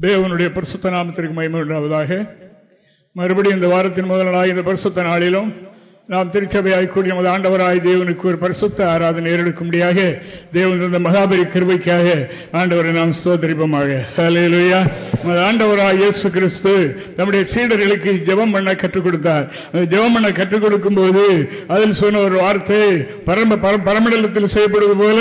தேவனுடைய பரிசுத்த நாமத்திற்கு மகிமை மறுபடியும் இந்த வாரத்தின் முதல் நாள் இந்த பரிசுத்த நாளிலும் நாம் திருச்சபையாய் கூடிய நமது ஆண்டவராய் தேவனுக்கு ஒரு பரிசுத்த ஆராதனை ஏறெடுக்கும்படியாக தேவன் இருந்த மகாபரி கிருபைக்காக ஆண்டவரை நாம் சோதரிப்போமாக ஹalleluya. நமது ஆண்டவராய் இயேசு கிறிஸ்து நம்முடைய சீடர்களுக்கு ஜெபம் பண்ண கற்றுக் கொடுத்தார். அந்த ஜெபம் பண்ண கற்றுக் கொடுக்கும் போது அதில் சொன்ன ஒரு வார்த்தை பரம பரமண்டலத்தில் செய்யப்படுவது போல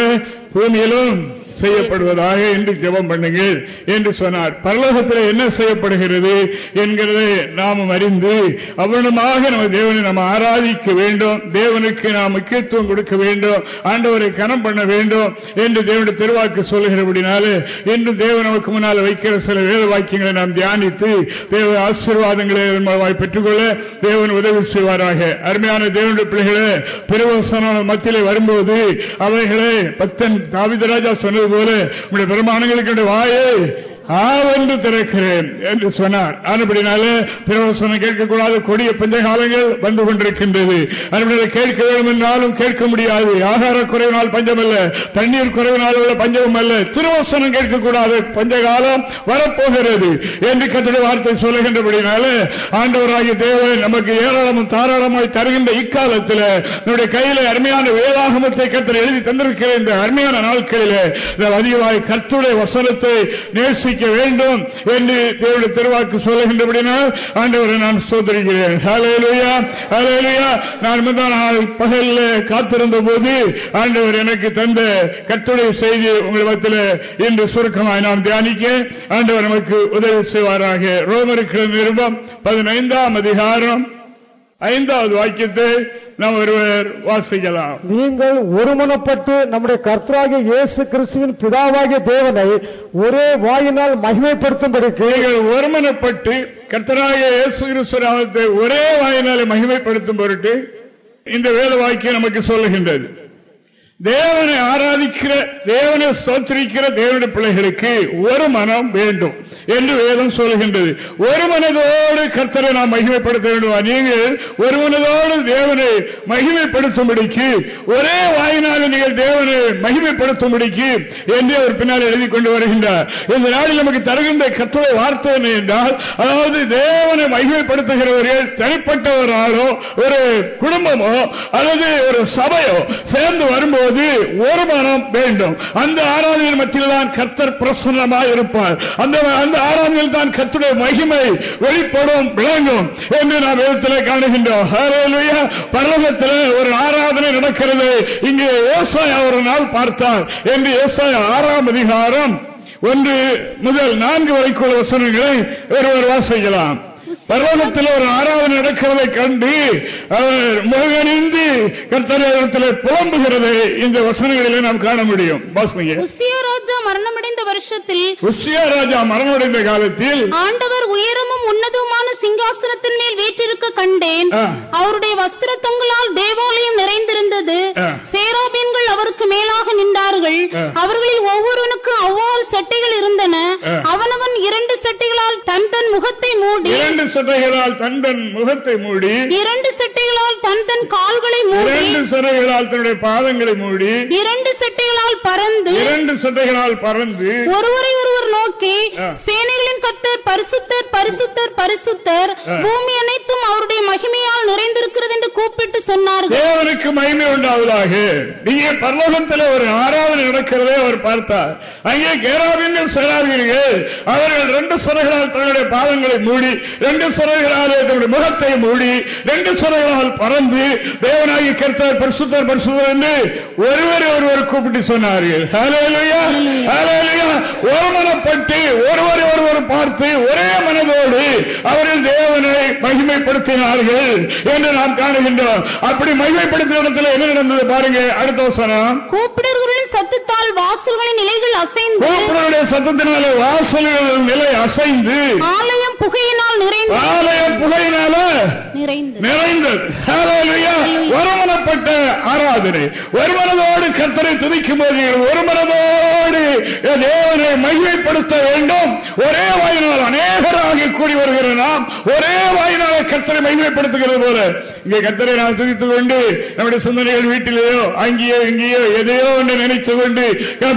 பூமியிலும் செய்யப்படுவதாக என்று ஜெபம் பண்ணுங்கள் என்று சொன்னார். பரலோகத்தில் என்ன செய்யப்படுகிறது என்கிறதை நாமும் அறிந்து அவனமாக நம்ம தேவனை நாம் ஆராதிக்க வேண்டும். தேவனுக்கு நாம் முக்கியத்துவம் கொடுக்க வேண்டும். ஆண்டவரை கனம் பண்ண வேண்டும் என்று தேவனுடைய திருவாக்கு சொல்லுகிறபடினாலே இன்று தேவன் நமக்கு முன்னால் வைக்கிற சில வேத வாக்கியங்களை நாம் தியானித்து தேவ ஆசீர்வாதங்களை மூலமாய் பெற்றுக்கொள்ள தேவன் உதவி செய்வாராக. அருமையான தேவனுடைய பிள்ளைகளை பிரவசன மத்தியிலே வரும்போது அவைகளை பத்தன் தாவிதராஜா சொன்ன சொன்னது போல உங்களுடைய பெருமானங்களுக்கு வாயை. ஆவென்று திறக்கிறேன் என்று சொன்னார். அதுபடினாலே பிரவசனம் கேட்கக்கூடாது. கொடிய பஞ்சகாலங்கள் வந்து கொண்டிருக்கின்றது. அதுபடினால கேட்க வேண்டும் என்றாலும் கேட்க முடியாது. ஆகார குறைவினால் பஞ்சம் அல்ல தண்ணீர் குறைவினால் உள்ள பஞ்சமும் அல்ல. திருவசனம் கேட்கக்கூடாது. பஞ்சகாலம் வரப்போகிறது என்று கத்தோட வார்த்தை சொல்லுகின்றபடினாலே ஆண்டவராகிய தேவன் நமக்கு ஏராளமும் தாராளமாய் தருகின்ற இக்காலத்தில் நம்முடைய கையில அருமையான வேதாகமத்தை கத்திர எழுதி தந்திருக்கிற இந்த அருமையான நாட்களில் இந்த அதிகமாய் கத்துடைய வசனத்தை நேசிக்க வேண்டும் என்று தேவனுடைய திருவாக்கு சொல்லுகின்றபடினால் ஆண்டவரை நான் சோதரிக்கிறேன் ஹalleluya ஹalleluya நான் நாள் பகல்ல காத்திருந்த போது ஆண்டவர் எனக்கு தந்த கட்டுரை செய்தி உங்கள் மத்தியில் இன்று சுருக்கமாய் நாம் தியானிக்க ஆண்டவர் நமக்கு உதவி செய்வாராக. ரோமருக்கு நிருபம் பதினைந்தாம் அதிகாரம் ஐந்தாவது வாக்கியத்தை நாம் ஒருவர் வாசிக்கலாம். நீங்கள் ஒருமனப்பட்டு நம்முடைய கர்த்தராகிய இயேசு கிறிஸ்துவின் பிதாவாகிய தேவனை ஒரே வாயினால் மகிமைப்படுத்தும்படிக்கு நீங்கள் ஒருமனப்பட்டு கர்த்தராக இயேசு கிறிஸ்து நாமத்தை ஒரே வாயினாலே மகிமைப்படுத்தும் பொருட்டு இந்த வேத வாக்கியம் நமக்கு சொல்லுகின்றது. தேவனை ஆராதிக்கிற தேவனை ஸ்தோத்திரிக்கிற தேவனுடைய பிள்ளைகளுக்கு ஒரு மனம் வேண்டும் என்று வேதம் சொல்கின்றது. ஒரு மனதோடு கர்த்தரை நாம் மகிமைப்படுத்த வேண்டும். நீங்கள் ஒரு மனதோடு தேவனை மகிமைப்படுத்தும்படிக்கு ஒரே வாயினால நீங்கள் தேவனை மகிமைப்படுத்தும்படிக்கு என்று அவர் பின்னால் எழுதி கொண்டு வருகின்றார். இந்த நாளில் நமக்கு தருகின்ற கர்த்தரை வார்த்தை என்றால் அதாவது தேவனை மகிமைப்படுத்துகிறவர்கள் தனிப்பட்டவராலோ ஒரு ஒரு குடும்பமோ அல்லது ஒரு சபையோ சேர்ந்து வரும்போது ஒரு மனம் வேண்டும். அந்த ஆராதனையின் மத்தியில் தான் கர்த்தர் பிரசன்னமாக இருப்பார் அந்த அந்த ஆராதனையில் தான் கர்த்தருடைய மகிமை வெளிப்படும் விளங்கும் என்று நாம் வேதத்தில் காணுகின்றோம். ஹalleluya. ஒரு ஆராதனை நடக்கிறது. இங்கே விவசாயம் ஒரு நாள் பார்த்தார் என்று விவசாயம் ஆறாம் அதிகாரம் ஒன்று முதல் நான்கு வரைக்குள்ள வசனங்களை ஒருவர் வாசிக்கலாம். பரலோகத்தில் ஒரு ஆராதனை நடக்கிறதை கண்டு முகனிந்து கர்த்தரிடத்தில் புலம்புகிறதை இந்த வசனங்களிலே நாம் காண முடியும் ராஜா மரணமடைந்த வருஷத்தில் ராஜா மரணமடைந்த காலத்தில் ஆண்டவர் உயரமும் உன்னதமான சிங்காசனத்தின் மேல் வீற்றிருக்க கண்டேன். அவருடைய வஸ்திர தொங்கலால் தேவாலயம் நிறைந்திருந்தது ஆ. சேராபீன்கள் அவருக்கு மேலாக நின்றார்கள். அவர்களில் ஒவ்வொருவனுக்கும் அவ்வாறு சட்டைகள் இருந்தன. அவனவன் இரண்டு சட்டைகளால் தன் தன் முகத்தை மூடி இரண்டு சட்டைகளால் தன் தன் முகத்தை மூடி இரண்டு சட்டைகளால் தன் தன் கால்களை மூடி இரண்டு சட்டைகளால் தன்னுடைய பாதங்களை மூடி இரண்டு சட்டைகளால் பறந்து இரண்டு சட்டைகளால் பறந்து ஒருவரை ஒருவர் நோக்கி. சேனைகளின் கர்த்தர் பரிசுத்தர் பரிசுத்தர் பரிசுத்தர். பூமி அனைத்தும் அவருடைய மகிமையால் நிறைந்திருக்கிறது என்று கூப்பிட்டு சொன்னார்கள் தேவனுக்கு மகிமை உண்டாவதாக இங்கே பரலோகத்தில் ஒரு ஆராதனை நடக்கிறதை அவர் பார்த்தார் அங்கே கேராவின் செலாவீர்கள் அவர்கள் ரெண்டு சுரங்களால் தன்னுடைய பாதங்களை மூடி ரெண்டு சுரங்களால் தன்னுடைய முகத்தை மூடி ரெண்டு சுரங்களால் பறந்து தேவனாகி கர்த்தர் பரிசுத்தர் பரிசுத்தர் என்று ஒருவரை ஒருவர் கூப்பிட்டு சொன்னார்கள். ஒருமனப்பட்டு ஒருவரை ஒருவர் பார்த்து ஒரே மனதோடு அவர்கள் தேவனை மகிமைப்படுத்தினார்கள் என்று நாம் காணுகின்றோம். அப்படி மகிமைப்படுத்தின இடத்துல என்ன நடந்தது பாருங்க அடுத்த வசனம். கூப்பிடுகிறவர்களின் சத்தத்தால் வாசல்களின் நிலைகள் அசைந்து கோபுரனுடைய சத்தத்தினாலே வாசல்கள் நிலை அசைந்து ஆலயம் புகையினால் நிறைந்து ஆலயம் புகையினால நிறைந்து நிறைந்தது. ஒருமனப்பட்ட ஆராதனை. ஒரு மனதோடு கர்த்தரை துதிக்கும் போது ஒரு மனதோடு தேவனை மகிமைப்படுத்த வேண்டும். ஒரே வாயினால் அநேகராக கூடி வருகிற நாம் ஒரே வாயினால கர்த்தரை மகிமைப்படுத்துகிறது போல. இங்கே கர்த்தரை நான் துதித்துக் கொண்டு நம்முடைய சிந்தனைகள் வீட்டிலேயோ அங்கேயோ இங்கேயோ எதையோ ஒன்று நினைத்துக் கொண்டு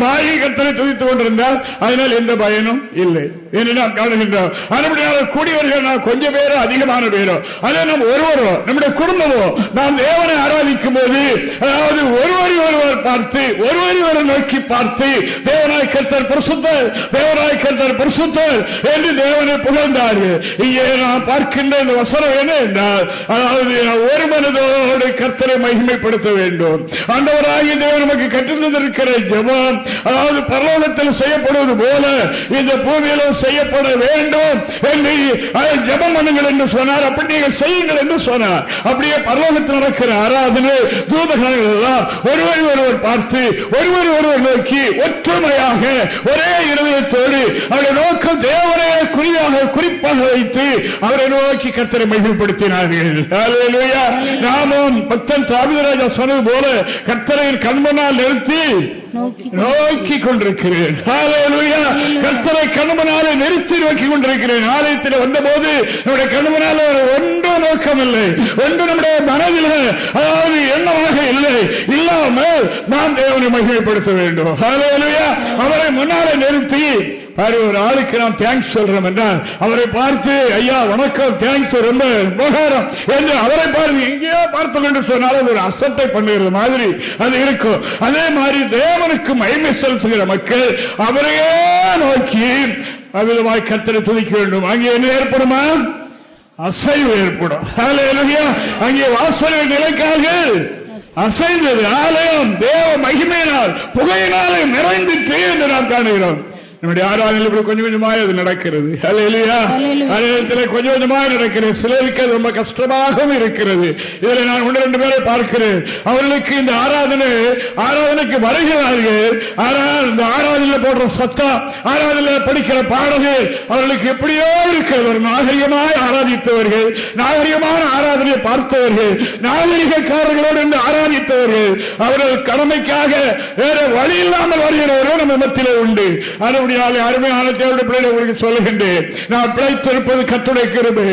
பாகி கர்த்தரை துதித்துக் கொண்டிருந்தால் அதனால் எந்த பயனும் இல்லை. என்று நாம் காணுகின்றோம். அதுபடியாக கூடியவர்கள் நாம் கொஞ்ச பேரோ அதிகமான பேரோ. அதே நம்ம ஒருவரோ நம்முடைய குடும்பமோ நாம் தேவனை ஆராதிக்கும் போது அதாவது ஒருவரை ஒருவர் பார்த்து ஒருவரை ஒரு நோக்கி பார்த்து தேவனாய் கர்த்தர் பரிசுத்தர் தேவ கர்த்தர் பரிசுத்தர் என்று தேவனை புகழ்ந்தார்கள். இங்கே நான் பார்க்கின்ற இந்த வசனம் என்ன என்றால் அதாவது ஒரு மனதோடு கர்த்தரை மகிமைப்படுத்த வேண்டும். ஆண்டவராகிய தேவன் நமக்கு கற்றுத்தந்திருக்கிற ஜபம் அதாவது பரலோகத்தில் செய்யப்படுவது போல இந்த பூமியிலும் செய்யப்பட வேண்டும் என்று ஜபம் ஜெபம் பண்ணுங்கள் என்று சொன்னார். அப்படி நீங்கள் செய்யுங்கள் என்று சொன்னார். அப்படியே பரலோகத்தில் நடக்கிற ஆராதனை தூதகங்கள் எல்லாம் ஒருவர் ஒருவர் பார்த்து ஒருவர் ஒருவர் நோக்கி ஒற்றுமையாக ஒரே இருதயத்தோடு அவருடைய நோக்கம் தேவனே குறியாக குறிப்பாக வைத்து அவரை நோக்கி கத்தரை மகிழ்ப்படுத்தினார்கள் ஹalleluya. நாமும் பக்தன் தாவிதராஜா சொன்னது போல கத்தரை கண்மனால் நிறுத்தி நோக்கி கொண்டிருக்கிறேன். கர்த்தரை கண்மனாலே நிறுத்தி நோக்கி கொண்டிருக்கிறேன் ஆலயத்தில் வந்தபோது நம்முடைய கண்மனால ஒன்றும் நோக்கம் இல்லை ஒன்று நம்முடைய மனதில் அதாவது எண்ணமாக இல்லை இல்லாமல் நாம் தேவனை மகிமைப்படுத்த வேண்டும். அவரை முன்னாலே நிறுத்தி ஒரு ஆளுக்கு நாம் தேங்க்ஸ் சொல்றோம் என்றால் அவரை பார்த்து ஐயா வணக்கம் தேங்க்ஸ் ரொம்ப உபகாரம் என்று அவரை பார்த்து எங்கேயோ பார்த்தோம் என்று சொன்னால் ஒரு அசட்டை பண்ணுகிற மாதிரி அது இருக்கும். அதே மாதிரி தேவனுக்கு மகிமை செலுத்துகிற மக்கள் அவரையே நோக்கி அவிதமாய் கத்தனை துதிக்க வேண்டும். அங்கே என்ன ஏற்படுமா? அசைவு ஏற்படும். அங்கே வாசலில் நிலைக்கார்கள். அசைந்தது. ஆலயம் தேவ மகிமையினால் புகையினாலே நிறைந்து என்று நாம் காணுகிறோம். நம்முடைய ஆராதனையில் இப்படி கொஞ்சம் கொஞ்சமாக அது நடக்கிறது. ஹalleluya. ஹalleluya. ஆலயத்தில் கொஞ்சம் கொஞ்சமாக நடக்கிறது. சிலருக்கு அது ரொம்ப கஷ்டமாகவும் இருக்கிறது. இதில் நான் ஒன்று ரெண்டு பேரை பார்க்கிறேன். அவர்களுக்கு இந்த ஆராதனை ஆராதனைக்கு வருகிறார்கள். ஆனால் இந்த ஆராதனையில் போடுற சத்தம் ஆராதனையில் படிக்கிற பாடல்கள் அவர்களுக்கு எப்படியோ இருக்கிறது. ஒரு நாகரிகமாய் ஆராதித்தவர்கள் நாகரிகமான ஆராதனையை பார்த்தவர்கள் நாகரிகக்காரர்களோடு இருந்து ஆராதித்தவர்கள் அவர்கள் கடமைக்காக வேற வழி இல்லாமல் வருகிறவர்கள் நம்ம மத்தியிலே உண்டு. அதுபடியால் அருமையான தேவடைய பிள்ளைகளை உங்களுக்கு சொல்லுகின்றேன். நான் பிழைத்திருப்பது கத்துடைய கிருபை.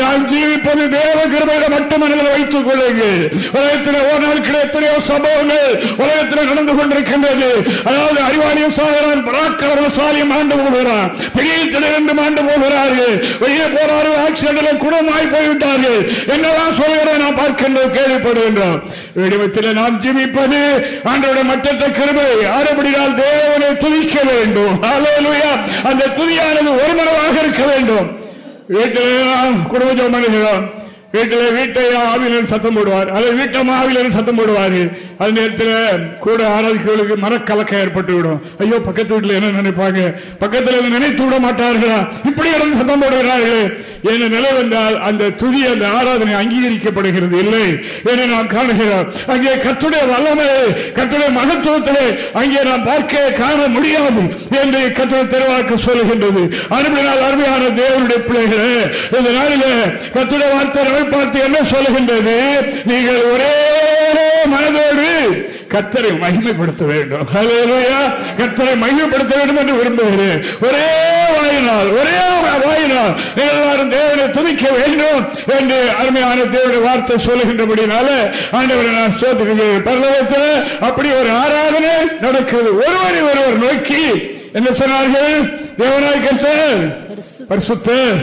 நான் ஜீவிப்பது தேவ கிருபையில மட்டும் மனதில் வைத்துக் கொள்ளுங்கள். உலகத்தில் ஒரு நாட்கள் எத்தனையோ சம்பவங்கள் உலகத்தில் நடந்து கொண்டிருக்கின்றது. அதாவது அறிவாளியும் சாகிறான் பராக்கிரமசாலியும் ஆண்டு போகிறான் பெரிய திடீரென்று ஆண்டு போகிறார்கள். வெளியே போறார்கள் ஆக்சிடென்ட்ல குணமாய் போய்விட்டார்கள். என்னதான் சொல்கிறேன் நான் பார்க்கின்றோம் கேள்விப்படுகின்றோம். விடுவத்தில் நாம் ஜிமிப்பது ஆண்டோட மற்றற்ற கிருபை. ஆறுபடியால் தேவனை துதிக்க வேண்டும். அந்த துதியானது ஒரு மனதாக இருக்க வேண்டும். வீட்டிலே நாம் குடும்ப ஜெபம் வீட்டிலே வீட்டை ஆவிலன் சத்தம் போடுவார். அதை வீட்டை ஆவிலன் சத்தம் போடுவார்கள். அந்த நேரத்தில் கூட ஆராய்ச்சிகளுக்கு மனக்கலக்கம் ஏற்பட்டு விடும் ஐயோ பக்கத்து வீட்டில் என்ன நினைப்பாங்க? பக்கத்தில் நினைத்து விட மாட்டார்களா? இப்படி இருந்து சத்தம் போடுகிறார்கள். என்ன நிலவென்றால் அந்த துதி அந்த ஆராதனை அங்கீகரிக்கப்படுகிறது இல்லை என்று நாம் காணுகிறோம். அங்கே கத்துடைய வல்லமை கத்துடைய மகத்துவத்திலே அங்கே நாம் பார்க்க காண முடியாது என்று கத்துடைய தெருவாக்கு சொல்லுகின்றது. அனுப்பினால் அருமையான தேவனுடைய பிள்ளைகளே இந்த நாளில் கத்துடைய வார்த்தை பார்த்து என்ன சொல்லுகின்றது? நீங்கள் ஒரே மனதோடு கத்தரை மகிமைப்படுத்த வேண்டும். கத்தரை மகிமைப்படுத்த வேண்டும் என்று விரும்புகிறேன். ஒரே வாயினால் ஒரே வாயினால் எல்லாரும் தேவனை துதிக்க வேண்டும் என்று அருமையான தேவனுடைய வார்த்தை சொல்லுகின்றபடினால ஆண்டவரை நான் சோத்துக்கிறேன் பரலோகத்தில் அப்படி ஒரு ஆராதனை நடக்கிறது. ஒருவரை ஒருவர் நோக்கி என்ன சொன்னார்கள்? தேவனாய் கத்தர் பரிசு பரிசுத்தர்.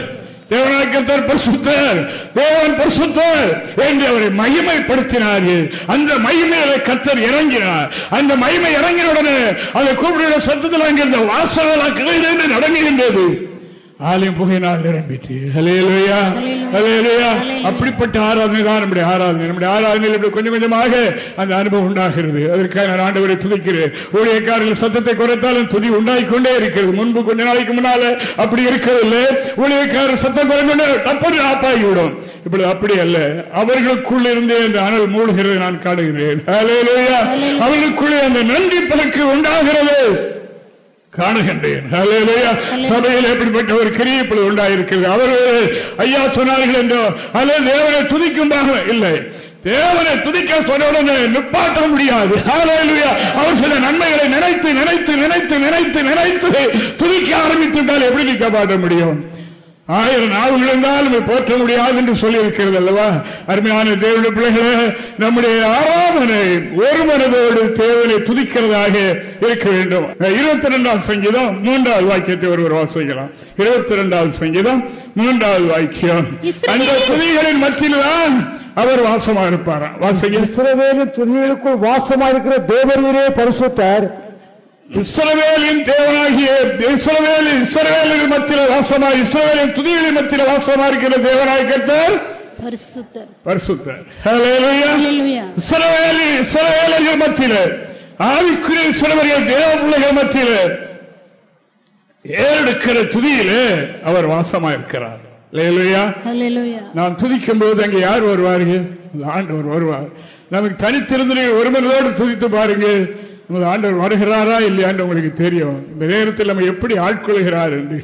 தேவனாய்க்கத்தர் பரிசுத்தர் தேவன் பரிசுத்தர் என்று அவரை மகிமைப்படுத்தினார்கள். அந்த மகிமையில கத்தர் இறங்கினார். அந்த மகிமை இறங்கின உடனே அதை கூப்பிடுகிற சத்தத்தில் அங்கிருந்த வாசலாம் கிடையாது நடங்குகின்றது ஆலயம் புகையினால் நிரம்பிட்டு. ஹலேலுயா ஹலேலுயா அப்படிப்பட்ட ஆராதனை தான் நம்முடைய ஆராதனை. நம்முடைய ஆராதனையில் இப்படி கொஞ்சம் கொஞ்சமாக அந்த அனுபவம் உண்டாகிறது. அதற்காக நான் ஆண்டவரை துதிக்கிறேன். ஊழியக்காரர்கள் சத்தத்தை குறைத்தாலும் துதி உண்டாகிக் கொண்டே இருக்கிறது. முன்பு கொஞ்ச நாளைக்கு முன்னால அப்படி இருக்கவில்லை. ஊழியக்காரர் சத்தம் குறைந்து தப்பது ஆப்பாகிவிடும். இப்படி அப்படி அல்ல. அவர்களுக்குள் இருந்தே அந்த அனல் மூடுகிறது நான் ஹalleluya. அவர்களுக்குள்ளே அந்த நன்றி பலக்கு உண்டாகிறது. காணுகின்றேன். சபையில் எப்படிப்பட்ட ஒரு கிரியை இப்பொழுது உண்டாயிருக்கிறது. அவர்கள் ஐயா சொன்னார்கள் என்றோ. அல்லது தேவனை துதிக்கும் பாகம் இல்லை. தேவனை துதிக்க சொன்ன உடனே நிப்பாட்ட முடியாது. அவர் சில நன்மைகளை நினைத்து நினைத்து நினைத்து நினைத்து நினைத்து துதிக்க ஆரம்பித்துட்டால் எப்படி நிற்க முடியும்? ஆயிரம் நாவுகள் இருந்தால் நம்மை போற்ற முடியாது என்று சொல்லி இருக்கிறது அல்லவா? அருமையான தேவனுடைய பிள்ளைகளே நம்முடைய ஆராதனை ஒரு மனதோடு தேவனை துதிக்கிறதாக இருக்க வேண்டும். இருபத்தி ரெண்டாவது சங்கீதம் மூன்றாவது வாக்கியத்தை ஒருவர் வாசிக்கலாம். இருபத்தி ரெண்டாவது சங்கீதம் மூன்றாவது வாக்கியம். அந்த துதிகளின் மத்தியில்தான் அவர் வாசமா இருப்பாராம். இஸ்ரவேலின் துதிகளுக்குள் வாசமா இருக்கிற தேவரீரே பரிசுத்தர். இஸ்ரவேலின் தேவனாகிய இஸ்ரவேலின் இஸ்ரவேலின் மத்தியில் வாசமா இஸ்ரவேலின் துதிகளின் மத்தியில் வாசமா இருக்கிற தேவனாய் கர்த்தர் பரிசுத்தர். பரிசுத்தர். ஹalleluya. ஹalleluya. இஸ்ரவேலி இஸ்ரவேலர்கள் மத்தியில் ஆவிக்குரிய இஸ்ரவேலர்கள் தேவ பிள்ளைகள் மத்தியில் ஏறெடுக்கிற துதியிலே அவர் வாசமா இருக்கிறார். நாம் துதிக்கும் போது அங்கே யார் வருவார்கள்? ஆண்டவர் வருவார். நமக்கு தனித்திருந்து ஒருமனதோடு துதித்து பாருங்கள். நமது ஆண்டவர் வருகிறாரா இல்லையான்னு உங்களுக்கு தெரியும். இந்த நேரத்தில் நம்ம எப்படி ஆட்கொள்கிறார் என்று.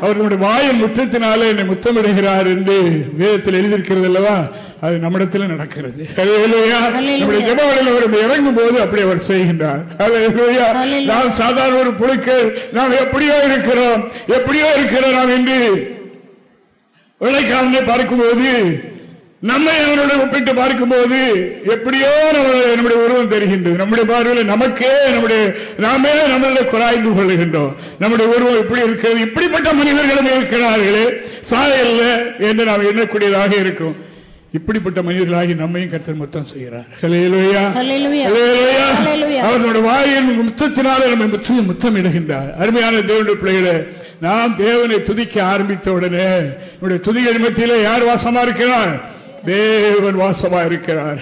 அவர் நம்முடைய வாயின் முத்தத்தினாலே என்னை முத்தமிடுகிறார் என்று வேதத்தில் எழுதியிருக்கிறது அல்லவா? அது நம்மிடத்தில் நடக்கிறது. நம்முடைய ஜெபங்களில் அவர் இறங்கும் போது அப்படி அவர் செய்கின்றார். நாம் சாதாரண ஒரு புழுக்கள் நாம் எப்படியோ இருக்கிறோம் எப்படியோ இருக்கிறோம் நாம் என்று. விளைக்காமலே பார்க்கும்போது நம்மை அவனோட ஒப்பிட்டு பார்க்கும்போது எப்படியோ நம்ம- நம்முடைய உருவம் தெரிகின்றது. நம்முடைய பார்வையில் நமக்கே நம்முடைய நாமே நம்மளை குறாய்ந்து கொள்ளுகின்றோம். நம்முடைய உருவம் இப்படி இருக்கிறது. இப்படிப்பட்ட மனிதர்களும் இருக்கிறார்களே. சாயல்ல என்று நாம் எண்ணக்கூடியதாக இருக்கும். இப்படிப்பட்ட மனிதர்களாகி நம்மையும் கர்த்தர் மொத்தம் செய்கிறார். அவனுடைய வாயின் முத்தத்தினாலே நம்மை முற்றிலும் முத்தமிடுகின்றார் அருமையான தேவனுடைய பிள்ளைகளே நாம் தேவனை துதிக்க ஆரம்பித்த உடனே நம்முடைய துதிகள் மத்தியிலே யார் வாசமா இருக்கிறார்? தேவன் வாசமா இருக்கிறார்.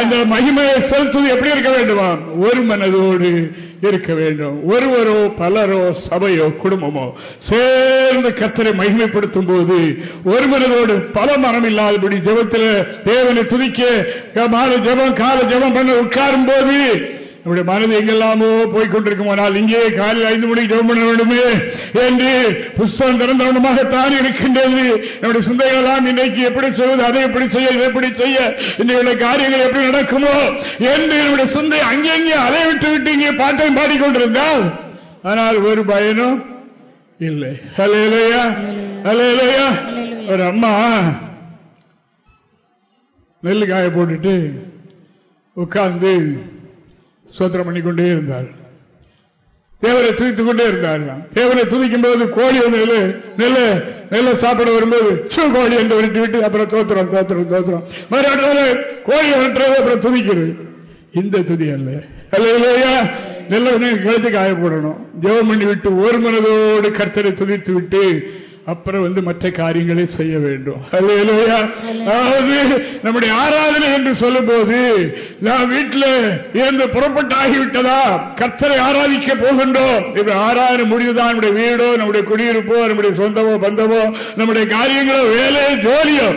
அந்த மகிமையை செலுத்துவது எப்படி இருக்க வேண்டுமா ஒரு மனதோடு இருக்க வேண்டும். ஒருவரோ பலரோ சபையோ குடும்பமோ சேர்ந்து கத்தரை மகிமைப்படுத்தும் போது ஒரு மனதோடு பல மனம் இல்லாதபடி ஜெபத்தில் தேவனை துதிக்க மாலை ஜெபம் கால ஜெபம் பண்ண உட்காரும் போது நம்முடைய மனது எங்கெல்லாமோ போய் கொண்டிருக்குமானால் இங்கே காலையில் ஐந்து மணிக்கு ஜெபம் பண்ண வேண்டுமே என்று புஸ்தகம் திறந்தவனமாகத்தான் இருக்கின்றது. நம்முடைய சிந்தைகள் எல்லாம் இன்றைக்கு எப்படி செய்வது அதை எப்படி செய்ய இதை எப்படி செய்ய இன்றைய காரியங்கள் எப்படி நடக்குமோ என்று நம்முடைய சிந்தை அங்கெங்கே அதை விட்டு விட்டு இங்கே பாட்டையும் பாடிக்கொண்டிருந்தால் ஆனால் ஒரு பயனும் இல்லை. ஹalleluya ஹalleluya. ஒரு அம்மா நெல்லு காய போட்டுட்டு உட்கார்ந்து சோத்திரம் பண்ணிக்கொண்டே இருந்தார். தேவரை துதித்துக் கொண்டே இருந்தார்களாம் தேவரை துதிக்கும் போது கோழி வந்து நெல்லு நெல்ல சாப்பிட வரும்போது சு கோழி என்று விட்டு விட்டு அப்புறம் தோத்திரம் தோத்திரம் தோத்திரம் மறுபடியும் கோழி விட்டுறது அப்புறம் துதிக்கிறது. இந்த துதி அல்ல. அல்லையா நெல்ல கழுத்து காய போடணும் ஜெபம் பண்ணி விட்டு ஒரு மனதோடு கர்த்தரை துதித்து விட்டு அப்புறம் வந்து மற்ற காரியங்களை செய்ய வேண்டும். அதாவது நம்முடைய ஆராதனை என்று சொல்லும் போது நான் வீட்டில் இருந்து புறப்பட்டு ஆகிவிட்டதா கர்த்தரை ஆராதிக்க போகின்றோம். இப்ப ஆராதனை முடிவுதான் நம்முடைய வீடோ நம்முடைய குடியிருப்போ நம்முடைய சொந்தமோ பந்தமோ நம்முடைய காரியங்களோ வேலையோ ஜோலியோ.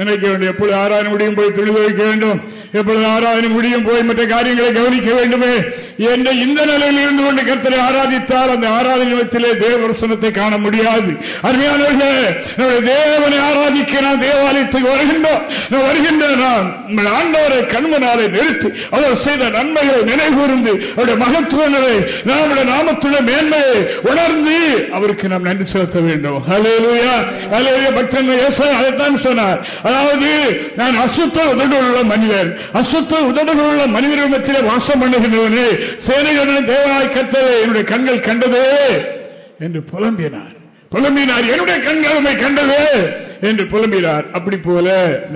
நினைக்க வேண்டும் எப்பொழுது ஆராதனை முடியும் போய் துணி வைக்க வேண்டும். எப்பொழுது ஆராதனை முடியும் போய் மற்ற காரியங்களை கவனிக்க வேண்டுமே என்ற இந்த நிலையில் இருந்து கொண்டு கர்த்தரை ஆராதித்தால் அந்த ஆராதனை நிமித்திலே தேவரசனத்தை காண முடியாது. அருமையானவர்களே நம்முடைய தேவனை ஆராதிக்க நாம் தேவாலயத்துக்கு வருகின்றோம். நான் வருகின்ற நான் ஆண்டவரை கண்மனாரை நிறுத்தி அவர் செய்த நன்மைகளை நினைவுகூர்ந்து அவருடைய மகத்துவங்களை நம்முடைய நாமத்துடைய மேன்மையை உணர்ந்து அவருக்கு நாம் நன்றி செலுத்த வேண்டும். ஹalleluya ஹalleluya பக்தன் அதைத்தான் சொன்னார். அதாவது நான் அசுத்த உதடுள்ள மனிதன். அசுத்த உதடுள்ள மனிதர்கள் மத்தியிலே வாசம் பண்ணுகின்றவனே சேனைகளுடன் தேவனாய் கத்ததை என்னுடைய கண்கள் கண்டதே என்று புலம்பினார். புலம்பினார் என்னுடைய கண்கள் உண்மை கண்டது. என்று புலம்பினார். அப்படி போல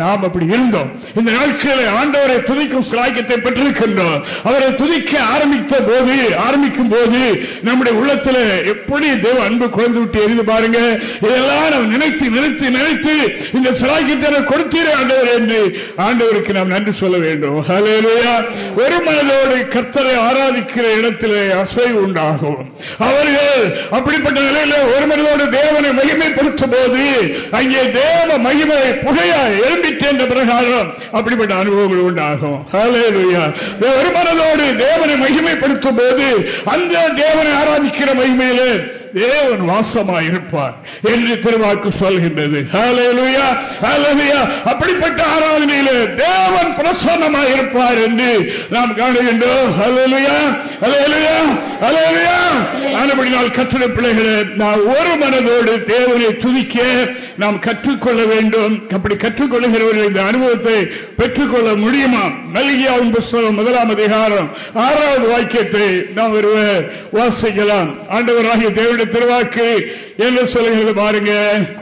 நாம் அப்படி இருந்தோம். இந்த நாட்களில் ஆண்டவரை துதிக்கும் சிலாக்கியத்தை பெற்றிருக்கின்றோம். அவரை துதிக்க ஆரம்பித்த போது ஆரம்பிக்கும் போது நம்முடைய உள்ளத்தில் எப்படி தேவ அன்பு குறைந்து விட்டு எரிந்து பாருங்க. இதெல்லாம் நாம் நினைத்து நினைத்து நினைத்து இந்த சிலாக்கியத்தை கொடுத்தீரே ஆண்டவர் என்று ஆண்டவருக்கு நாம் நன்றி சொல்ல வேண்டும். ஒரு மனதோடு கர்த்தரை ஆராதிக்கிற இடத்திலே அசைவு உண்டாகும். அவர்கள் அப்படிப்பட்ட நிலையில ஒரு மனதோடு தேவனை மகிமைப்படுத்தும் போது அங்கே தேவ மகிமை புகையா எழும்பிட்டு என்ற பிரகாரம் அப்படிப்பட்ட அனுபவங்கள் உண்டாகும். ஒரு மனதோடு தேவனை மகிமைப்படுத்தும் போது அந்த தேவனை ஆராதிக்கிற மகிமையிலே தேவன் வாசமாய் இருப்பார் என்று திருவாக்கு சொல்கின்றது. அப்படிப்பட்ட ஆராதனையிலே தேவன் பிரசன்னமாய் இருப்பார் என்று நாம் காணுகின்றோம். ஹalleluya ஆனபடினால் கற்றுட பிள்ளைகளை நான் ஒரு மனதோடு தேவனை துதிக்க நாம் கற்றுக்கொள்ள வேண்டும். அப்படி கற்றுக்கொள்ளுகிறவர்கள் இந்த அனுபவத்தை பெற்றுக்கொள்ள முடியுமா? மல்கியாவின் புஸ்தகம் முதலாம் அதிகாரம் ஆறாவது வாக்கியத்தை நாம் ஒருவர் வாசிக்கலாம். ஆண்டவராகிய தேவனுடைய திருவாக்கு என்ன சொல்லுகிறது பாருங்க.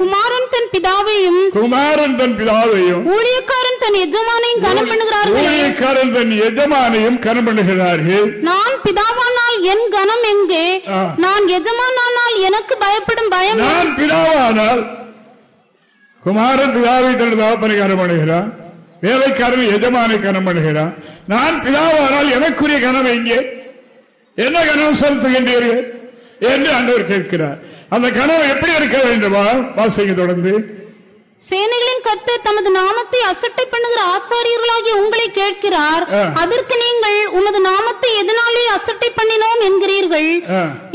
குமாரன் தன் பிதாவையும் குமாரன் தன் பிதாவையும் ஊழியக்காரன் தன் எஜமானையும் கனம் பண்ணுகிறார்களே. ஊழியக்காரன் தன் எஜமானையும் கனம் பண்ணுகிறார்கள். நான் பிதாவானால் என் கனம் எங்கே. நான் எஜமானானால் எனக்கு பயப்படும் பயம் நான் பிதாவானால் குமாரன் பிதாவை தனது தகப்பனை கனம் பண்ணுகிறான். வேலைக்காரன் எஜமானை கனம் பண்ணுகிறான். நான் பிதாவானால் எனக்குரிய கனம் எங்கே? என்ன கனவு செலுத்துகின்றீர்கள்? என்று அன்றவர் கேட்கிறார். அந்த கனவு எப்படி இருக்க வேண்டுமா? வாசிங்க தொடர்ந்து. சேனைகளின் கர்த்தர் தமது நாமத்தை அசட்டை பண்ணுகிற ஆசாரியர்களாகிய உங்களை கேட்கிறார். அதற்கு நீங்கள் உமது நாமத்தை எதனாலே அசட்டை பண்ணினோம் என்கிறீர்கள்.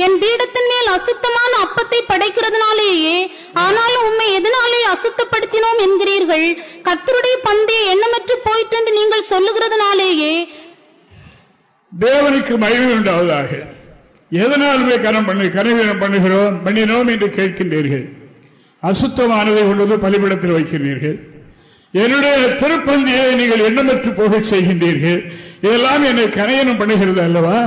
என் பீடத்தின் மேல் அசுத்தமான அப்பத்தை படைக்கிறதுனாலேயே ஆனாலும் உம்மை எதனாலே அசுத்தப்படுத்தினோம் என்கிறீர்கள்? கர்த்தருடைய பந்தே எண்ணமற்று என்று நீங்கள் சொல்லுகிறதுனாலேயே. தேவனுக்கு மகிழ்வு உண்டாவதாக. எதனாலுமே கனம் பண்ணி கனவீனம் பண்ணுகிறோம் பண்ணினோம் என்று கேட்கின்றீர்கள். அசுத்தமானதை கொண்டு வந்து பலிபிடத்தில் வைக்கிறீர்கள். என்னுடைய திருப்பந்தியை நீங்கள் எண்ணமற்று போகச் செய்கின்றீர்கள். இதெல்லாம் என்னை கனையனம் பண்ணுகிறது அல்லவா?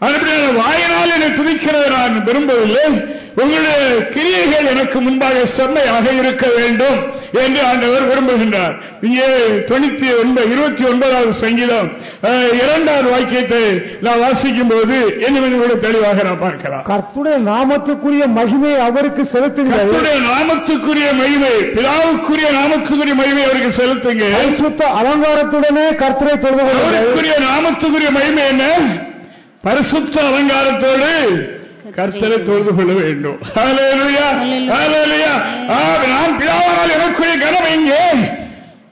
அதுபடி வாயினால் என்னை துதிக்கிறதை நான் விரும்பவில்லை. உங்களுடைய கிரியைகள் எனக்கு முன்பாக செம்மையாக இருக்க வேண்டும் என்று ஆண்டவர் விரும்புகின்றார். இங்கே தொண்ணூத்தி ஒன்பது இருபத்தி ஒன்பதாவது சங்கீதம் இரண்டாவது வாக்கியத்தை நான் வாசிக்கும் போது என்ன தெளிவாக நான் பார்க்கலாம். கர்த்துடைய நாமத்துக்குரிய மகிமை அவருக்கு கர்த்தருடைய நாமத்துக்குரிய மகிமை பிதாவுக்குரிய நாமத்துக்குரிய மகிமை அவருக்கு செலுத்துங்க பரிசுத்த அலங்காரத்துடனே கர்த்தரை தொழுது நாமத்துக்குரிய மகிமை என்ன? பரிசுத்த அலங்காரத்தோடு கர்த்தரை தொழுது கொள்ள வேண்டும். ஹalleluya ஹalleluya. ஆ, நான் பிதாவால் எனக்குரிய கனம் எங்கே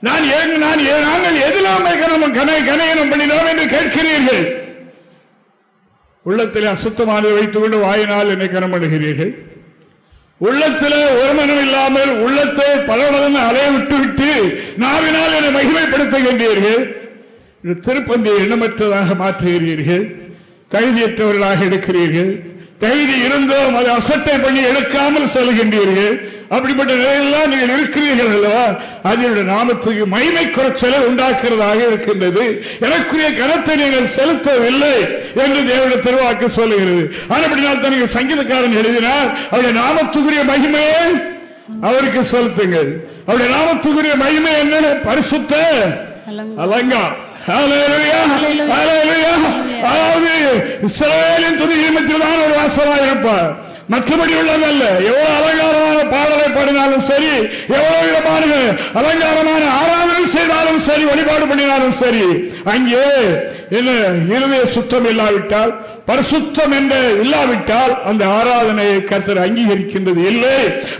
நான் ஏன் நான் நாங்கள் எதிலாமை கனம் கனை கனையனம் பண்ணினோம் என்று கேட்கிறீர்கள். உள்ளத்தில் அசுத்தமானதை வைத்துக் கொண்டு வாயினால் என்னை கனம் பண்ணுகிறீர்கள். உள்ளத்திலே இல்லாமல் உள்ளத்தை பலவளம் அலைய விட்டு விட்டு நாவினால் என்னை மகிமைப்படுத்துகின்றீர்கள். திருப்பந்தியை திருப்பந்தை எண்ணமற்றதாக மாற்றுகிறீர்கள். தகுதியற்றவர்களாக எடுக்கிறீர்கள். தகுதி இருந்தோம் அதை அசட்டை பண்ணி எடுக்காமல் செல்கின்றீர்கள். அப்படிப்பட்ட நிலையெல்லாம் நீங்கள் இருக்கிறீர்கள் அல்லவா? அதனுடைய நாமத்துக்கு மகிமை குறைச்சலை உண்டாக்குறதாக இருக்கின்றது. எனக்குரிய கனத்தை நீங்கள் செலுத்தவில்லை என்று தேவனுடைய திருவாக்கு சொல்லுகிறது. ஆனப்படினால் தான் நீங்கள் சங்கீதக்காரன் எழுதினார் அவருடைய நாமத்துக்குரிய மகிமையை அவருக்கு செலுத்துங்கள். அவருடைய நாமத்துக்குரிய மகிமை என்ன பரிசுத்த அலங்கா அதாவது இஸ்ரவேலின் துதி நிமித்தத்தில் தான் ஒரு வாசமாக இருப்பார் மற்றபடி உள்ளதல்ல. எவ்வளவு அலங்காரமான பாடலை பாடினாலும் சரி எவ்வளவு விதமான அலங்காரமான ஆராதனை செய்தாலும் சரி வழிபாடு பண்ணினாலும் சரி அங்கே என்ன இருதய சுத்தம் இல்லாவிட்டால் பரிசுத்தம் என்று இல்லாவிட்டால் அந்த ஆராதனையை கர்த்தர் அங்கீகரிக்கின்றது இல்லை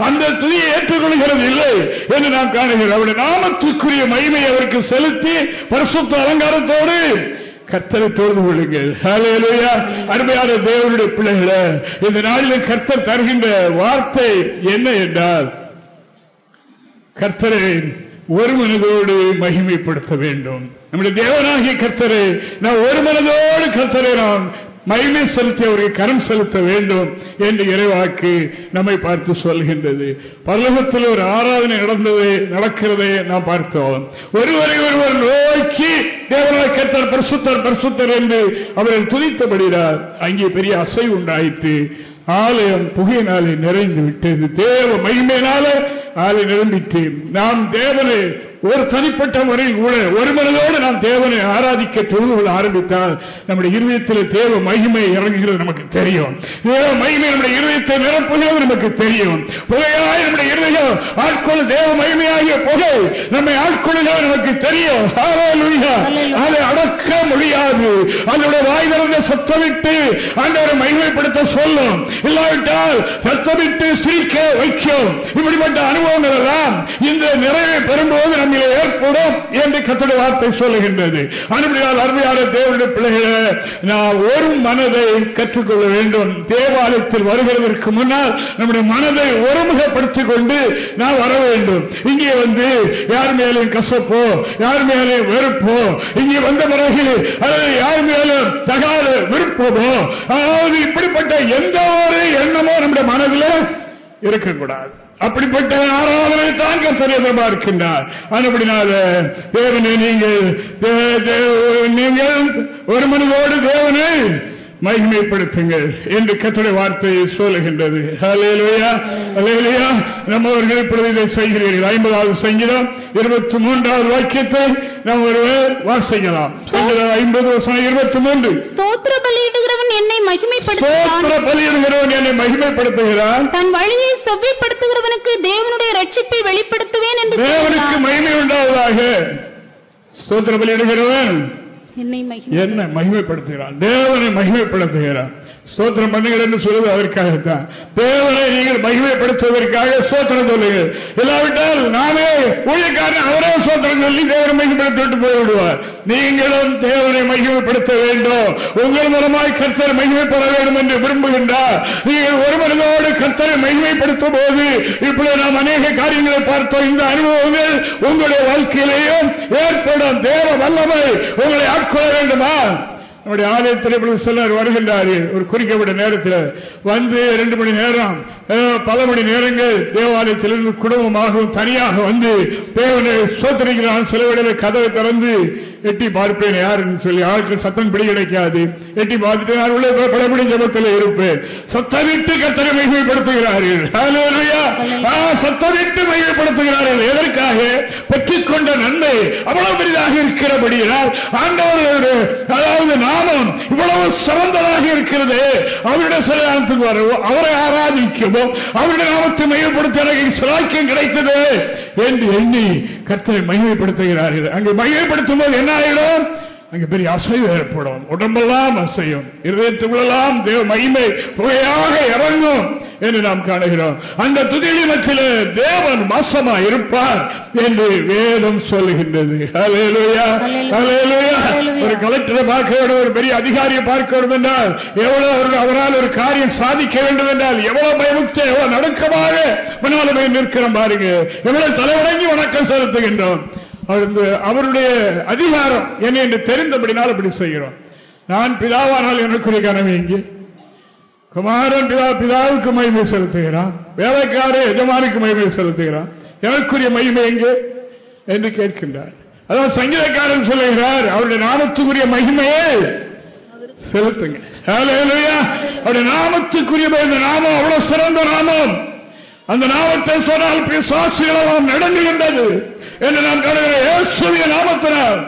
அந்த துதியை ஏற்றுக்கொள்கிறது இல்லை என்று நாம் காணுகிறோம். அவருடைய நாமத்துக்குரிய மகிமை அவருக்கு செலுத்தி பரிசுத்த அலங்காரத்தோடு கர்த்தரை தொழுது கொள்ளுங்கள். அருமையான தேவனுடைய பிள்ளைகளை இந்த நாளில் கர்த்தர் தருகின்ற வார்த்தை என்ன என்றால் கர்த்தரை ஒரு மனதோடு மகிமைப்படுத்த வேண்டும். நம்முடைய தேவனாகிய கர்த்தரை நாம் ஒரு மனதோடு கர்த்தரை நாம் மகிமை செலுத்தி அவருக்கு கரம் செலுத்த வேண்டும் என்று இறைவாக்கு நம்மை பார்த்து சொல்கின்றது. பல்லகத்தில் ஒரு ஆராதனை நடந்தது நடக்கிறதை நாம் பார்த்தோம். ஒருவரை ஒருவர் நோக்கி தேவனாய் கேட்டார் பரிசுத்தர் பரிசுத்தர் என்று அவர்கள் துதித்தபடினார் அங்கே பெரிய அசைவு உண்டாயிற்று. ஆலயம் புகையினாலே நிறைந்து விட்டது. தேவ மகிமையினால ஆலை நிரம்பிட்டு நாம் தேவனை ஒரு தனிப்பட்ட முறையில் கூட ஒரு மனதோடு நாம் தேவனை ஆராதிக்க தொழுது கொள்ள ஆரம்பித்தால் நம்முடைய இருதயத்தில் தேவ மகிமை இறங்குகிறது நமக்கு தெரியும். தேவ மகிமை நம்முடைய இருதயத்தை நிரப்புகிறது நமக்கு தெரியும். புகையாய் நம்முடைய இருதயம் ஆட்கொள்ள தேவ மகிமையாகிய புகை நம்மை ஆட்கொள்ளுகிறது நமக்கு தெரியும். அதை அடக்க முடியாது. அதனுடைய வாய் திறந்த சத்தமிட்டு ஆண்டவரை மகிமைப்படுத்த சொல்லும். இல்லாவிட்டால் சத்தமிட்டு சிரிக்க வைக்கும். இப்படிப்பட்ட அனுபவங்கள் எல்லாம் இந்த நிறைவை பெறும்போது நம்மிலே ஏற்படும் என்று கத்தோட வார்த்தை சொல்லுகின்றது. அனுப்பினால் அருமையான தேவனுடைய பிள்ளைகளே நாம் ஒரு மனதை கற்றுக்கொள்ள வேண்டும். தேவாலயத்தில் வருகிறதற்கு முன்னால் நம்முடைய மனதை ஒருமுகப்படுத்திக் கொண்டு நாம் வர வேண்டும். இங்கே வந்து யார் மேலும் கசப்போ யார் மேலே வெறுப்போ இங்கே வந்த பிறகு அல்லது யார் மேலும் தகாத விருப்பமோ அதாவது இப்படிப்பட்ட எந்த ஒரு எண்ணமோ நம்முடைய மனதில் இருக்கக்கூடாது. அப்படிப்பட்ட ஆராதனை தான் கத்தர் இருக்கின்றார் அதுபடினால தேவனை நீங்கள் நீங்கள் ஒரு மனிதோடு தேவனை மகிமைப்படுத்துங்கள் என்று கத்துடைய வார்த்தையை சொல்லுகின்றது. நம்மவர்கள் இப்பொழுது இதை செய்கிறீர்கள். ஐம்பதாவது சங்கீதம் இருபத்தி மூன்றாவது வாக்கியத்தை நாம் ஒருவர் வாசிக்கலாம். ஐம்பது இருபத்தி மூன்று. ஸ்தோத்திர பலியிடுகிறவன் என்னை மகிமைப்படுத்துகிறான். என்னை மகிமைப்படுத்துகிறான். தன் வழியை செவ்விப்படுத்துகிறவனுக்கு தேவனுடைய ரட்சிப்பை வெளிப்படுத்துவேன் என்று தேவனுக்கு. மகிமை உண்டாவதாக. சோத்திர பலியிடுகிறவன் என்னை என்ன மகிமைப்படுத்துகிறான் தேவனை மகிமைப்படுத்துகிறான் ஸ்தோத்திரம் பண்ணுங்கள் என்று சொல்வது அதற்காகத்தான். தேவனை நீங்கள் மகிமைப்படுத்துவதற்காக சோத்திரம் சொல்லுங்கள். இல்லாவிட்டால் நாமே ஊழியக்காரன் அவரே சோத்திரம் சொல்லி தேவனை மகிமைப்படுத்தி விட்டு போய்விடுவார். நீங்களும் தேவனை மகிமைப்படுத்த வேண்டும். உங்கள் மூலமாய் கர்த்தரை மகிமைப்பட வேண்டும் என்று விரும்புகின்றார். நீங்கள் ஒரு மனதோடு கர்த்தரை மகிமைப்படுத்தும் போது இப்படி நாம் அநேக காரியங்களை பார்த்தோம். இந்த அனுபவங்கள் உங்களுடைய வாழ்க்கையிலேயும் ஏற்படும். தேவ வல்லமை உங்களை ஆட்கொள்ள வேண்டுமா? நம்முடைய ஆலயத்தில் இப்படி சிலர் வருகின்றார்கள். ஒரு குறிக்கப்பட்ட நேரத்தில். வந்து இரண்டு மணி நேரம் பல மணி நேரங்கள் தேவாலயத்திலிருந்து குடும்பமாகவும் தனியாக வந்து தேவனை சோத்தரிக்கிறான் சில வேளையில கதவை திறந்து எட்டி பார்ப்பேன் யாருன்னு சொல்லி ஆட்கள் சத்தம் பிடி கிடைக்காது எட்டி பார்த்துட்டு நான் உள்ளே போய் ஜபத்தில் இருப்பேன். சத்தமிட்டு கத்தனை மகிமைப்படுத்துகிறார்கள். சத்தமிட்டு மகிமைப்படுத்துகிறார்கள். எதற்காக? பெற்றுக்கொண்ட நன்மை அவ்வளவு பெரிதாக இருக்கிறபடியால் ஆண்டவருடைய அதாவது நாமம் இவ்வளவு சிறந்ததாக இருக்கிறது. அவருடைய சிலானத்துக்கு வரவும் அவரை ஆராதிக்கவும். அவருடைய நாமத்தை மையப்படுத்த எனக்கு சிலாக்கியம் கிடைத்தது. என்று எண்ணி கர்த்தரை மகிமைப்படுத்துகிறார்கள். அங்கு மகிமைப்படுத்தும் போது என்ன ஆகிடும் அங்கு பெரிய அசைவு ஏற்படும். உடம்பெல்லாம் அசையும். இருதயத்துக்குள்ளெல்லாம் தேவ மகிமை புகையாக இறங்கும் என்று நாம் காணுகிறோம். அந்த துதிலி மத்தியிலே தேவன் மாசமா இருப்பார் என்று வேதம் சொல்லுகின்றது. ஒரு கலெக்டரை பார்க்க வேண்டும் ஒரு பெரிய அதிகாரியை பார்க்க வேண்டும் என்றால் எவ்வளவு அவரால் ஒரு காரியம் சாதிக்க வேண்டும் என்றால் எவ்வளவு பயமுக்த எவ்வளவு நடுக்கமாக முன்னால போய் நிற்கிறோம் பாருங்க. எவ்வளவு தலைவணங்கி வணக்கம் செலுத்துகின்றோம். அவருடைய அதிகாரம் என்ன என்று தெரிந்தபடினால் அப்படி செய்கிறோம். நான் பிதாவானால் எனக்குரிய கனவு இங்கே. குமாரன் பிதா பிதாவுக்கு மகிமை செலுத்துகிறான். வேலைக்காரர் எஜமானுக்கு மகிமை செலுத்துகிறான். எனக்குரிய மகிமை எங்கே? என்று கேட்கின்றார். அதாவது சங்கீதக்காரன் சொல்லுகிறார் அவருடைய நாமத்துக்குரிய மகிமையே செலுத்துங்க. அவருடைய நாமத்துக்குரிய நாமம் அவ்வளவு சிறந்த நாமம். அந்த நாமத்தை சொன்னால் பிசாசுகளெல்லாம் நடங்குகின்றது. என்று நாம் கருதுகிற நாமத்தினால்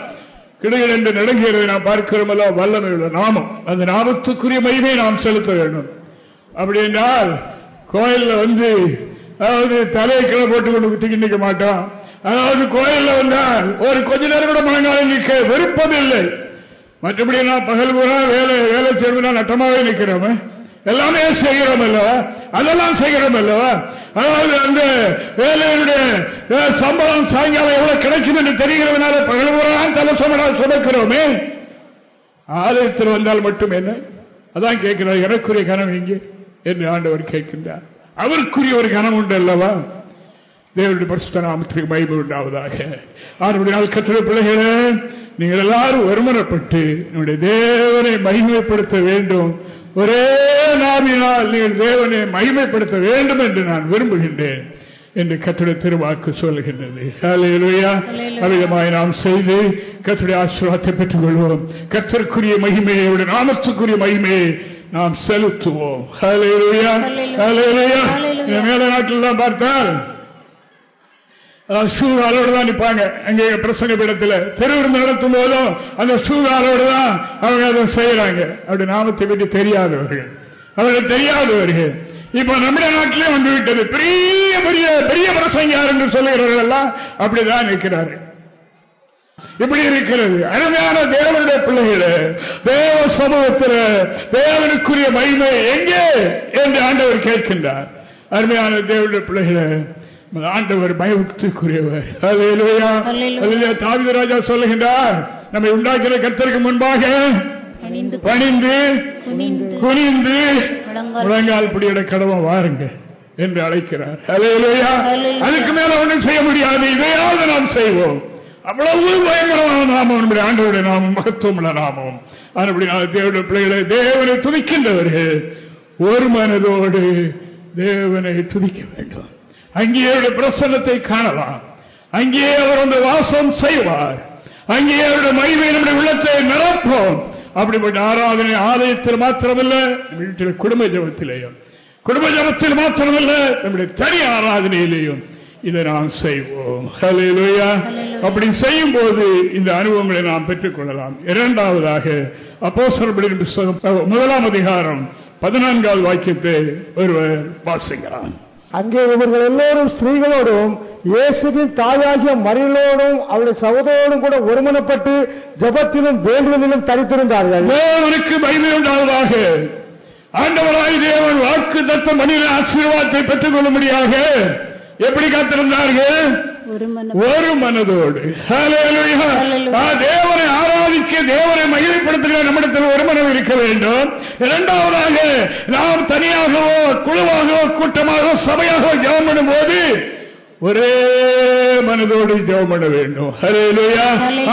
கிடையாது என்று நடங்குகிறதை நாம் பார்க்கிறோம் அல்ல வல்லமை உள்ள நாமம். அந்த நாமத்துக்குரிய மகிமை நாம் செலுத்த வேண்டும். அப்படி என்றால் கோயில்ல வந்து அதாவது தலையை கீழே போட்டு கொண்டு குத்திக்கு நிற்க மாட்டோம். அதாவது கோயில்ல வந்தால் ஒரு கொஞ்ச நேரம் கூட முழங்கால நிற்க விருப்பமில்லை மற்றபடி நான் பகல் பூரா வேலை வேலை செய்யணும்னா நட்டமாவே நிற்கிறோம் எல்லாமே செய்கிறோம் அல்லவா? அதெல்லாம் செய்கிறோம் அல்லவா? அதாவது அந்த வேலையுடைய சம்பளம் சாயங்காலம் எவ்வளவு கிடைக்கும் என்று தெரிகிறதுனால பகல் பூரா தலை சுமடா சுமக்கிறோமே ஆலயத்தில் வந்தால் மட்டும் என்ன? அதான் கேட்கிறார் எனக்குரிய கனம் எங்கே என்று ஆண்டவர் கேட்கின்றார். அவருக்குரிய ஒரு கனம் உண்டு அல்லவா? தேவனுடைய பரிசுத்த நாமத்திற்கு மகிமை உண்டாவதாக. ஆறுபடி நாள் கத்திர பிள்ளைகளே நீங்கள் எல்லாரும் வருமனப்பட்டு நம்முடைய தேவனை மகிமைப்படுத்த வேண்டும். ஒரே நாவினால் நீங்கள் தேவனை மகிமைப்படுத்த வேண்டும் என்று நான் விரும்புகின்றேன் என்று கத்துடைய திருவாக்கு சொல்லுகின்றது. ஹalleluya. அவ்விதமாய் நாம் செய்து கத்துடைய ஆசீர்வாதத்தை பெற்றுக் கொள்வோம் கத்தருக்குரிய மகிமையை நாமத்துக்குரிய மகிமையை நாம் செலுத்துவோம். மேல நாட்டில் பார்த்தால் ஷூகாலோடு தான் நிற்பாங்க. அங்கே பிரசங்க பீடத்தில் தெருவிருந்து நடத்தும் போதும் அந்த ஷூகாலோடு தான் அவங்க அதை செய்யறாங்க. அப்படி நாமத்தை பற்றி தெரியாதவர்கள். அவர்கள் தெரியாதவர்கள். இப்ப நம்முடைய நாட்டிலே வந்து விட்டது. பெரிய பெரிய பெரிய பிரசங்கார் என்று சொல்லுகிறவர்கள் எல்லாம் அப்படிதான் இருக்கிறார்கள். இப்படி இருக்கிறது. அருமையான தேவனுடைய பிள்ளைகளே தேவ சமூகத்தில் தேவனுக்குரிய மகிமை எங்கே? என்று ஆண்டவர் கேட்கின்றார். அருமையான தேவனுடைய பிள்ளைகளை ஆண்டவர் பயபக்திக்குரியவர் அல்லேலூயா. அல்லேலூயா. அல்லேலூயா. தாவீது ராஜா சொல்லுகின்றார் நம்மை உண்டாக்கிற கர்த்தருக்கு முன்பாக பணிந்து குனிந்து முழங்கால் பிடியிட கடவுள் வாருங்க என்று அழைக்கிறார். அதுக்கு மேல ஒன்றும் செய்ய முடியாது இதையாவது நாம் செய்வோம் அவ்வளவு பயங்கரமான நாமம் ஆண்டவருடைய நாமம் மகத்துவமுள்ள நாமம் அப்படி தேவனுடைய பிள்ளைகளை தேவனை துதிக்கின்றவர்கள் ஒரு மனதோடு தேவனை துதிக்க வேண்டும் அங்கே அவருடைய பிரசன்னத்தை காணலாம். அங்கே அவர் வந்து வாசம் செய்வார். அங்கே அவருடைய மகிமை நம்முடைய உள்ளத்தை நிரப்போம். அப்படிப்பட்ட ஆராதனை ஆலயத்தில் மாத்திரமல்ல வீட்டில் குடும்ப ஜபத்திலேயும். குடும்ப ஜபத்தில் மாத்திரமல்ல நம்முடைய தனி ஆராதனையிலேயும் இதை நாம் செய்வோம். அப்படி செய்யும் போது இந்த அனுபவங்களை நாம் பெற்றுக் கொள்ளலாம் இரண்டாவதாக அப்போஸ்தலர்களின் புஸ்தகம் முதலாம் அதிகாரம் பதினான்காவது வாக்கியத்தை ஒருவர் வாசிக்கிறான் அங்கே இவர்கள் எல்லோரும் ஸ்திரீகளோடும் இயேசுவின் தாயாகிய மறியலோடும் அவருடைய சகோதரோடும் கூட ஒருமனப்பட்டு ஜபத்திலும் வேண்டுதலிலும் தரித்திருந்தார்கள். தேவனுக்கு மகிமை உண்டாவதாக. ஆண்டவராய் தேவன் வாக்கு தத்த மனித ஆசீர்வாதத்தை பெற்றுக் கொள்ளும்படியாக எப்படி காத்திருந்தார்கள்? ஒரு மனதோடு. தேவனை ஆராதிக்க தேவனை மகிழ்ப்படுத்துகிற நம்மிடத்தில் ஒரு மனம் இருக்க வேண்டும். இரண்டாவதாக நாம் தனியாகவோ குழுவாகவோ கூட்டமாகவோ சபையாகவோ ஜெபம் பண்ணும்போது ஒரே மனதோடு ஜெபம் பண்ண வேண்டும்.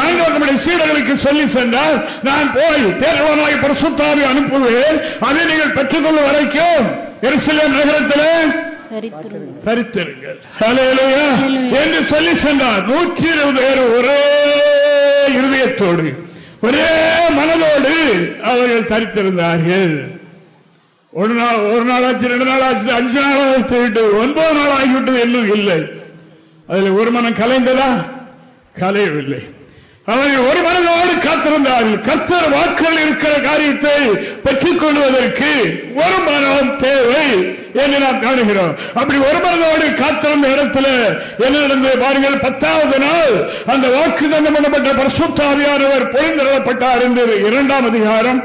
ஆண்டவர் நம்முடைய சீடர்களுக்கு சொல்லி சென்றால் நான் போய் தேர்வானாய் பரிசுத்தாவை அனுப்புவேன் அதை நீங்கள் பெற்றுக்கொள்ளும் வரைக்கும் எருசலேம் நகரத்திலே ஹalleluya. என்று சொல்லி சென்றார் நூற்றி இருபது பேர் ஒரே இருதயத்தோடு ஒரே மனதோடு அவர்கள் தரித்திருந்தார்கள். ஒரு நாள் ஒரு நாள் ஆச்சு ரெண்டு நாள் ஆச்சு அஞ்சு நாள் விட்டு ஒன்பது நாள் ஆகிவிட்டது இன்னும் இல்லை. அதில் ஒரு மனம் கலைந்ததா? கலையவில்லை. அவர்கள் ஒரு மனதோடு காத்திருந்தார்கள் கர்த்தர் வாக்குகள் இருக்கிற காரியத்தை பெற்றுக் கொள்வதற்கு ஒரு மனம் தேவை என்று நாம் காணுகிறோம். அப்படி ஒரு மனதோடு காத்திருந்த இடத்துல என்ன நடந்தது பாருங்கள் பத்தாவது நாள் அந்த வாக்கு தந்தம் பண்ணப்பட்ட பரிசுத்தாவியானவர் பொழிந்தரப்பட்டார் என்று இரண்டாம் அதிகாரம்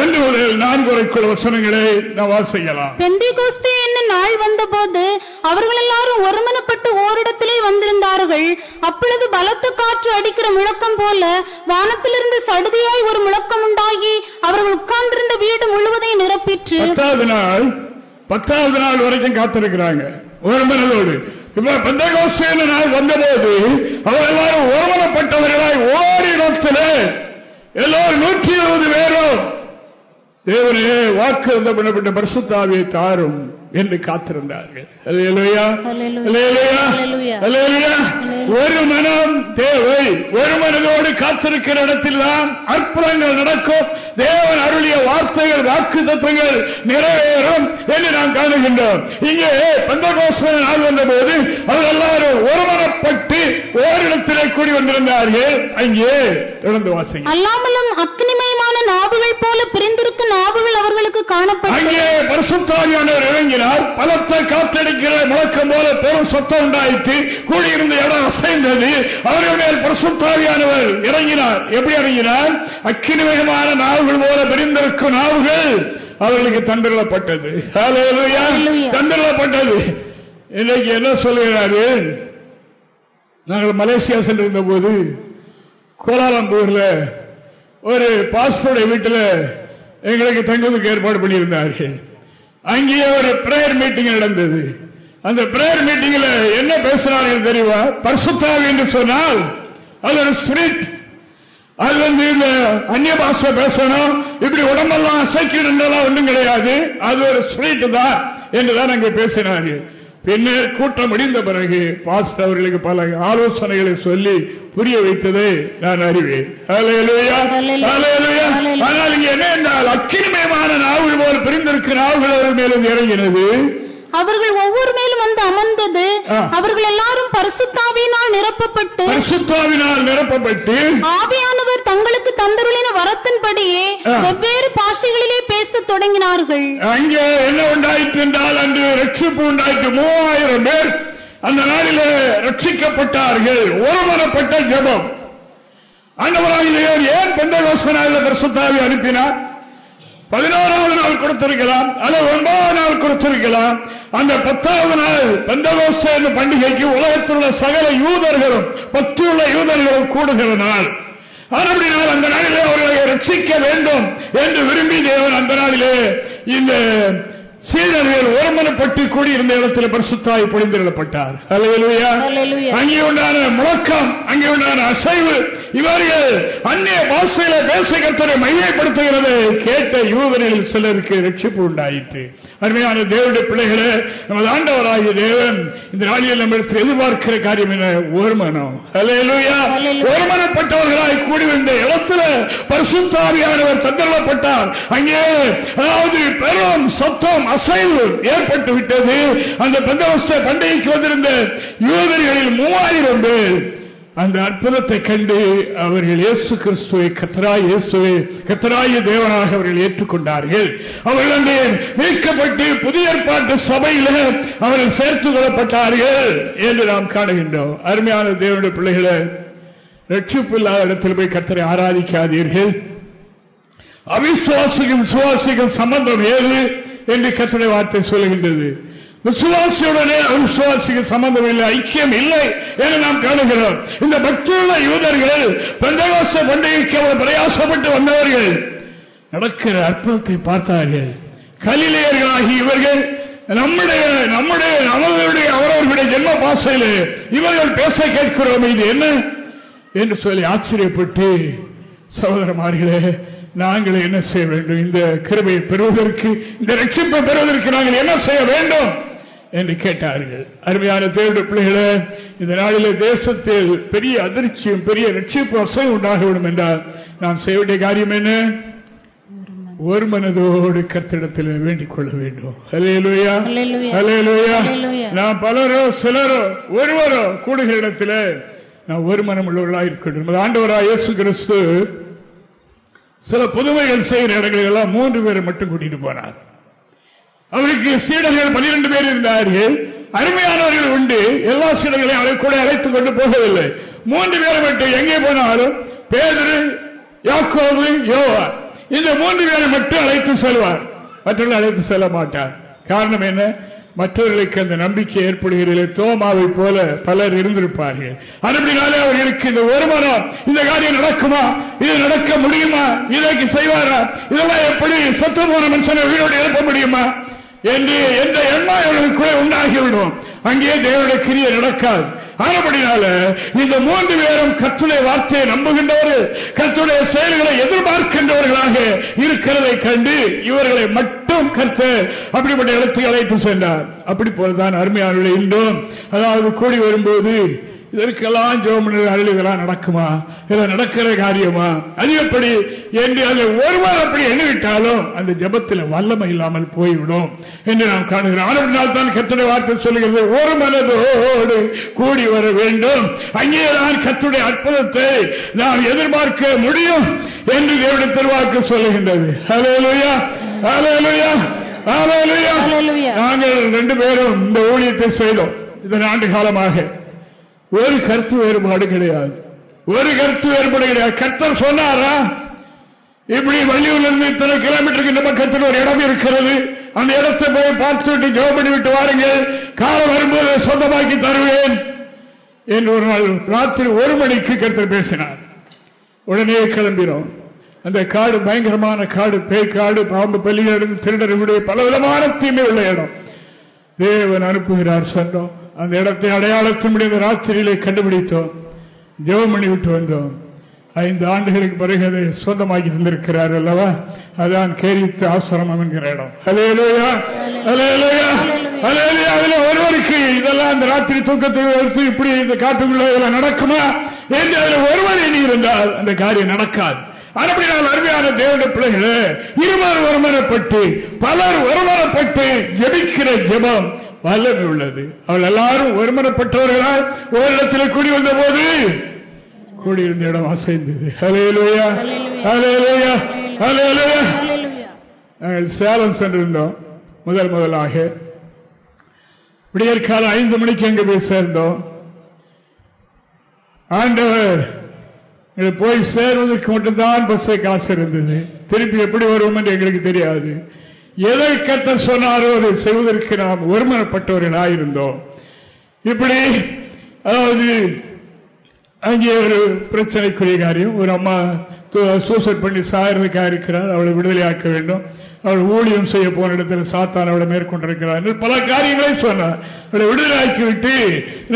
ஒன்று முதல் நான்கு வரைக்குள்ள வசனங்களை நாம் வாசிக்கலாம் பெந்திகோஸ்தே என்னும் நாள் வந்தபோது அவர்கள் எல்லாரும் ஒருமனப்பட்டு ஓரிடத்திலே வந்திருந்தார்கள். அப்பொழுது பலத்த காற்று அடிக்கிற முழக்கம் போல வானத்திலிருந்து சடுதியாய் ஒரு முழக்கம் உண்டாகி அவர்கள் உட்கார்ந்திருந்த வீடு முழுவதையும் நிரப்பிற்று. பத்தாவது நாள் பத்தாவது நாள் வரைக்கும் காத்திருக்கிறாங்க. ஒரு மனதோடு இப்ப பந்தகோஸ்தேன நாள் வந்தபோது அவர் எல்லாரும் ஒருமனப்பட்டவர்களாய் ஓடி இடத்திலே எல்லோரும் நூற்றி இருபது பேரும் தேவனே வாக்கு இருந்த பண்ணப்பட்ட பரிசுத்தாவியை தாரும் என்று காத்திருந்தார்கள். ஒரு மனம் தேவை. ஒரு மனதோடு காத்திருக்கிற இடத்தில் தான் அற்புதங்கள் நடக்கும். தேவன் அருளிய வார்த்தைகள் வாக்கு தத்துவங்கள் நிறைவேறும் என்று நாம் காணுகின்றோம். இங்கே பந்தகோசன நாள் வந்தபோது அவர் எல்லாரும் ஒருமனப்பட்டு ஓரிடத்திலே கூடி வந்திருந்தார்கள். அங்கே தொடர்ந்து வாசிங்க. அல்லாமலும் அக்னிமயமான நாவுகள் போல பிரிந்திருக்கும் நாவுகள் அவர்களுக்கு காணப்பட்டது அங்கே பரிசுத்தாவியானவர் இறங்கினார். பலத்தை காத்தடிக்கிற முழக்கம் போல பெரும் சத்தம் உண்டாயிற்று. கூடியிருந்த இடம் அசைந்தது. அவர்கள் மேல் பரிசுத்தாவியானவர் இறங்கினார். எப்படி இறங்கினார்? அக்கினிமயமான நாவுகள் போல பிரிந்திருக்கும் நாவுகள் அவர்களுக்கு தந்திரப்பட்டது. தந்திரப்பட்டது. இன்னைக்கு என்ன சொல்லுகிறார்கள் நாங்கள் மலேசியா சென்றிருந்த போது கோலாலம்பூர்ல ஒரு பாஸ்போர்ட் வீட்டில் எங்களுக்கு தங்குவதற்கு ஏற்பாடு பண்ணியிருந்தார்கள். அங்கே ஒரு பிரேயர் மீட்டிங் நடந்தது. அந்த பிரேயர் மீட்டிங்ல என்ன பேசுறார்கள் தெரியுமா? பரிசுத்தாவி என்று சொன்னால் அது ஒரு ஸ்பிரிட் அது வந்து இந்த அந்நிய பாஷை பேசணும். இப்படி உடம்பெல்லாம் அசைக்கணும் ஒன்றும் கிடையாது. அது ஒரு ஸ்பிரிட் தான் என்றுதான் அங்கே பேசினார்கள். பின்னர் கூட்டம் முடிந்த பிறகு பாஸ்டர் அவர்களுக்கு பல ஆலோசனைகளை சொல்லி புரிய வைத்ததை நான் அறிவேன். ஆனால் இங்கே என்ன என்றால் அக்கினிமயமான நாவுகள் போல் பிரிந்திருக்கிற நாவுகள் அவர்கள் மேலும் இறங்கினது. அவர்கள் ஒவ்வொரு மேலும் வந்து அமர்ந்தது. அவர்கள் எல்லாரும் பரிசுத்தாவியினால் நிரப்பப்பட்டு பரிசுத்தாவினால் நிரப்பப்பட்டு ஆவியானவர் தங்களுக்கு தந்தருளின வரத்தின்படியே. வெவ்வேறு பாஷைகளிலே பேசத் தொடங்கினார்கள். அங்கே என்ன உண்டாயிற்று என்றால் அன்று ரட்சிப்பு உண்டாயிற்று. மூவாயிரம் பேர் அந்த நாளிலே ரட்சிக்கப்பட்டார்கள். ஒருமனப்பட்ட ஜெபம். ஆண்டவராக ஏன் பெந்தகோஸ்த நாளில் பரிசுத்தாவி அனுப்பினார்? பதினோராவது நாள் கொடுத்திருக்கலாம். அல்லது ஒன்பதாவது நாள் கொடுத்திருக்கலாம். அந்த பத்தாவது நாள் பெந்தகோஸ்த என்ற பண்டிகைக்கு உலகத்தில் உள்ள சகல யூதர்களும் பக்தியுள்ள யூதர்களும் கூடுகிற நாள். அப்படினால் அந்த நாளிலே அவர்களை ரட்சிக்க வேண்டும் என்று விரும்பி தேவன் அந்த நாளிலே இந்த சீடர்கள் ஒருமனப்பட்டு கூடியிருந்த இடத்தில் பரிசுத்தாய் அல்லேலூயா. அங்கே உண்டான முழக்கம் அங்கே உண்டான அசைவு இவர்கள் அந்நிய பாஷையில பேச கத்தரை மையப்படுத்துகிறது. கேட்ட யூதரில் சிலருக்கு ரட்சிப்பு உண்டாயிற்று. அருமையான தேவனுடைய பிள்ளைகளே நமது ஆண்டவராகிய தேவன் இந்த நாளில் நம்ம எதிர்பார்க்கிற காரியம் என்ன? ஒரு மனம் ஒரு மனப்பட்டவர்களாய் கூடி வந்த இடத்துல பரிசுத்தாவியானவர் தந்தரப்பட்டார் அங்கே அதாவது பெரும் சத்தம் அசைவு ஏற்பட்டு விட்டது அந்த பந்தவஸ்த பண்டிகைக்கு வந்திருந்த யூதர்களில் மூவாயிரம் பேர் அந்த அற்புதத்தை கண்டு அவர்கள் இயேசு கிறிஸ்துவை கத்தராய் இயேசுவை கத்தராய தேவனாக அவர்கள் ஏற்றுக்கொண்டார்கள். அவர்கள் அங்கே மீட்கப்பட்டு புதிய ஏற்பாட்டு சபையில் அவர்கள் சேர்த்துக் கொள்ளப்பட்டார்கள் என்று நாம் காணுகின்றோம். அருமையான தேவனுடைய பிள்ளைகளை ரட்சிப்பு இல்லாத இடத்தில் போய் கத்தரை ஆராதிக்காதீர்கள். அவிசுவாசிக்கும் விசுவாசிக்கும் சம்பந்தம் ஏது என்று கத்தனை வார்த்தை சொல்லுகின்றது. விசுவாசியுடனே அவிசுவாசிக்கு சம்பந்தம் இல்லை ஐக்கியம் இல்லை என நாம் காணுகிறோம். இந்த பக்தியுள்ள யூதர்கள் பந்தவாச பண்டிகைக்கு அவர் பிரயாசப்பட்டு வந்தவர்கள். நடக்கிற அற்புதத்தை பார்த்தார்கள். கலிலேயர்களாகி இவர்கள் நம்முடைய நம்முடைய நம்மளுடைய அவரவர்களுடைய ஜென்ம பாசையில் இவர்கள் பேச கேட்கிறோம். இது என்ன? என்று சொல்லி ஆச்சரியப்பட்டு சகோதரமார்களே நாங்கள் என்ன செய்ய வேண்டும்? இந்த கிருபையை பெறுவதற்கு இந்த ரட்சிப்பை பெறுவதற்கு நாங்கள் என்ன செய்ய வேண்டும்? என்று கேட்டார்கள். அருமையான தேவடைய பிள்ளைகளை இந்த நாளிலே தேசத்தில் பெரிய அதிர்ச்சியும் பெரிய ரட்சிப்பு அசைவு உண்டாகிவிடும் என்றால் நாம் செய்ய வேண்டிய காரியம் என்ன? ஒரு மனதோடு கத்திடத்தில் வேண்டிக் கொள்ள வேண்டும். நாம் பலரோ சிலரோ ஒருவரோ கூடுகிற இடத்துல நாம் ஒரு மனம் உள்ளவர்களாக இருக்கட்டும் ஆண்டவராக இயேசு கிறிஸ்து சில புதுமைகள் செய்கிற இடங்களெல்லாம் மூன்று பேரை மட்டும் கூட்டிட்டு போனார் அவருக்கு சீடர்கள் பனிரெண்டு பேர் இருந்தார்கள். அருமையானவர்கள் உண்டு. எல்லா சீடர்களையும் அவரை கூட அழைத்துக் கொண்டு போகவில்லை. மூன்று பேரை மட்டும் எங்கே போனாலும் பேரு யாக்கோவு யோவா. இந்த மூன்று பேரை மட்டும் அழைத்து செல்வார். மற்றவர்கள் அழைத்து செல்ல மாட்டார். காரணம் என்ன? மற்றவர்களுக்கு அந்த நம்பிக்கை ஏற்படுகிறது தோமாவை போல பலர் இருந்திருப்பார்கள். அதுபடினாலே அவர்களுக்கு இந்த ஒரு இந்த காரியம் நடக்குமா? இது நடக்க முடியுமா? இதற்கு செய்வாரா? இதெல்லாம் எப்படி சத்து போன மனுஷனை உயிரோடு எழுப்ப முடியுமா? என்று எந்த எண்ணம் இவர்களுக்குள்ளே உண்டாகிவிடும். அங்கே தேவனுடைய கிரியை நடக்காது. ஆனபடினால இந்த மூன்று பேரும் கத்துடைய வார்த்தையை நம்புகின்றவர்கள் கத்துடைய செயல்களை எதிர்பார்க்கின்றவர்களாக இருக்கிறதை கண்டு இவர்களை மட்டும் கற்று அப்படிப்பட்ட இடத்துக்கு அழைத்து சென்றார். அப்படி போலதான் அருமையானவர்கள் இன்றும் அதாவது கூடி வரும்போது இதற்கெல்லாம் ஜோமனர் அருள் இதெல்லாம் நடக்குமா? இதெல்லாம் நடக்கிற காரியமா? அது எப்படி? என்று அதை ஒருவர் அப்படி எண்ணிவிட்டாலும் அந்த ஜபத்தில் வல்லமை இல்லாமல் போய்விடும் என்று நாம் காணுகிறோம். ஆனால் தான் கத்துடைய வார்த்தை சொல்லுகிறது. ஒரு மனதோடு கூடி வர வேண்டும். அங்கேதான் கத்துடைய அற்புதத்தை நாம் எதிர்பார்க்க முடியும் என்று தேவடைய திருவாக்கு சொல்லுகின்றது. அலையலுயா அலையலுயா அலையலுயா நாங்கள் ரெண்டு பேரும் இந்த ஊழியத்தை செய்தோம். இதன் ஆண்டு காலமாக. ஒரு கருத்து வேறுபாடு கிடையாது. ஒரு கருத்து வேறுபாடு கிடையாது. கர்த்தர் சொன்னாரா? இப்படி வள்ளியூர்ல இருந்து இத்தனை கிலோமீட்டருக்கு இந்த பக்கத்தில் ஒரு இடம் இருக்கிறது. அந்த இடத்தை போய் பார்த்து விட்டு ஜோ பண்ணி விட்டு வாருங்கள். காலம் வரும்போது சொந்தமாக்கி தருவேன் என்று ஒரு நாள் ராத்திரி ஒரு மணிக்கு கருத்தர் பேசினார். உடனே கிளம்பினோம். அந்த காடு பயங்கரமான காடு பேய் காடு பாம்பு பள்ளிகள் திருடர்களுடைய பல விதமான தீமை உள்ள இடம். தேவன் அனுப்புகிறார் சொன்னோம் அந்த இடத்தை அடையாளத்தின் முடிந்த ராத்திரியிலே கண்டுபிடித்தோம். ஜெவமணி விட்டு வந்தோம். ஐந்து ஆண்டுகளுக்கு பிறகு அதை சொந்தமாக்கி தந்திருக்கிறார் அல்லவா? அதான் கேரித்து ஆசிரமம் என்கிற இடம். அலையலையா அலையலையா அலையலையா அதுல ஒருவருக்கு இதெல்லாம் அந்த ராத்திரி தூக்கத்தை எடுத்து இப்படி இந்த காட்டுக்குள்ள இதெல்லாம் நடக்குமா? என்று அதில் ஒருவர் எண்ணி இருந்தால் அந்த காரியம் நடக்காது. அப்படினால் அருமையான தேவனுடைய பிள்ளைகளே இருவர் ஒருமரப்பட்டு பலர் ஒருமரப்பட்டு ஜபிக்கிற ஜெபம் வல்லமை உள்ளது. அவள் எல்லாரும் ஒருமனப்பட்டவர்களால் ஓரிடத்தில் கூடி வந்த போது கூடியிருந்த இடம் அசைந்தது. நாங்கள் சேலம் சென்றிருந்தோம். முதல் முதலாக விடியற்கால ஐந்து மணிக்கு அங்கு போய் சேர்ந்தோம்? ஆண்டவர் போய் சேர்வதற்கு மட்டும்தான் பஸ்ஸை காசு இருந்தது. திருப்பி எப்படி வருவோம் என்று எங்களுக்கு தெரியாது. எதை கத்த சொன்னாரோ அதை செய்வதற்கு நாம் ஒருமனப்பட்டவர்களாயிருந்தோம் இப்படி அதாவது அங்கே ஒரு பிரச்சனைக்குரிய காரியம். ஒரு அம்மா சூசைட் பண்ணி சாயறதுக்காக இருக்கிறார். அவளை விடுதலையாக்க வேண்டும். அவள் ஊழியம் செய்ய போன இடத்துல சாத்தான் அவளை மேற்கொண்டிருக்கிறார் பல காரியங்களை சொன்னார். அவளை விடுதலையாக்கி விட்டு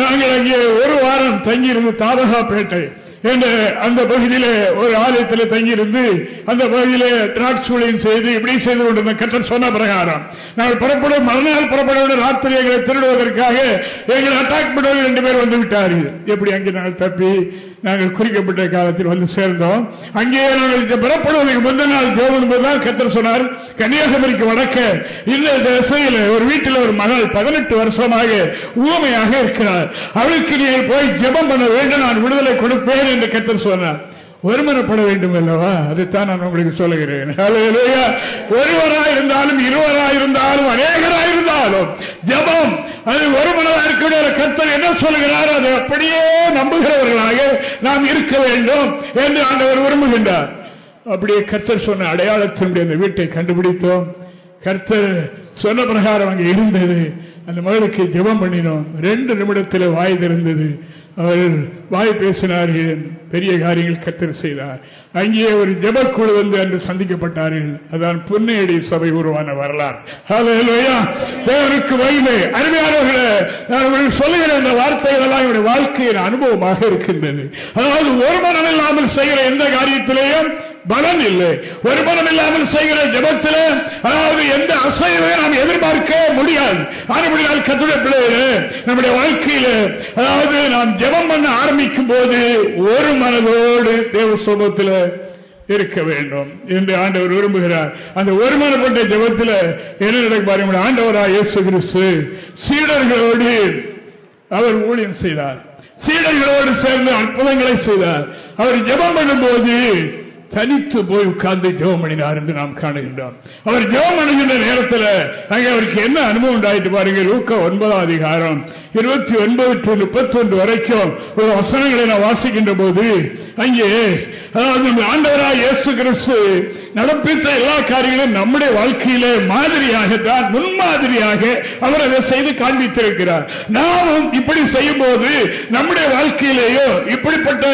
நாங்கள் அங்கே ஒரு வாரம் தங்கியிருந்து தாதகா பேட்டை அந்த பகுதியில ஒரு ஆலயத்தில் தங்கியிருந்து அந்த பகுதியில டிராக்ஸ் செய்து இப்படி செய்து கொண்டிருந்த கற்றல் சொன்ன பிரகாரம் நாங்கள் புறப்பட மறுநாள் புறப்பட ராத்திரி எங்களை திருடுவதற்காக எங்களை அட்டாக் பண்ணுவது ரெண்டு பேர் வந்து விட்டார்கள். எப்படி அங்கே நாங்கள் தப்பி? நாங்கள் குறிக்கப்பட்ட காலத்தில் வந்து சேர்ந்தோம். அங்கே நாங்கள் புறப்படுவதற்கு முந்த நாள் ஜோவன் கத்தர் சொன்னார் கன்னியாகுமரிக்கு வடக்க இந்த திசையில் ஒரு வீட்டில் ஒரு மகள் பதினெட்டு வருஷமாக ஊமையாக இருக்கிறார் அவளுக்கு நீங்கள் போய் ஜெபம் பண்ண வேண்டும் நான் விடுதலை கொடுப்பேன் என்று கத்தர் சொன்னார். ஒருமனப்பட வேண்டும் அல்லவா? அதைத்தான் நான் உங்களுக்கு சொல்லுகிறேன். ஒருவராயிருந்தாலும் இருவராயிருந்தாலும் அநேகராயிருந்தாலும் ஜபம் அது ஒருமனதாக இருக்கக்கூடிய கர்த்தர் என்ன சொல்கிறார் அதை அப்படியே நம்புகிறவர்களாக நாம் இருக்க வேண்டும் என்று ஆண்டவர் விரும்புகின்றார். அப்படியே கர்த்தர் சொன்ன அடையாளத்தினுடைய அந்த வீட்டை கண்டுபிடித்தோம். கர்த்தர் சொன்ன பிரகாரம் அங்கே இருந்தது. அந்த மகளுக்கு ஜெபம் பண்ணினோம். ரெண்டு நிமிடத்தில் வாய் திறந்தது. அவர் வாய் பேசினார்கள் பெரிய காரியங்கள் கத்தர் செய்தார். அங்கே ஒரு ஜபக்குழு வந்து அன்று சந்திக்கப்பட்டார்கள். அதான் புன்னேடி சபை உருவான வரலாறு. தேவனுக்கு வலிமை அருமையானவர்களே நான் சொல்லுகிற இந்த வார்த்தைகள் எல்லாம் என்னுடைய வாழ்க்கையின் அனுபவமாக இருக்கின்றது. அதாவது ஒரு மனம் இல்லாமல் செய்கிற எந்த காரியத்திலேயும் பலன் இல்லை. ஒரு பலம் இல்லாமல் செய்கிற ஜபத்தில் அதாவது எந்த அசைவை நாம் எதிர்பார்க்க முடியாது. ஆனபடியால் கத்துடைய பிள்ளைகளே நம்முடைய வாழ்க்கையில அதாவது நாம் ஜபம் பண்ண ஆரம்பிக்கும் போது ஒரு மனதோடு தேவ சோபத்தில் இருக்க வேண்டும் என்று ஆண்டவர் விரும்புகிறார். அந்த ஒருமானப்பட்ட ஜபத்தில் என்ன நடக்க பாருங்க ஆண்டவராக இயேசு கிறிஸ்து சீடர்களோடு அவர் ஊழியம் செய்தார். சீடர்களோடு சேர்ந்து அற்புதங்களை செய்தார். அவர் ஜபம் பண்ணும்போது தனித்து போய் உட்கார்ந்து ஜெவமணினார் என்று நாம் காணுகின்றோம். அவர் ஜெவமணிகின்ற நேரத்தில் அங்கே அவருக்கு என்ன அனுபவம் உண்டாயிட்டு பாருங்க ஊக்க ஒன்பதாம் அதிகாரம் இருபத்தி ஒன்பது டு முப்பத்தி ஒன்று வரைக்கும் ஒரு வசனங்களை நான் வாசிக்கின்ற போது அங்கே அதாவது ஆண்டவராக இயேசு கிறிஸ்து நடப்பித்த எல்லா காரியங்களும் நம்முடைய வாழ்க்கையிலே மாதிரியாகத்தான் முன்மாதிரியாக அவர் அதை செய்து காண்பித்திருக்கிறார். நாமும் இப்படி செய்யும் போது நம்முடைய வாழ்க்கையிலேயோ இப்படிப்பட்ட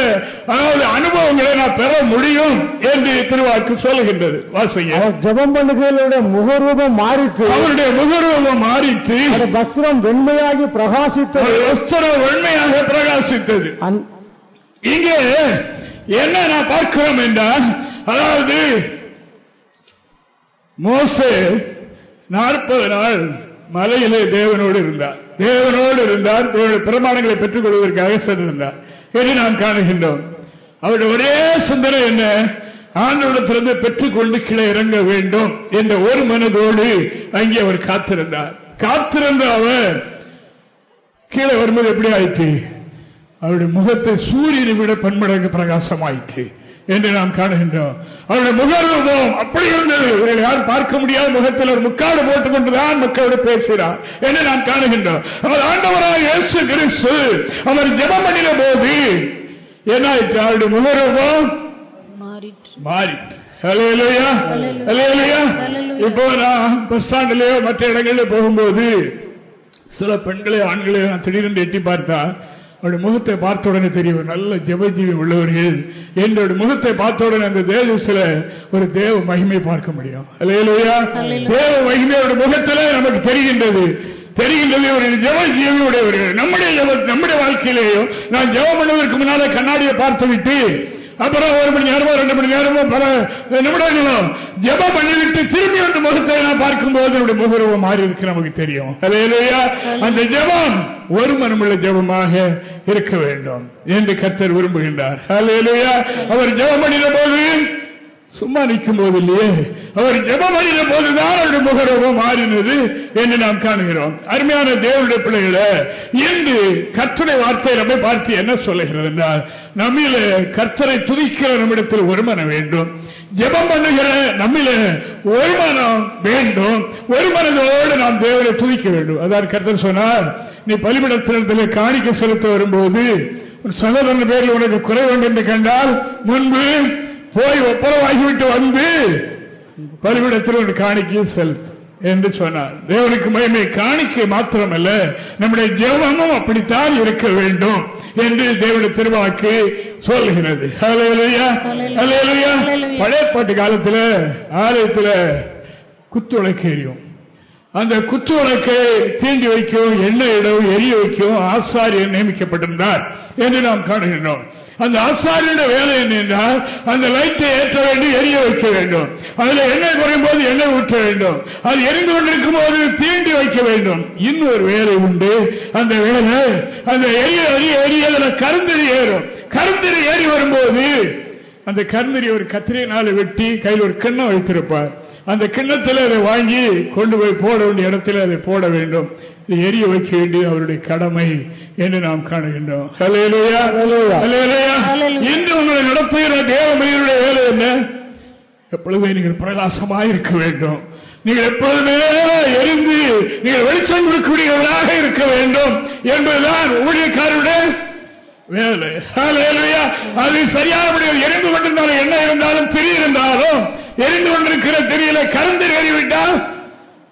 அதாவது அனுபவங்களை நான் பெற முடியும் என்று திருவாக்கு சொல்லுகின்றது. வாசிங்க. ஜபம் பண்ணுகையிலுடைய முகரூபம் மாறித்து அவருடைய முகரூபம் மாறித்து வஸ்திரம் வெண்மையாகி பிரகாசித்தது. வஸ்திரம் வெண்மையாக பிரகாசித்தது. இங்கே என்ன நான் பார்க்கிறோம் என்றால் அதாவது மோசே நாற்பது நாள் மலையிலே தேவனோடு இருந்தார். தேவனோடு இருந்தார். தேவனுடைய பிரமாணங்களை பெற்றுக் கொள்வதற்காக சென்றிருந்தார். என்று நாம் காணுகின்றோம். அவருடைய ஒரே சிந்தனை என்ன? ஆண்டவடத்திலிருந்து பெற்றுக்கொண்டு கீழே இறங்க வேண்டும் என்ற ஒரு மனதோடு அங்கே அவர் காத்திருந்தார். காத்திருந்த அவர் கீழே வரும்போது எப்படி ஆயிற்று? அவருடைய முகத்தை சூரியனை விட பன்மடங்கு பிரகாசமாயிற்று. என்று நாம் காணுகின்றோம். அவருடைய முகரூபம் அப்படி இருந்தது. யாரும் பார்க்க முடியாத முகத்தில் ஒரு முக்காடு போட்டுக் கொண்டுதான் மக்களோடு பேசுகிறார் என்று நாம் காணுகின்றோம். அவர் ஆண்டவராக இயேசு கிறிஸ்து அவர் ஜெபம் பண்ணின போது ஆயிற்று அவருடைய முகரூபம் மாறிட்டு இப்போ நான் பஸ் ஸ்டாண்ட்லயோ மற்ற இடங்களில் போகும்போது சில பெண்களே ஆண்களே நான் திடீரென்று எட்டி பார்த்தா அவருடைய முகத்தை பார்த்த உடனே தெரியும் நல்ல ஜபஜீவி உள்ளவர்கள். என்னோட முகத்தை பார்த்த உடனே அந்த தேவசில ஒரு தேவ மகிமை பார்க்க முடியும். தேவ மகிமையோட முகத்தில் நமக்கு தெரிகின்றது. தெரிகின்றது ஒரு ஜப ஜீவியுடையவர்கள் நம்முடைய நம்முடைய வாழ்க்கையிலேயும் நான் ஜபம் பண்ணுவதற்கு முன்னாலே கண்ணாடியை பார்த்து விட்டு அப்புறம் ஒரு மணி நேரமோ ரெண்டு மணி நேரமோ பல நிமிடங்களோ ஜபம் பண்ணிவிட்டு திரும்பி வந்து முகத்தை நான் பார்க்கும் போது என்னுடைய முகரூபம் மாறி இருக்கு நமக்கு தெரியும். அந்த ஜபம் ஒரு மனமுள்ள ஜபமாக இருக்க வேண்டும் என்று கத்தர் விரும்புகின்றார். அவர் ஜபம் பண்ணின போது சும்மா நிற்கும் போது இல்லையே. அவர் ஜபம் அறிந்த போதுதான் அவருடைய முகரூபம் மாறினது என்று நாம் காணுகிறோம். அருமையான தேவனுடைய பிள்ளைகளை இன்று கத்துரை வார்த்தை நம்மை பார்த்து என்ன சொல்லுகிறது என்றால் நம்மில கர்த்தரை துதிக்கிற நம்மிடத்தில் ஒருமனம் வேண்டும். ஜபம் பண்ணுகிற நம்மில ஒருமனம் வேண்டும். ஒரு மனதோடு நாம் தேவனை துதிக்க வேண்டும். அதான் கர்த்தர் சொன்னார் நீ பலிபிடத்தினத்தில் காணிக்க செலுத்த வரும்போது சகோதரன் பேரில் உனக்கு குறை என்று கண்டால் முன்பு போய் ஒப்புறவாகிவிட்டு வந்து பலிபிடத்தில் ஒரு காணிக்கையை செலுத்து என்று சொன்னார். தேவனுக்கு மயமை காணிக்கை மாத்திரமல்ல நம்முடைய ஜெவமும் அப்படித்தான் இருக்க வேண்டும் என்று தேவனுடைய திருவாக்கு சொல்லுகிறது. பழைய பாட்டு காலத்தில் ஆலயத்தில் குத்துழைக்கு எரியும் அந்த குத்துவிளக்கை தீண்டி வைக்கும் எண்ணெய் இடம் எரிய வைக்கும் ஆசாரியர் நியமிக்கப்பட்டிருந்தார் என்று நாம் காணுகின்றோம். அந்த ஆசாரியோட வேலை என்னென்றால் அந்த லைட்டை ஏற்ற வேண்டும் எரிய வைக்க வேண்டும். அதுல எண்ணெய் குறையும் போது எண்ணெய் ஊற்ற வேண்டும். அது எரிந்து கொண்டிருக்கும் போது தீண்டி வைக்க வேண்டும். இன்னொரு வேலை உண்டு. அந்த வேலை அந்த எரிய எரிய எரிய அதுல கருந்தறி ஏறும். கருந்தறி ஏறி வரும்போது அந்த கருந்தறி ஒரு கத்திரியினால வெட்டி கையில் ஒரு கிண்ணம் வைத்திருப்பார். அந்த கிண்ணத்தில் அதை வாங்கி கொண்டு போய் போட வேண்டிய இடத்துல அதை போட வேண்டும். எரிய வைக்க வேண்டியது அவருடைய கடமை என்று நாம் காணுகின்றோம். இன்று உங்களை நடத்துகிற தேவ மனிதனுடைய வேலை என்ன? எப்பொழுதுமே நீங்கள் பிரகாசமாக இருக்க வேண்டும். நீங்கள் எப்பொழுதுமே எரிந்து நீங்கள் வெளிச்சம் கொடுக்கக்கூடியவர்களாக இருக்க வேண்டும் என்பதுதான் ஊழியக்காரருடைய வேலை. ஹalleluya. அது சரியானபடி எரிந்து கொண்டிருந்தாலும் என்ன இருந்தாலும் திரி இருந்தாலும் எரிந்து கொண்டிருக்கிற திரியில கருந்து எறிவிட்டால்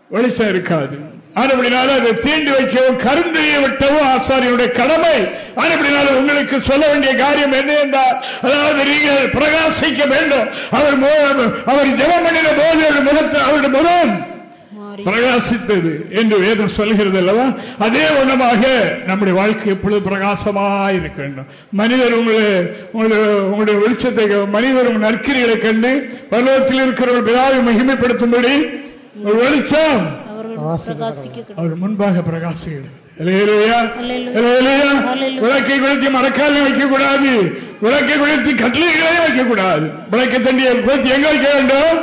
வெளிச்சம் இருக்காது. ஆனபடினால அதை தீண்டி வைக்கவும் கருந்தெறிய விட்டவும் ஆசாரியனுடைய கடமை. ஆனபடினால உங்களுக்கு சொல்ல வேண்டிய காரியம் என்ன என்றால் அதாவது நீங்கள் பிரகாசிக்க வேண்டும். அவர் அவர் ஜெபம் பண்ணின போது முகத்தை அவருடைய முகம் பிரகாசித்தது என்று வேதம் சொல்கிறது அல்லவா? அதே வண்ணமாக நம்முடைய வாழ்க்கை எப்பொழுது பிரகாசமாக இருக்க வேண்டும். மனிதர் உங்களை உங்களுடைய வெளிச்சத்தை மனிதர் நற்கிரிகளை கண்டு பருவத்தில் இருக்கிறவர்கள் பிதாவை மகிமைப்படுத்தும்படி ஒரு வெளிச்சம் அவர் முன்பாக பிரகாசிக்கிறது. விளக்கை கொளுத்தி வைக்கக்கூடாது. விளக்கை கொளுத்தி கட்டிலைகளையும் வைக்கக்கூடாது. விளக்கை தண்டியை கொளுத்தி எங்க வைக்க வேண்டும்?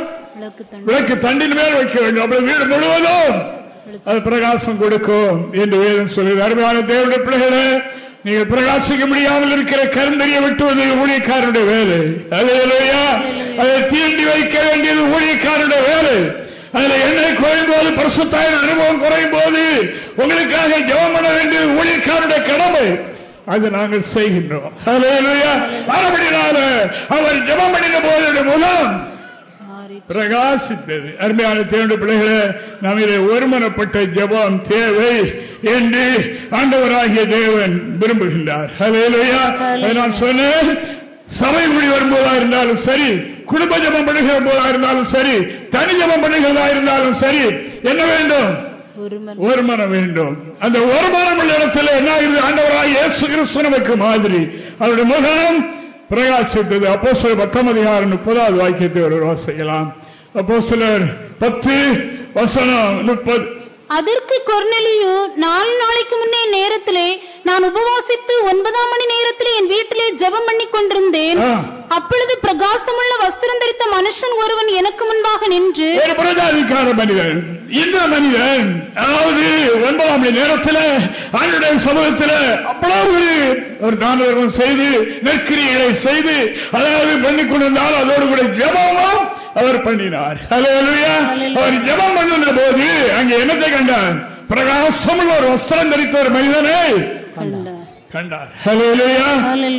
விளக்கு தண்டின் மேல் வைக்க வேண்டும். அப்படி வீடு முழுவதும் அது பிரகாசம் கொடுக்கும் என்று வேதம் சொல்லுது. அருமையான தேவனுடைய பிள்ளைகளே நீங்கள் பிரகாசிக்க முடியாமல் இருக்கிற கருந்தறிய வெட்டுவது ஊழியக்காரனுடைய வேலை. அதை தீண்டி வைக்க வேண்டியது ஊழியக்காரனுடைய வேலை. அதுல எண்ணெய் குறையும் போது பரிசுத்தாயின் அனுபவம் குறையும் போது உங்களுக்காக ஜெபம் பண்ண வேண்டியது ஊழியக்காரனுடைய கடமை அது நாங்கள் செய்கின்றோம். மறுபடினால அவர் ஜெபம் பண்ணின போது முகம் பிரகாசித்தது. அருமையான தேவனுடைய பிள்ளைகளே நாம் இதை ஒருமனப்பட்ட ஜெபம் தேவை என்று ஆண்டவராகிய தேவன் விரும்புகின்றார். நான் சொன்னேன் சபை கூடி வரும்போதா இருந்தாலும் சரி குடும்ப ஜெபம் பண்ணுகிற போதா இருந்தாலும் சரி தனி ஜெபம் பண்ணுகிறதா இருந்தாலும் சரி என்ன வேண்டும்? ஒரு மனம் வேண்டும். அந்த ஒரு மனம் உள்ள இடத்துல என்ன ஆகுது ஆண்டவராக இயேசு கிறிஸ்து நமக்கு மாதிரி. அவருடைய முகம் பிரகாசித்தது. அப்போ சில பத்தாம் அதிகாரம் முப்பதாவது வாக்கியத்தை ஒரு வாசிக்கலாம். அப்போ சிலர் பத்து வசனம் முப்பது. அதற்கு கொர்நெலியு நாலு நாளைக்கு முன்னே நேரத்திலே நான் உபவாசித்து ஒன்பதாம் மணி நேரத்திலே என் வீட்டிலே ஜெபம் பண்ணி கொண்டிருந்தேன். அப்பொழுது பிரகாசமுள்ள வஸ்திரம் தரித்த மனுஷன் ஒருவன் எனக்கு முன்பாக நின்று ஒரு பிரஜாதிக்கார மனிதன் இந்த மனிதன் அதாவது ஒன்பதாம் மணி நேரத்தில் ஆண்டுடைய சமூகத்தில் அவ்வளவு ஒரு தானதர்மம் செய்து நெற்கிரிகளை செய்து அதாவது பண்ணிக் கொண்டிருந்தால் அதோடு கூட ஜெபமும் அவர் பண்ணினார். அவர் ஜெபம் பண்ணுகிற போது அங்கே என்னத்தை கண்டார்? பிரகாசமுள்ள ஒரு வஸ்திரம் தரித்த ஒரு மனிதனை கண்டார்.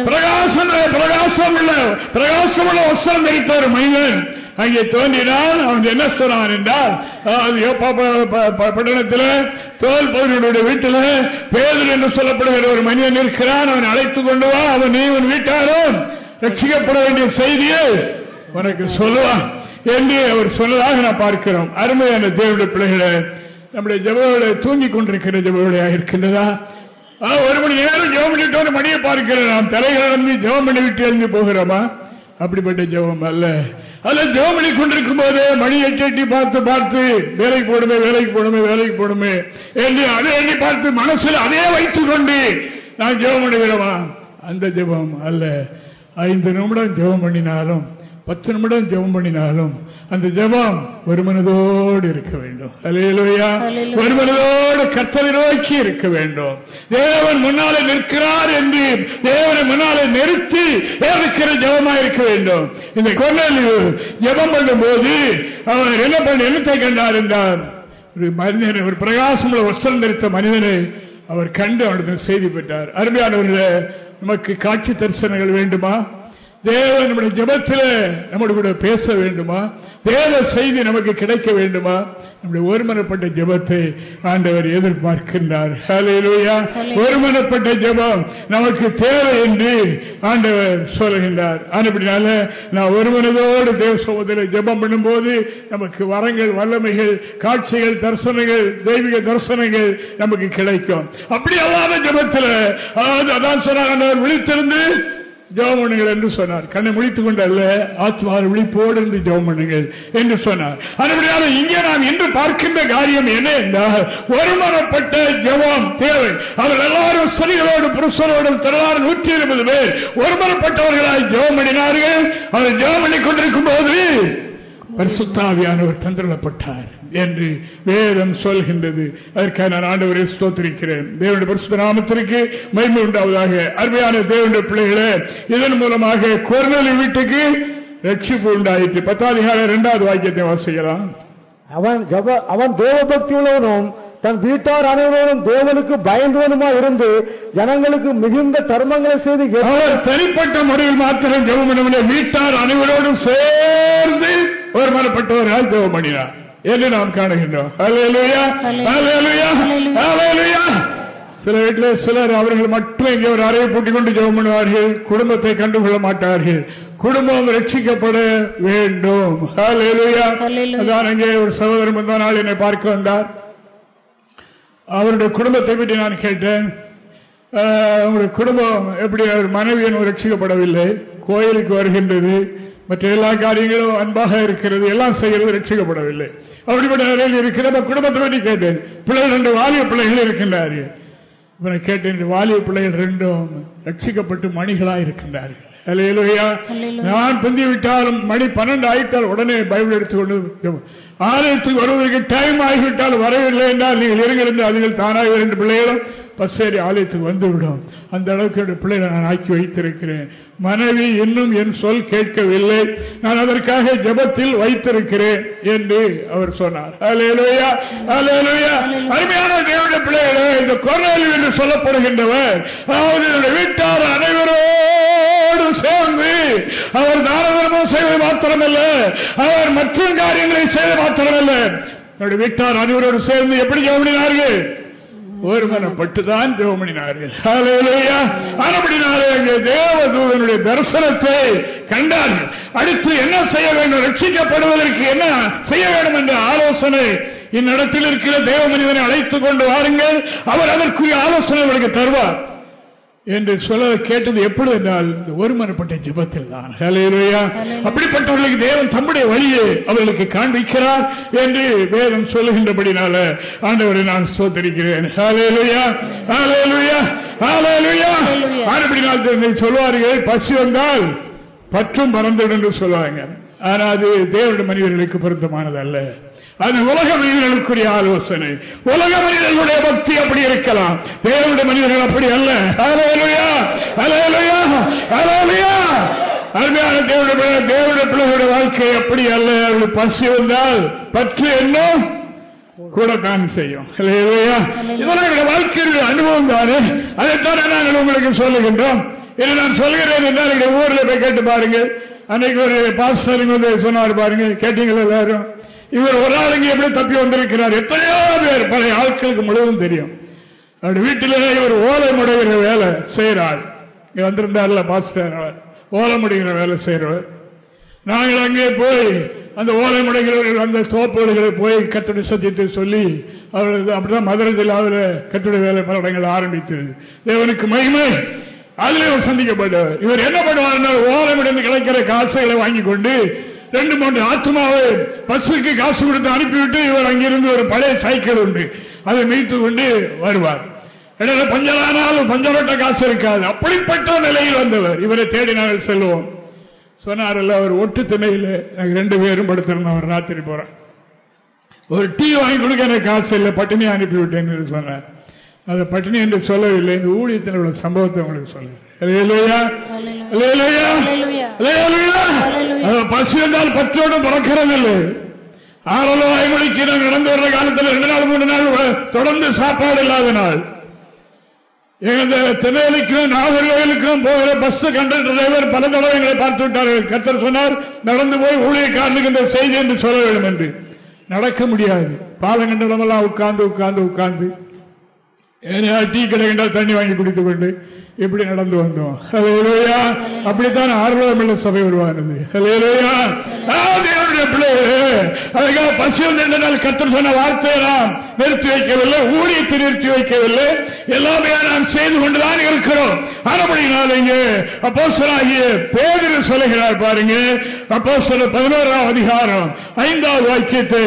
பிரகாசம் பிரகாசம் உள்ள பிரகாசம் உள்ள வஸ்திரம் தரித்த ஒரு மனிதன் அங்கே தோன்றினான். அவன் என்ன சொன்னான் என்றால் பட்டணத்தில் தோல் பகுதியுடைய வீட்டில் பேதர் என்று சொல்லப்படுகிற ஒரு மனிதன் இருக்கிறான். அவன் அழைத்துக் கொண்டு வா. அவன் நீ உன் வீட்டாரும் ரட்சிக்கப்பட வேண்டிய செய்தியை உனக்கு சொல்லுவான். என்று அவர் சொன்னதாக நான் பார்க்கிறோம். அருமையான தேவனுடைய பிள்ளைகளை நம்முடைய ஜபங்களை தூங்கிக் கொண்டிருக்கிற ஜபோடையாக இருக்கின்றதா? ஆ, ஒரு மணி நேரம் ஜெபம் பண்ணிட்டு ஒரு மணியை பார்க்கிறேன். நாம் தலைகளந்து ஜெபம் பண்ணி விட்டு எழுந்து போகிறோமா? அப்படிப்பட்ட ஜெபம் அல்ல. அல்ல ஜெபம் பண்ணி கொண்டிருக்கும் போதே மணி எட்டி எட்டி பார்த்து பார்த்து வேலைக்கு போடுமே வேலைக்கு போடுமே வேலைக்கு போடுமே என்று அதை எண்ணி பார்த்து மனசில் அதே வைத்துக் கொண்டு நான் ஜெபம் பண்ணுகிறோமா அந்த ஜெபம் அல்ல. ஐந்து நிமிடம் ஜெபம் பண்ணினாலும் பத்து நிமிடம் ஜெபம் பண்ணினாலும் அந்த ஜெபம் ஒரு மனதோடு இருக்க வேண்டும். அல்லேலூயா அல்லேலூயா. ஒரு மனதோடு கர்த்தரை நோக்கி இருக்க வேண்டும். தேவன் முன்னாலே நிற்கிறார் என்று தேவனை முன்னாலே நிறுத்தி இருக்கிற ஜெபமா இருக்க வேண்டும். இந்த கொண்டலில் ஜெபம் பண்ணும்போது அவர் என்ன பண்ண என்னத்தை கண்டார் என்றார். ஒரு மனிதனை ஒரு பிரகாசமுள்ள வஸ்திரம் தரித்த மனிதனை அவர் கண்டு அவனுக்கு செய்தி பெற்றார். அருமையானவர்களே நமக்கு காட்சி தரிசனங்கள் வேண்டுமா? தேவன் நம்முடைய ஜெபத்தில் நம்மோடு கூட பேச வேண்டுமா? தேவ செய்தி நமக்கு கிடைக்க வேண்டுமா? நம்முடைய ஒருமனப்பட்ட ஜெபத்தை ஆண்டவர் எதிர்பார்க்கின்றார். ஒருமனப்பட்ட ஜெபம் நமக்கு தேவை என்று ஆண்டவர் சொல்லுகின்றார் அப்படினால நான் ஒருமனதோடு தேவ சமூகத்தில் ஜெபம் பண்ணும்போது நமக்கு வரங்கள் வல்லமைகள் காட்சிகள் தரிசனங்கள் தெய்வீக தரிசனங்கள் நமக்கு கிடைக்கும். அப்படி அல்லாத ஜெபத்தில் அதாவது அதான் சொன்னார் ஆண்டவர் விழித்திருந்து ஜெபம் பண்ணுங்கள் என்று சொன்னார். கண்ணை முடித்துக் கொண்டு அல்ல ஆத்மாவில் விழிப்போடு இருந்து ஜெபம் பண்ணுங்கள் என்று சொன்னார். அதுபடியாக இங்கே நாம் இன்று பார்க்கின்ற காரியம் என்ன என்றால் ஒருமனப்பட்ட ஜெபம் தேவை. அவர்கள் எல்லாரும் ஸ்திரீகளோடு புருஷரோடும் திரளாறு நூற்றி இருபது பேர் ஒருமனப்பட்டவர்களாய் ஜெபம் பண்ணினார்கள் அவர் ஜெபம் கொண்டிருக்கும் போது பரிசுத்தாவியானவர் தந்திரப்பட்டார் என்று வேதம் சொல்கின்றது. அதற்காக நான் ஆண்டவரை ஸ்தோத்திருக்கிறேன். தேவனுடைய பரிசுத்த நாமத்திற்கு மகிமை உண்டாவதாக. அருமையான தேவனுடைய பிள்ளைகளே இதன் மூலமாக குரநலி வீட்டுக்கு ரட்சிப்பு உண்டாயிற்று. பத்தாதிகார இரண்டாவது வாக்கியத்தை வாசிக்கலாம். அவன் ஜப அவன் தேவபக்தி உள்ளவனும் தன் வீட்டார் அனைவரும் தேவனுக்கு பயந்தவனுமா இருந்து ஜனங்களுக்கு மிகுந்த தர்மங்களை செய்து அவர் தனிப்பட்ட முறையில் மாத்திரம் ஜெபம் வீட்டார் அனைவரோடும் சேர்ந்து ஒரு மனப்பட்டவரால் ஜெபம் பண்ணினார். என்று நாம் காணுகின்றோம். சில வீட்டில் சிலர் அவர்கள் மட்டும் இங்கே ஒரு அறையை பூட்டிக் கொண்டு ஜெபம் பண்ணுவார்கள். குடும்பத்தை கண்டுகொள்ள மாட்டார்கள். குடும்பம் ரட்சிக்கப்பட வேண்டும். அதான் அங்கே ஒரு சகோதரன் முந்தா நாள் என்னை பார்க்க வந்தார். அவருடைய குடும்பத்தை பற்றி நான் கேட்டேன். உங்களுடைய குடும்பம் எப்படி அவர் மனைவி இன்னும் ரட்சிக்கப்படவில்லை. கோயிலுக்கு வருகின்றது. மற்ற எல்லா காரியங்களும் அன்பாக இருக்கிறது எல்லாம் செய்கிறது ரட்சிக்கப்படவில்லை. அப்படிப்பட்ட நிலையில் இருக்கிற குடும்பத்தை பற்றி கேட்டேன். பிள்ளைகள் ரெண்டு வாலிய பிள்ளைகள் இருக்கின்றார்கள். இப்ப நான் கேட்டேன் வாலிய பிள்ளைகள் ரெண்டும் ரட்சிக்கப்பட்டு மணிகளாக இருக்கின்றார்கள். நான் பிந்தி விட்டாலும் மணி பன்னெண்டு ஆயிட்டால் உடனே பைபிள் எடுத்துக்கொண்டு ஆலயத்துக்கு வருவதற்கு டைம் ஆகிவிட்டால் வரவில்லை என்றால் நீங்கள் இருங்கிருந்து அதுகள் தானாக இரண்டு பிள்ளைகளும் பசேரி ஆலயத்துக்கு வந்துவிடும். அந்த அளவுக்கு என்னுடைய பிள்ளைகளை நான் ஆக்கி வைத்திருக்கிறேன். மனைவி இன்னும் என் சொல் கேட்கவில்லை. நான் அதற்காக ஜெபத்தில் வைத்திருக்கிறேன் என்று அவர் சொன்னார். அல்லேலூயா, அல்லேலூயா. அருமையான தேவனுடைய பிள்ளைகளே இந்த கொரோனா என்று சொல்லப்படுகின்றவர் அதாவது என்னுடைய வீட்டார் அனைவரோடு சேர்ந்து அவர் தாரதர்மம் செய்வது மாத்திரமல்ல அவர் மற்ற காரியங்களை செய்வது மாத்திரமல்ல. என்னுடைய வீட்டார் அனைவரோடு சேர்ந்து எப்படி கவனினார்கள் ஒருமனப்பட்டுதான் ஜெவமணினார்கள் ஆனப்படினாலே அங்கே தேவதூதனுடைய தரிசனத்தை கண்டார்கள். அடுத்து என்ன செய்ய வேண்டும்? ரட்சிக்கப்படுவதற்கு என்ன செய்ய வேண்டும் என்ற ஆலோசனை இந்நடத்தில் இருக்கிற தேவ மனிதனை அழைத்துக் கொண்டு வாருங்கள். அவர் அதற்குரிய ஆலோசனை அவர்களுக்கு தருவார். என்று சொல்ல கேட்டது எப்படி என்றால் இந்த ஒருமனப்பட்ட ஜெபத்தில் தான். அப்படிப்பட்டவர்களுக்கு தேவன் தம்முடைய வழியை அவர்களுக்கு காண்பிக்கிறார் என்று வேதம் சொல்லுகின்றபடினால ஆண்டவரை நான் நீங்கள் சொல்வார்கள் பசி வந்தால் பற்றும் பறந்துடும் என்று சொல்லுவாங்க ஆனா அது தேவனுடைய மனிதர்களுக்கு பொருத்தமானது அல்ல அது உலக மனிதர்களுக்குரிய ஆலோசனை. உலக மனிதர்களுடைய பக்தி அப்படி இருக்கலாம். தேவனுடைய மனிதர்கள் அப்படி அல்ல. ஹalleluya, ஹalleluya, ஹalleluya. அருமையான தேவனுடைய தேவனுடைய பிள்ளைகளுடைய வாழ்க்கை அப்படி அல்ல. அவர்கள் பசி வந்தால் பற்று என்னும் தான் செய்யும். இதெல்லாம் வாழ்க்கையுடைய அனுபவம் தானே. அதைத்தான் நாங்கள் உங்களுக்கு சொல்லுகின்றோம். இதை நான் சொல்கிறேன் என்றால் எங்களுடைய ஊர்ல போய் கேட்டு பாருங்க அன்னைக்கு ஒரு பாஸ்டர் வந்து சொன்னார் பாருங்க. கேட்டீங்களா எல்லாரும்? இவர் ஒரு ஆள் இங்கே எப்படி தப்பி வந்திருக்கிறார். எத்தனையோ பேர் பழைய ஆட்களுக்கு முழுவதும் தெரியும். அவர் வீட்டிலே இவர் ஓலை முடைகிற வேலை செய்கிறார். இங்க வந்திருந்தார்ல பாஸ்டர் அவர். ஓலை முடிகிற வேலை செய்கிறவர். நாங்கள் அங்கே போய் அந்த ஓலை முடைகிறவர்கள் அந்த தோப்புகளை போய் கட்டுரை சத்தியத்தை சொல்லி அவர்கள் அப்படிதான் மதுரை ஜில்லாவில் கட்டுரை வேலை பல இடங்கள் ஆரம்பித்தது. தேவனுக்கு மகிமை. அதிலே அவர் சந்திக்கப்பட்டவர் இவர் என்ன பண்ணுவார் ஓலை முடைந்து கிடைக்கிற காசுகளை வாங்கி கொண்டு ரெண்டு மூன்று ஆத்மாவை பஸ்ஸுக்கு காசு கொடுத்து அனுப்பிவிட்டு இவர் அங்கிருந்து ஒரு பழைய சைக்கிள் உண்டு. அதை மீட்டு கொண்டு வருவார். இடையில பஞ்சரானாலும் பஞ்சரோட்ட காசு இருக்காது. அப்படிப்பட்ட நிலையில் வந்தவர். இவரை தேடி நாங்கள் செல்வோம். சொன்னார்ல அவர் ஒட்டு திணையில் நாங்கள் ரெண்டு பேரும் படுத்திருந்தோம். அவர் ராத்திரி போறேன் ஒரு டீ வாங்கி கொடுக்க எனக்கு காசு இல்லை. பட்டினி அனுப்பிவிட்டேன்னு சொன்னார். அது பட்டினி என்று சொல்லவில்லை. இந்த உள்ள சம்பவத்தை உங்களுக்கு சொல்லுங்க பசி என்றால் பற்றோடு பறக்கிறதில்லை. ஆறலோ ஐமொழிக்கு நான் நடந்து வர்ற காலத்தில் ரெண்டு நாள் மூணு நாள் தொடர்ந்து சாப்பாடு இல்லாத நாள். எங்க திருநெல்வேலிக்கும் நாகர்கோவிலுக்கும் போகிற பஸ் கண்டக்டர் டிரைவர் பல தடவை எங்களை பார்த்து விட்டார்கள். கத்தர் சொன்னார் நடந்து போய் ஊழியக்காரனுக்கு இந்த செய்தி என்று சொல்ல வேண்டும் என்று. நடக்க முடியாது. பாலங்கண்டமெல்லாம் உட்கார்ந்து உட்கார்ந்து உட்கார்ந்து. டீ கடை என்றால் தண்ணி வாங்கி குடித்துக் கொண்டு இப்படி நடந்து வந்தோம் ஹalleluya. அப்படித்தான் ஆர்வலமுள்ள சபை உருவானது ஹalleluya. அதுக்காக பசி வந்து நாள் கத்தர் சொன்ன வார்த்தையை நாம் நிறுத்தி வைக்கவில்லை ஊழியத்தை நிறுத்தி வைக்கவில்லை எல்லாமே நாம் செய்து கொண்டுதான் இருக்கிறோம் சொல்லுகிறார் பாருங்க. அப்போஸ்தலர் பதினோராம் அதிகாரம் ஐந்தாவது வாக்கியத்தை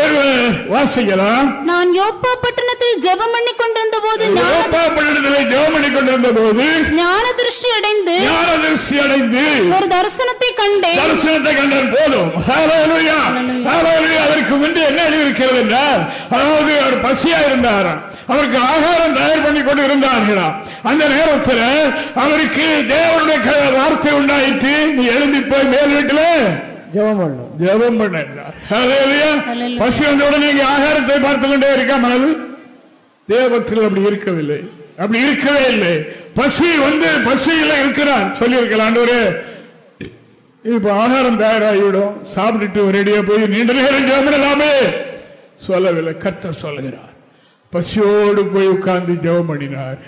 ஒருவர் வாசிக்கலாம். நான் யோப்பா பட்டணத்தில் ஜெபம் பண்ணி கொண்டிருந்த போது யோப்பா பட்டணத்திலே ஜெபம் பண்ணி கொண்டிருந்த போது ஞான திருஷ்டி அடைந்து ஞான திருஷ்டி அடைந்து ஒரு தரிசனத்தை கண்டேன். தரிசனத்தை கண்டால் போதும். அதற்கு முன்பு என்ன எழுதியிருக்கிறது என்றால் அதாவது அவர் பசியா இருந்தாராம் அவருக்கு ஆகாரம் தயார் பண்ணி கொண்டு இருந்தார்களாம். அந்த நேரத்தில் அவருக்கு தேவனுடைய வார்த்தை உண்டாயிற்று. நீ எழுந்தி போய் மேல் வீட்டில் ஜெபம் பண்ணும் ஜெபம் பண்ண என்றார். ஹalleluya. ஹalleluya. பசி வந்த உடனே இங்கே ஆகாரத்தை பார்த்து கொண்டே இருக்கா மனது? தேவத்தில் அப்படி இருக்கவில்லை. அப்படி இருக்கவே இல்லை. பசி வந்து பசியில இருக்கிறார். சொல்லியிருக்கலாம் ஆண்டவரே இப்ப ஆகாரம் தயாராகிவிடும். சாப்பிட்டுட்டு ஒரேடியா போய் நீண்ட நேரம் ஜெபமிடலாமே சொல்லவில்லை. கர்த்தர் சொல்லுகிறார். பசியோடு போய் உட்கார்ந்து ஜெபம் பண்ணினார்.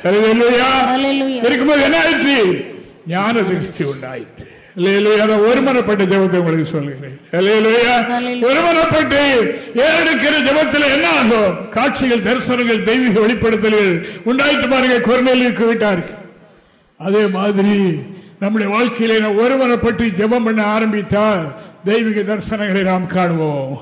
இருக்கும்போது என்ன ஆயிற்று? ஞான திருஷ்டி உண்டாயிற்று. ஒருமனப்பட்ட ஜெபத்தை உங்களுக்கு சொல்லுகிறேன். ஒருமனப்பட்டு ஏறெடுக்கிற ஜெபத்தில் என்ன ஆகும்? காட்சிகள் தரிசனங்கள் தெய்வீக வெளிப்படுத்தல்கள் உண்டாயிட்டு பாருங்க. கொரோனாவுக்கு விட்டார்கள் அதே மாதிரி நம்முடைய வாழ்க்கையிலே ஒருமனப்பட்டு ஜெபம் பண்ண ஆரம்பித்தால் தெய்வீக தரிசனங்களை நாம் காணுவோம்.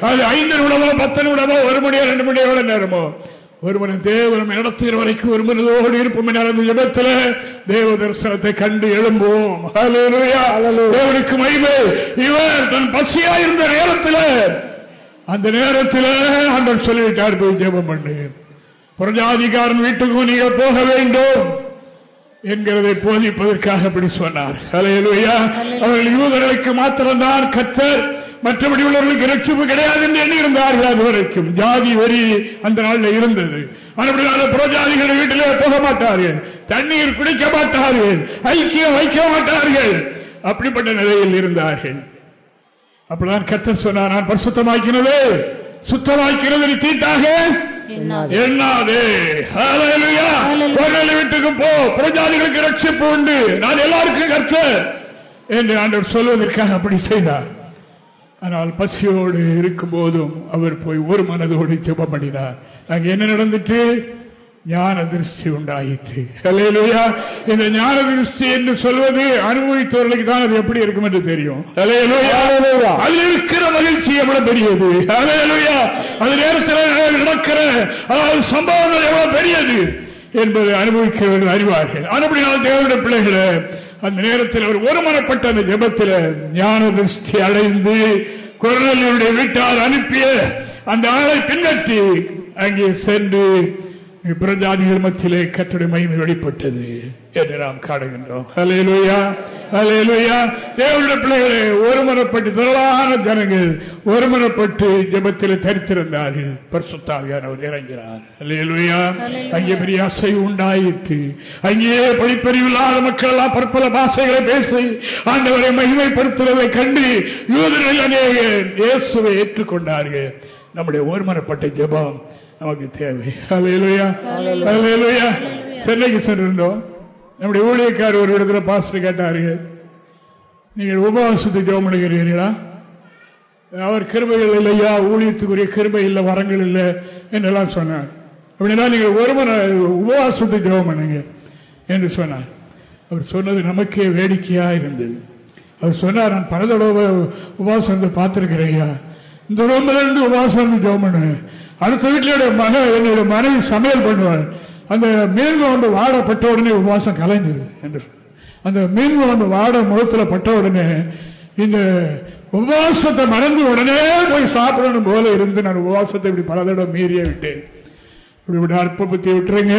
அது ஐந்து நிமிடமோ பத்து நிமிடமோ ஒரு மணியோ ரெண்டு எவ்வளவு நேரமோ? ஒருவன் தேவனம் நடத்துகிற வரைக்கும் ஒரு மனதோடு இருப்போம் என்ற அந்த ஜெபத்தில். தேவ தரிசனத்தை கண்டு எழும்புவோம். ஹalleluya. தேவனுக்கு மகிமை. இவர் தன் பசியா இருந்த நேரத்தில் அந்த நேரத்தில் ஆண்டவர் சொல்லிவிட்டார் போய் ஜெபம் பண்ணு. புரஜாதிகாரன் வீட்டுக்கும் நீங்கள் போக வேண்டும். என்கிறதை போதிப்பதற்காக அப்படி சொன்னார். அவர்கள் யூதர்களுக்கு மாத்திரம்தான் கத்தர் மற்றபடி உள்ளவர்களுக்கு ரட்சிப்பு கிடையாது என்று எண்ணி இருந்தார்கள் அது வரைக்கும். ஜாதி வரி அந்த நாளில் இருந்தது. ஆனால் புறஜாதிகள் வீட்டிலே போக மாட்டார்கள். தண்ணீர் குடிக்க மாட்டார்கள். ஐக்கியம் வைக்க மாட்டார்கள். அப்படிப்பட்ட நிலையில் இருந்தார்கள். அப்படிதான் கத்தர் சொன்னார் நான் பரிசுத்தமாக்கினது சுத்தமாக்கிறது தீட்டாக? ஒரு வீட்டுக்கு போ. பிரஜாதிகளுக்கு ரட்சிப்பு உண்டு. நான் எல்லாருக்கும் கர்த்தர். என்று ஆண்டவர் சொல்வதற்காக அப்படி செய்தார். ஆனால் பசியோடு இருக்கும் போதும் அவர் போய் ஒரு மனதோடு ஜெபம் பண்ணினார். அங்க என்ன நடந்துட்டு? ஞான திருஷ்டி உண்டாயிற்று ஹalleluya. இந்த ஞான திருஷ்டி என்று சொல்வது அனுபவித்தவர்களுக்கு தான் அது எப்படி இருக்கும் என்று தெரியும். அதில் இருக்கிற மகிழ்ச்சி எவ்வளவு பெரியது ஹalleluya. அது நேரத்தில் நடக்கிற அதாவது சம்பவங்கள் எவ்வளவு பெரியது என்பதை அனுபவிக்கிறவர்கள் அறிவார்கள் அதுபடினால் தேவனுடைய பிள்ளைகளை அந்த நேரத்தில் அவர் ஒருமனப்பட்ட அந்த ஜெபத்தில் ஞான திருஷ்டி அடைந்து குரலுடைய வீட்டார் அனுப்பிய அந்த ஆளை பின்பற்றி அங்கே சென்று பிரஜாதிகள் மத்தியிலே கட்டுரை மகிமை வெளிப்பட்டது என்று நாம் காணுகின்றோம். ஹalleluya ஹalleluya. தேவனுடைய பிள்ளைகளே ஒருமனப்பட்டு திரளான ஜனங்கள் ஒருமனப்பட்டு ஜெபத்தில் தரித்திருந்தார்கள். பரிசுத்தாவியானவர் இறங்கினார். ஹalleluya. அங்கே பெரிய அசைவு உண்டாயிற்று. அங்கே படிப்பறிவில்லாத மக்கள் எல்லாம் பற்பல பாஷைகளை பேசி ஆண்டவரை மகிமைப்படுத்துவதை கண்டு யூதர்கள் அநேகர் இயேசுவை ஏற்றுக்கொண்டார்கள். நம்முடைய ஒருமனப்பட்ட ஜெபம் நமக்கு தேவை. ஹalleluya. ஹalleluya. சென்னைக்கு சென்றிருந்தோம். நம்முடைய ஊழியக்காரர் ஒரு இடத்துல பாஸ்டர் கேட்டார்கள் நீங்கள் உபவாசத்தை ஜெபம் பண்ணுகிறீர்களா அவர் கிருபைகள் இல்லையா? ஊழியத்துக்குரிய கிருபை இல்லை வரங்கள் இல்லை என்றெல்லாம் சொன்னார். அப்படின்னா நீங்கள் ஒரு மன உபவாசத்தை ஜெபம் பண்ணுங்க என்று சொன்னார். அவர் சொன்னது நமக்கே வேடிக்கையா இருந்தது. அவர் சொன்னார் நான் பல தடவை உபவாசம் பார்த்திருக்கிறேன் ஐயா. இந்த ரூம்ல இருந்து உபவாசம் ஜெபம் பண்ணுவேன். அடுத்த வீட்டிலுடைய மக என்னுடைய மனைவி சமையல் பண்ணுவார் அந்த மீன் வந்து வாடப்பட்ட உடனே உபவாசம் கலைஞ்சது என்று அந்த மீன் வந்து வாட முகத்தில் பட்ட உடனே இந்த உபவாசத்தை மறந்து உடனே போய் சாப்பிடணும் போல இருந்து நான் உபவாசத்தை இப்படி பல தடவை மீறிய விட்டேன். இப்படி இப்படி அற்ப புத்தி விட்டுருங்க.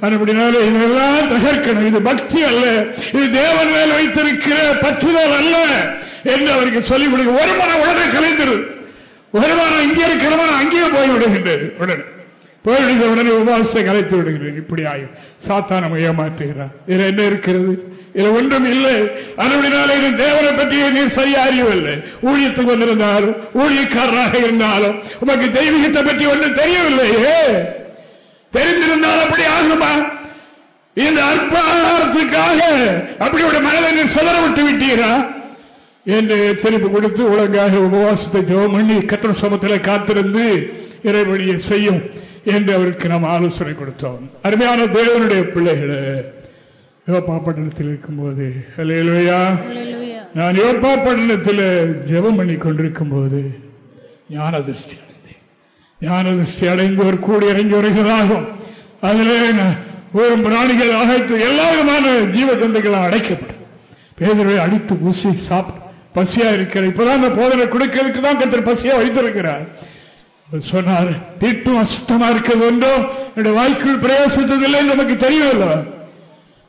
அப்படினால இதெல்லாம் தகர்க்கணும். இது பக்தி அல்ல. இது தேவன் மேல் வைத்திருக்கிற பற்றுதல் அல்ல என்று அவருக்கு சொல்லிக் கொடுக்க ஒரு மனம் உடனே கலைந்தது ஒரு இங்கே இருக்கிறவன்? அங்கேயே போய் விடுகின்றது உடனே போய்விடுகிற உடனே உபவாசத்தை கலைத்து விடுகிறேன் இப்படி ஆயும். சாத்தா நம்ம ஏமாற்றுகிறான் இதுல என்ன இருக்கிறது? இதுல ஒன்றும் இல்லை. அதுபடினால இது தேவனை பற்றி நீ சரியா அறியவில்லை. ஊழியத்துக்கு வந்திருந்தாலும் ஊழியக்காரராக இருந்தாலும் உமக்கு தெய்வீகத்தை பற்றி ஒன்றும் தெரியவில்லையே தெரிந்திருந்தால் அப்படி ஆகுமா? இந்த அற்ப ஆகாரத்துக்காக அப்படி ஒரு மனதை நீ சிதற விட்டு விட்டீரா? என்று எச்சரிப்பு கொடுத்து ஒழுங்காக உபவாசத்தை ஜெபம் பண்ணி கத்திர சமத்தில் காத்திருந்து இறைவழியை செய்யும் என்று அவருக்கு நாம் ஆலோசனை கொடுத்தோம். அருமையான தேவனுடைய பிள்ளைகளே பட்டணத்தில் இருக்கும்போது அல்லேலூயா நான் யோப்பா பட்டணத்தில் ஜெபம் பண்ணி கொண்டிருக்கும் போது ஞான திருஷ்டி அடைந்தேன். ஞான திருஷ்டி அடைந்து ஒரு கூடி இறங்கி வருகிறதாகும் அதில் ஒரு பிராணிகள் அழைத்து எல்லா விதமான ஜீவ ஜந்துகளும் அடைக்கப்படும். பேதரை அடித்து ஊசி சாப்பிட்டு பசியா இருக்கிற இப்பதான் அந்த போதனை கொடுக்கிறதுக்கு தான் கத்தர் பசியா வைத்திருக்கிறார் சொன்னார் தீட்டும் அசுத்தமா இருக்கிறது ஒன்றும் என்னுடைய வாய்க்குள் பிரயாசித்ததில்லை நமக்கு தெரியவில்லை.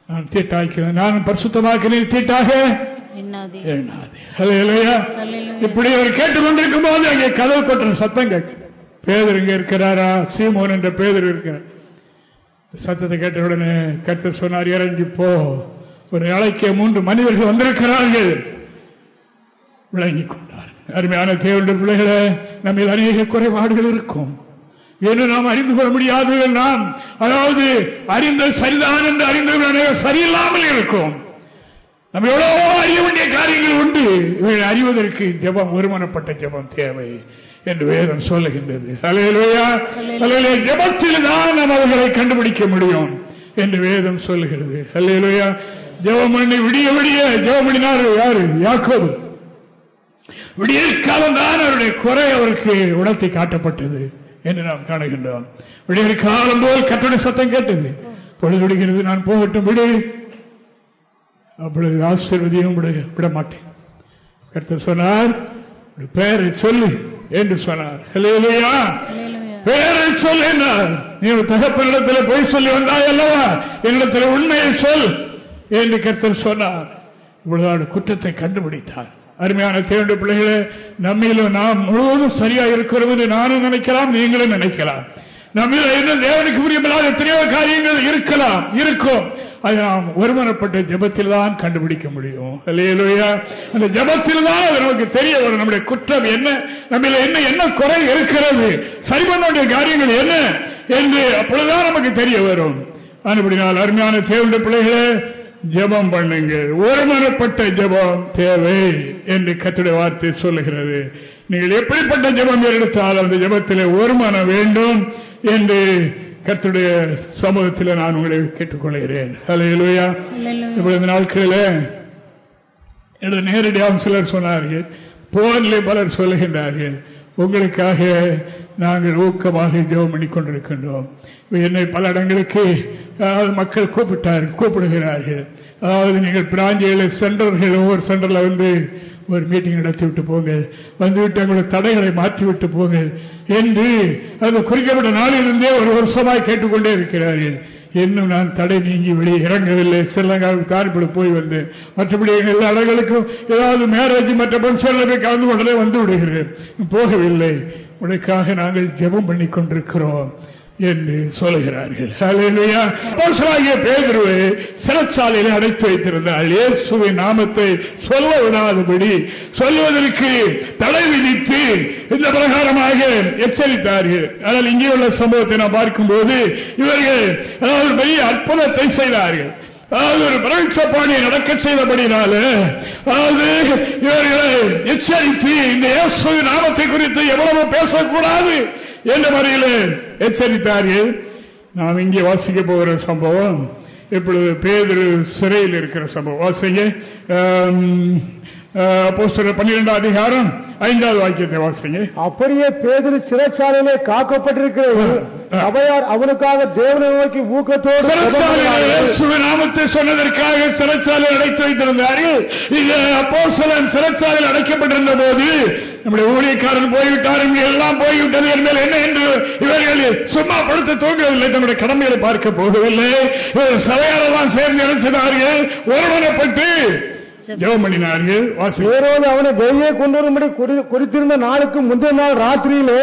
நான் தீட்டாக்கிறேன் நான் பரிசுத்தமாக்கிறேன். தீட்டாக. இப்படி அவர் கேட்டுக்கொண்டிருக்கும் போது அங்கே கதவு கொட்டுற சத்தம் கேட்கும் பேதர் இங்க இருக்கிறாரா? சீமோன் என்ற பேதர் இருக்கிறார். சத்தத்தை கேட்ட உடனே கர்த்தர் சொன்னார் இறங்கி போ. ஒரு அழைக்க மூன்று மனிதர்கள் வந்திருக்கிறார்கள். விளங்கிக் கொண்டார் அருமையான தேவனுடைய பிள்ளைகளே நம்ம அநேக குறைபாடுகள் இருக்கும். என்று நாம் அறிந்து கொள்ள முடியாது நாம். அதாவது அறிந்த சரிதான் என்று அறிந்தவர்கள் அநேக சரியில்லாமல் இருக்கும். நம்ம எவ்வளவோ அறிய வேண்டிய காரியங்கள் உண்டு. இவை அறிவதற்கு ஜெபம் ஒருமனப்பட்ட ஜெபம் தேவை என்று வேதம் சொல்லுகின்றது. ஜெபத்தில் தான் நாம் அவர்களை கண்டுபிடிக்க முடியும் என்று வேதம் சொல்லுகிறது. அல்லையிலோயா ஜெபம் பண்ணி விடிய விடிய ஜெபம் பண்ணினார் யாரு? யாக்கோபு. விடிய காலம் தான் அவருடைய குறை அவருக்கு உணர்த்தி காட்டப்பட்டது என்று நாம் காணுகின்றோம். விடிய காலம் போல் கட்டண சத்தம் கேட்டது. பொழுது விடுகிறது நான் போகட்டும் விடு. அப்பொழுது ஆசீர்வதியும் விட மாட்டேன் கர்த்தர் சொன்னார் "உன் பெயரை சொல்லு என்று சொன்னார். ஹல்லேலூயா. பெயரை சொல் என்றார். நீ தகப்பனிடத்தில் போய் சொல்லி வந்தாய் அல்லவா? என்னிடத்தில் உண்மையை சொல் என்று கர்த்தர் சொன்னார். இவ்வளவு குற்றத்தை கண்டுபிடித்தார். அருமையான தேர்ந்த பிள்ளைகளே நம்மிலும் நாம் முழுவதும் சரியா இருக்கிறோம் என்று நானும் நினைக்கலாம் நீங்களும் நினைக்கலாம். நம்மில என்ன தேவனுக்கு புரியப்படாத எத்தனையோ காரியங்கள் இருக்கலாம் இருக்கும். அதை நாம் ஒருமனப்பட்ட ஜெபத்தில் தான் கண்டுபிடிக்க முடியும். அல்லேலூயா. அந்த ஜெபத்தில் தான் அது நமக்கு தெரிய வரும். நம்முடைய குற்றம் என்ன நம்மில என்ன என்ன குறை இருக்கிறது சரி பண்ண வேண்டிய காரியங்கள் என்ன என்று அப்பொழுதுதான் நமக்கு தெரிய வரும். அதுபடினால் அருமையான தேவனுடைய பிள்ளைகளே ஜெபம் பண்ணுங்கள் ஒருமனப்பட்ட ஜெபம் தேவை என்று கத்துடைய வார்த்தை சொல்லுகிறது. நீங்கள் எப்படிப்பட்ட ஜெபம் எடுத்தால் அந்த ஜெபத்திலே ஒருமனம் வேண்டும் என்று கத்துடைய சமூகத்தில் நான் உங்களை கேட்டுக்கொள்கிறேன். ஹல்லேலூயா. இப்பொழுது நாட்களில் எனது நேரடியாக சிலர் சொன்னார்கள் போரிலே பலர் சொல்லுகின்றார்கள் உங்களுக்காக நாங்கள் ஊக்கமாக ஜெபம் பண்ணி கொண்டிருக்கின்றோம் என்னை பல இடங்களுக்கு அதாவது மக்கள் கூப்பிட்டார் கூப்பிடுகிறார்கள். அதாவது நீங்கள் பிராஞ்சிகளில் சென்டர்கள் ஒவ்வொரு சென்டர்ல வந்து ஒரு மீட்டிங் நடத்தி விட்டு போங்க வந்துவிட்டு எங்களுடைய தடைகளை மாற்றி விட்டு போங்க என்று அந்த குறிக்கப்பட்ட நாளிலிருந்தே ஒரு வருஷமாய் கேட்டுக்கொண்டே இருக்கிறார்கள். இன்னும் நான் தடை நீங்கி வெளியே இறங்கவில்லை. ஸ்ரீலங்காவுக்கு தாரிப்படு போய் வந்தேன் மற்றபடி எங்கள் எல்லா இடங்களுக்கும் ஏதாவது மேரேஜ் மற்ற சொல்லவே போய் கலந்து கொண்டதே வந்து விடுகிறேன் போகவில்லை. உனக்காக நாங்கள் ஜெபம் பண்ணி கொண்டிருக்கிறோம் என்று சொல்லுகிறார்கள். ஹalleluya. அப்போஸ்தலனாகிய அடைத்து வைத்திருந்தார் இயேசுவின் நாமத்தை சொல்ல விடாதபடி சொல்வதற்கு தடை விதித்து இந்த பிரகாரமாக எச்சரித்தார்கள். ஆனால் இங்கே உள்ள சம்பவத்தை நாம் பார்க்கும்போது இவர்கள் அதாவது பெரிய அற்புதத்தை செய்தார்கள். அதாவது ஒரு பிரவிச்சப்பாணியை நடக்க செய்தபடினால அதாவது இவர்களை எச்சரித்து இந்த இயேசு நாமத்தை குறித்து எவ்வளவு பேசக்கூடாது என்ற முறையில் எச்சரித்தார்கள் நாம் இங்கே வாசிக்க போகிற சம்பவம் இப்பொழுது பேதரு சிறையில் இருக்கிற சம்பவம். வாசிங்க. பன்னிரெண்டாம் அதிகாரம் ஐந்தாவது வாக்கியத்தை வாசிங்க அப்படியே பேதிரு சிறைச்சாலையிலே காக்கப்பட்டிருக்கிறது. சபையார் அவனுக்காக தேவனை நோக்கி ஊக்கத்தோடு நாமத்தை சொன்னதற்காக சிறைச்சாலையில் அடைத்து வைத்திருந்தார்கள் இங்க அப்போஸ்தலன் சிறைச்சாலையில் அடைக்கப்பட்டிருந்த போது நம்முடைய ஊழியக்காரன் போய்விட்டார். இங்கே எல்லாம் போய்விட்டது என்பது என்ன என்று இவர்கள் சும்மா படுத்து தூங்கவில்லை. தன்னுடைய கடமையை பார்க்க போகவில்லை. இவர்கள் சபையாரெல்லாம் சேர்ந்து நினைச்சினார்கள் ஒருவனப்பட்டு ஜெபம் பண்ணினார்கள் அவனை வெளியே கொண்டு வரும்படி குறித்திருந்த நாளுக்கு முந்தைய நாள் ராத்திரியிலே.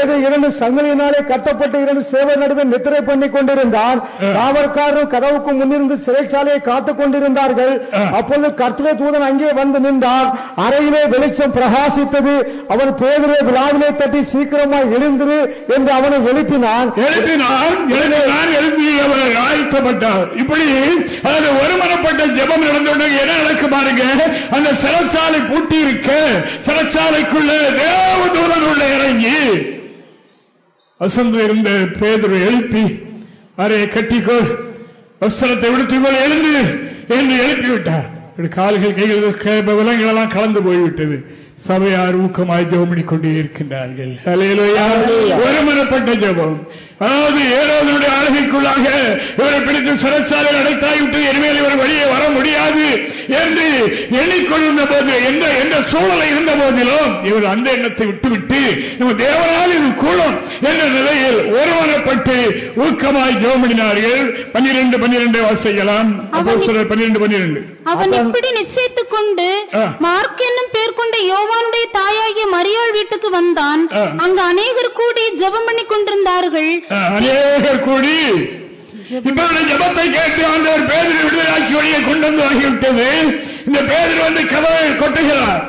ஏதோ இரண்டு சங்கிலியினாலே கட்டப்பட்ட இரண்டு சேவை நடுவே நித்திரை பண்ணி கொண்டிருந்தான். ஆ. காவல்காரரும் கதவுக்கு முன்னிருந்து சிறைச்சாலையை காத்துக் கொண்டிருந்தார்கள். அப்பொழுது கர்த்தரை தூதன் அங்கே வந்து நின்றான். அறையிலே வெளிச்சம் பிரகாசித்தது. அவன் பேதரை விழாவிலே தட்டி சீக்கிரமாய் எழுந்திரு என்று அவனை எழுப்பினான். எழுப்பினான். எழுப்பினான். எழுப்பி அவர் ஆயத்தப்பட்டார். இப்படி அதில் ஒருமனப்பட்ட ஜெபம் நடந்தவுடனே என்ன நடக்குமா? பாருங்க அந்த சிறைச்சாலை பூட்டி இருக்க சிறைச்சாலைக்குள்ள தேவதூரன் உள்ள இறங்கி அசந்து இருந்த பேதர் எழுப்பி அறையை கட்டிக்கோள் வஸ்திரத்தை விடுத்துக்கொள் எழுந்து என்று எழுப்பிவிட்டார். கால்கள் கைகள் விலங்குகள் எல்லாம் கலந்து போய்விட்டது. சபையார் ஊக்கமாய் ஜெபம் கொண்டே இருக்கின்றார்கள் ஒருமனப்பட்ட ஜெபம். அதாவது ஏழாவதுடைய அழகைக்குள்ளாக இவரை பிடித்து சிறைச்சாலையில் அடைத்தாய்விட்டு இனிமேல் இவர் வெளியே வர முடியாது என்று எண்ணிக்கொண்டிருந்த போது எந்த எந்த சூழலை இருந்த போதிலும் இவர் அந்த எண்ணத்தை விட்டுவிட்டு நம்ம தேவனால் இது கூடும் என்ற நிலையில் ஒருவனப்பட்டு ஊக்கமாய் ஜோமினார்கள் பன்னிரண்டு பன்னிரண்டு வாசிக்கலாம் பன்னிரண்டு பன்னிரண்டு. அவன் இப்படி நிச்சயித்துக் கொண்டு மார்க் என்னும் பேர் கொண்ட யோவானுடைய தாயாகிய மரியாள் வீட்டுக்கு வந்தான். அங்கு அநேகர் கூடி ஜெபம் பண்ணி கொண்டிருந்தார்கள். அநேகர் கூடி. இப்ப ஜபத்தை கேட்டு ஆண்டவர் பேதரை விடுதலாக்கி வழியை கொண்டு வந்து ஆகிவிட்டது. இந்த பேதர் வந்து கதவை கொட்டுகிறார்.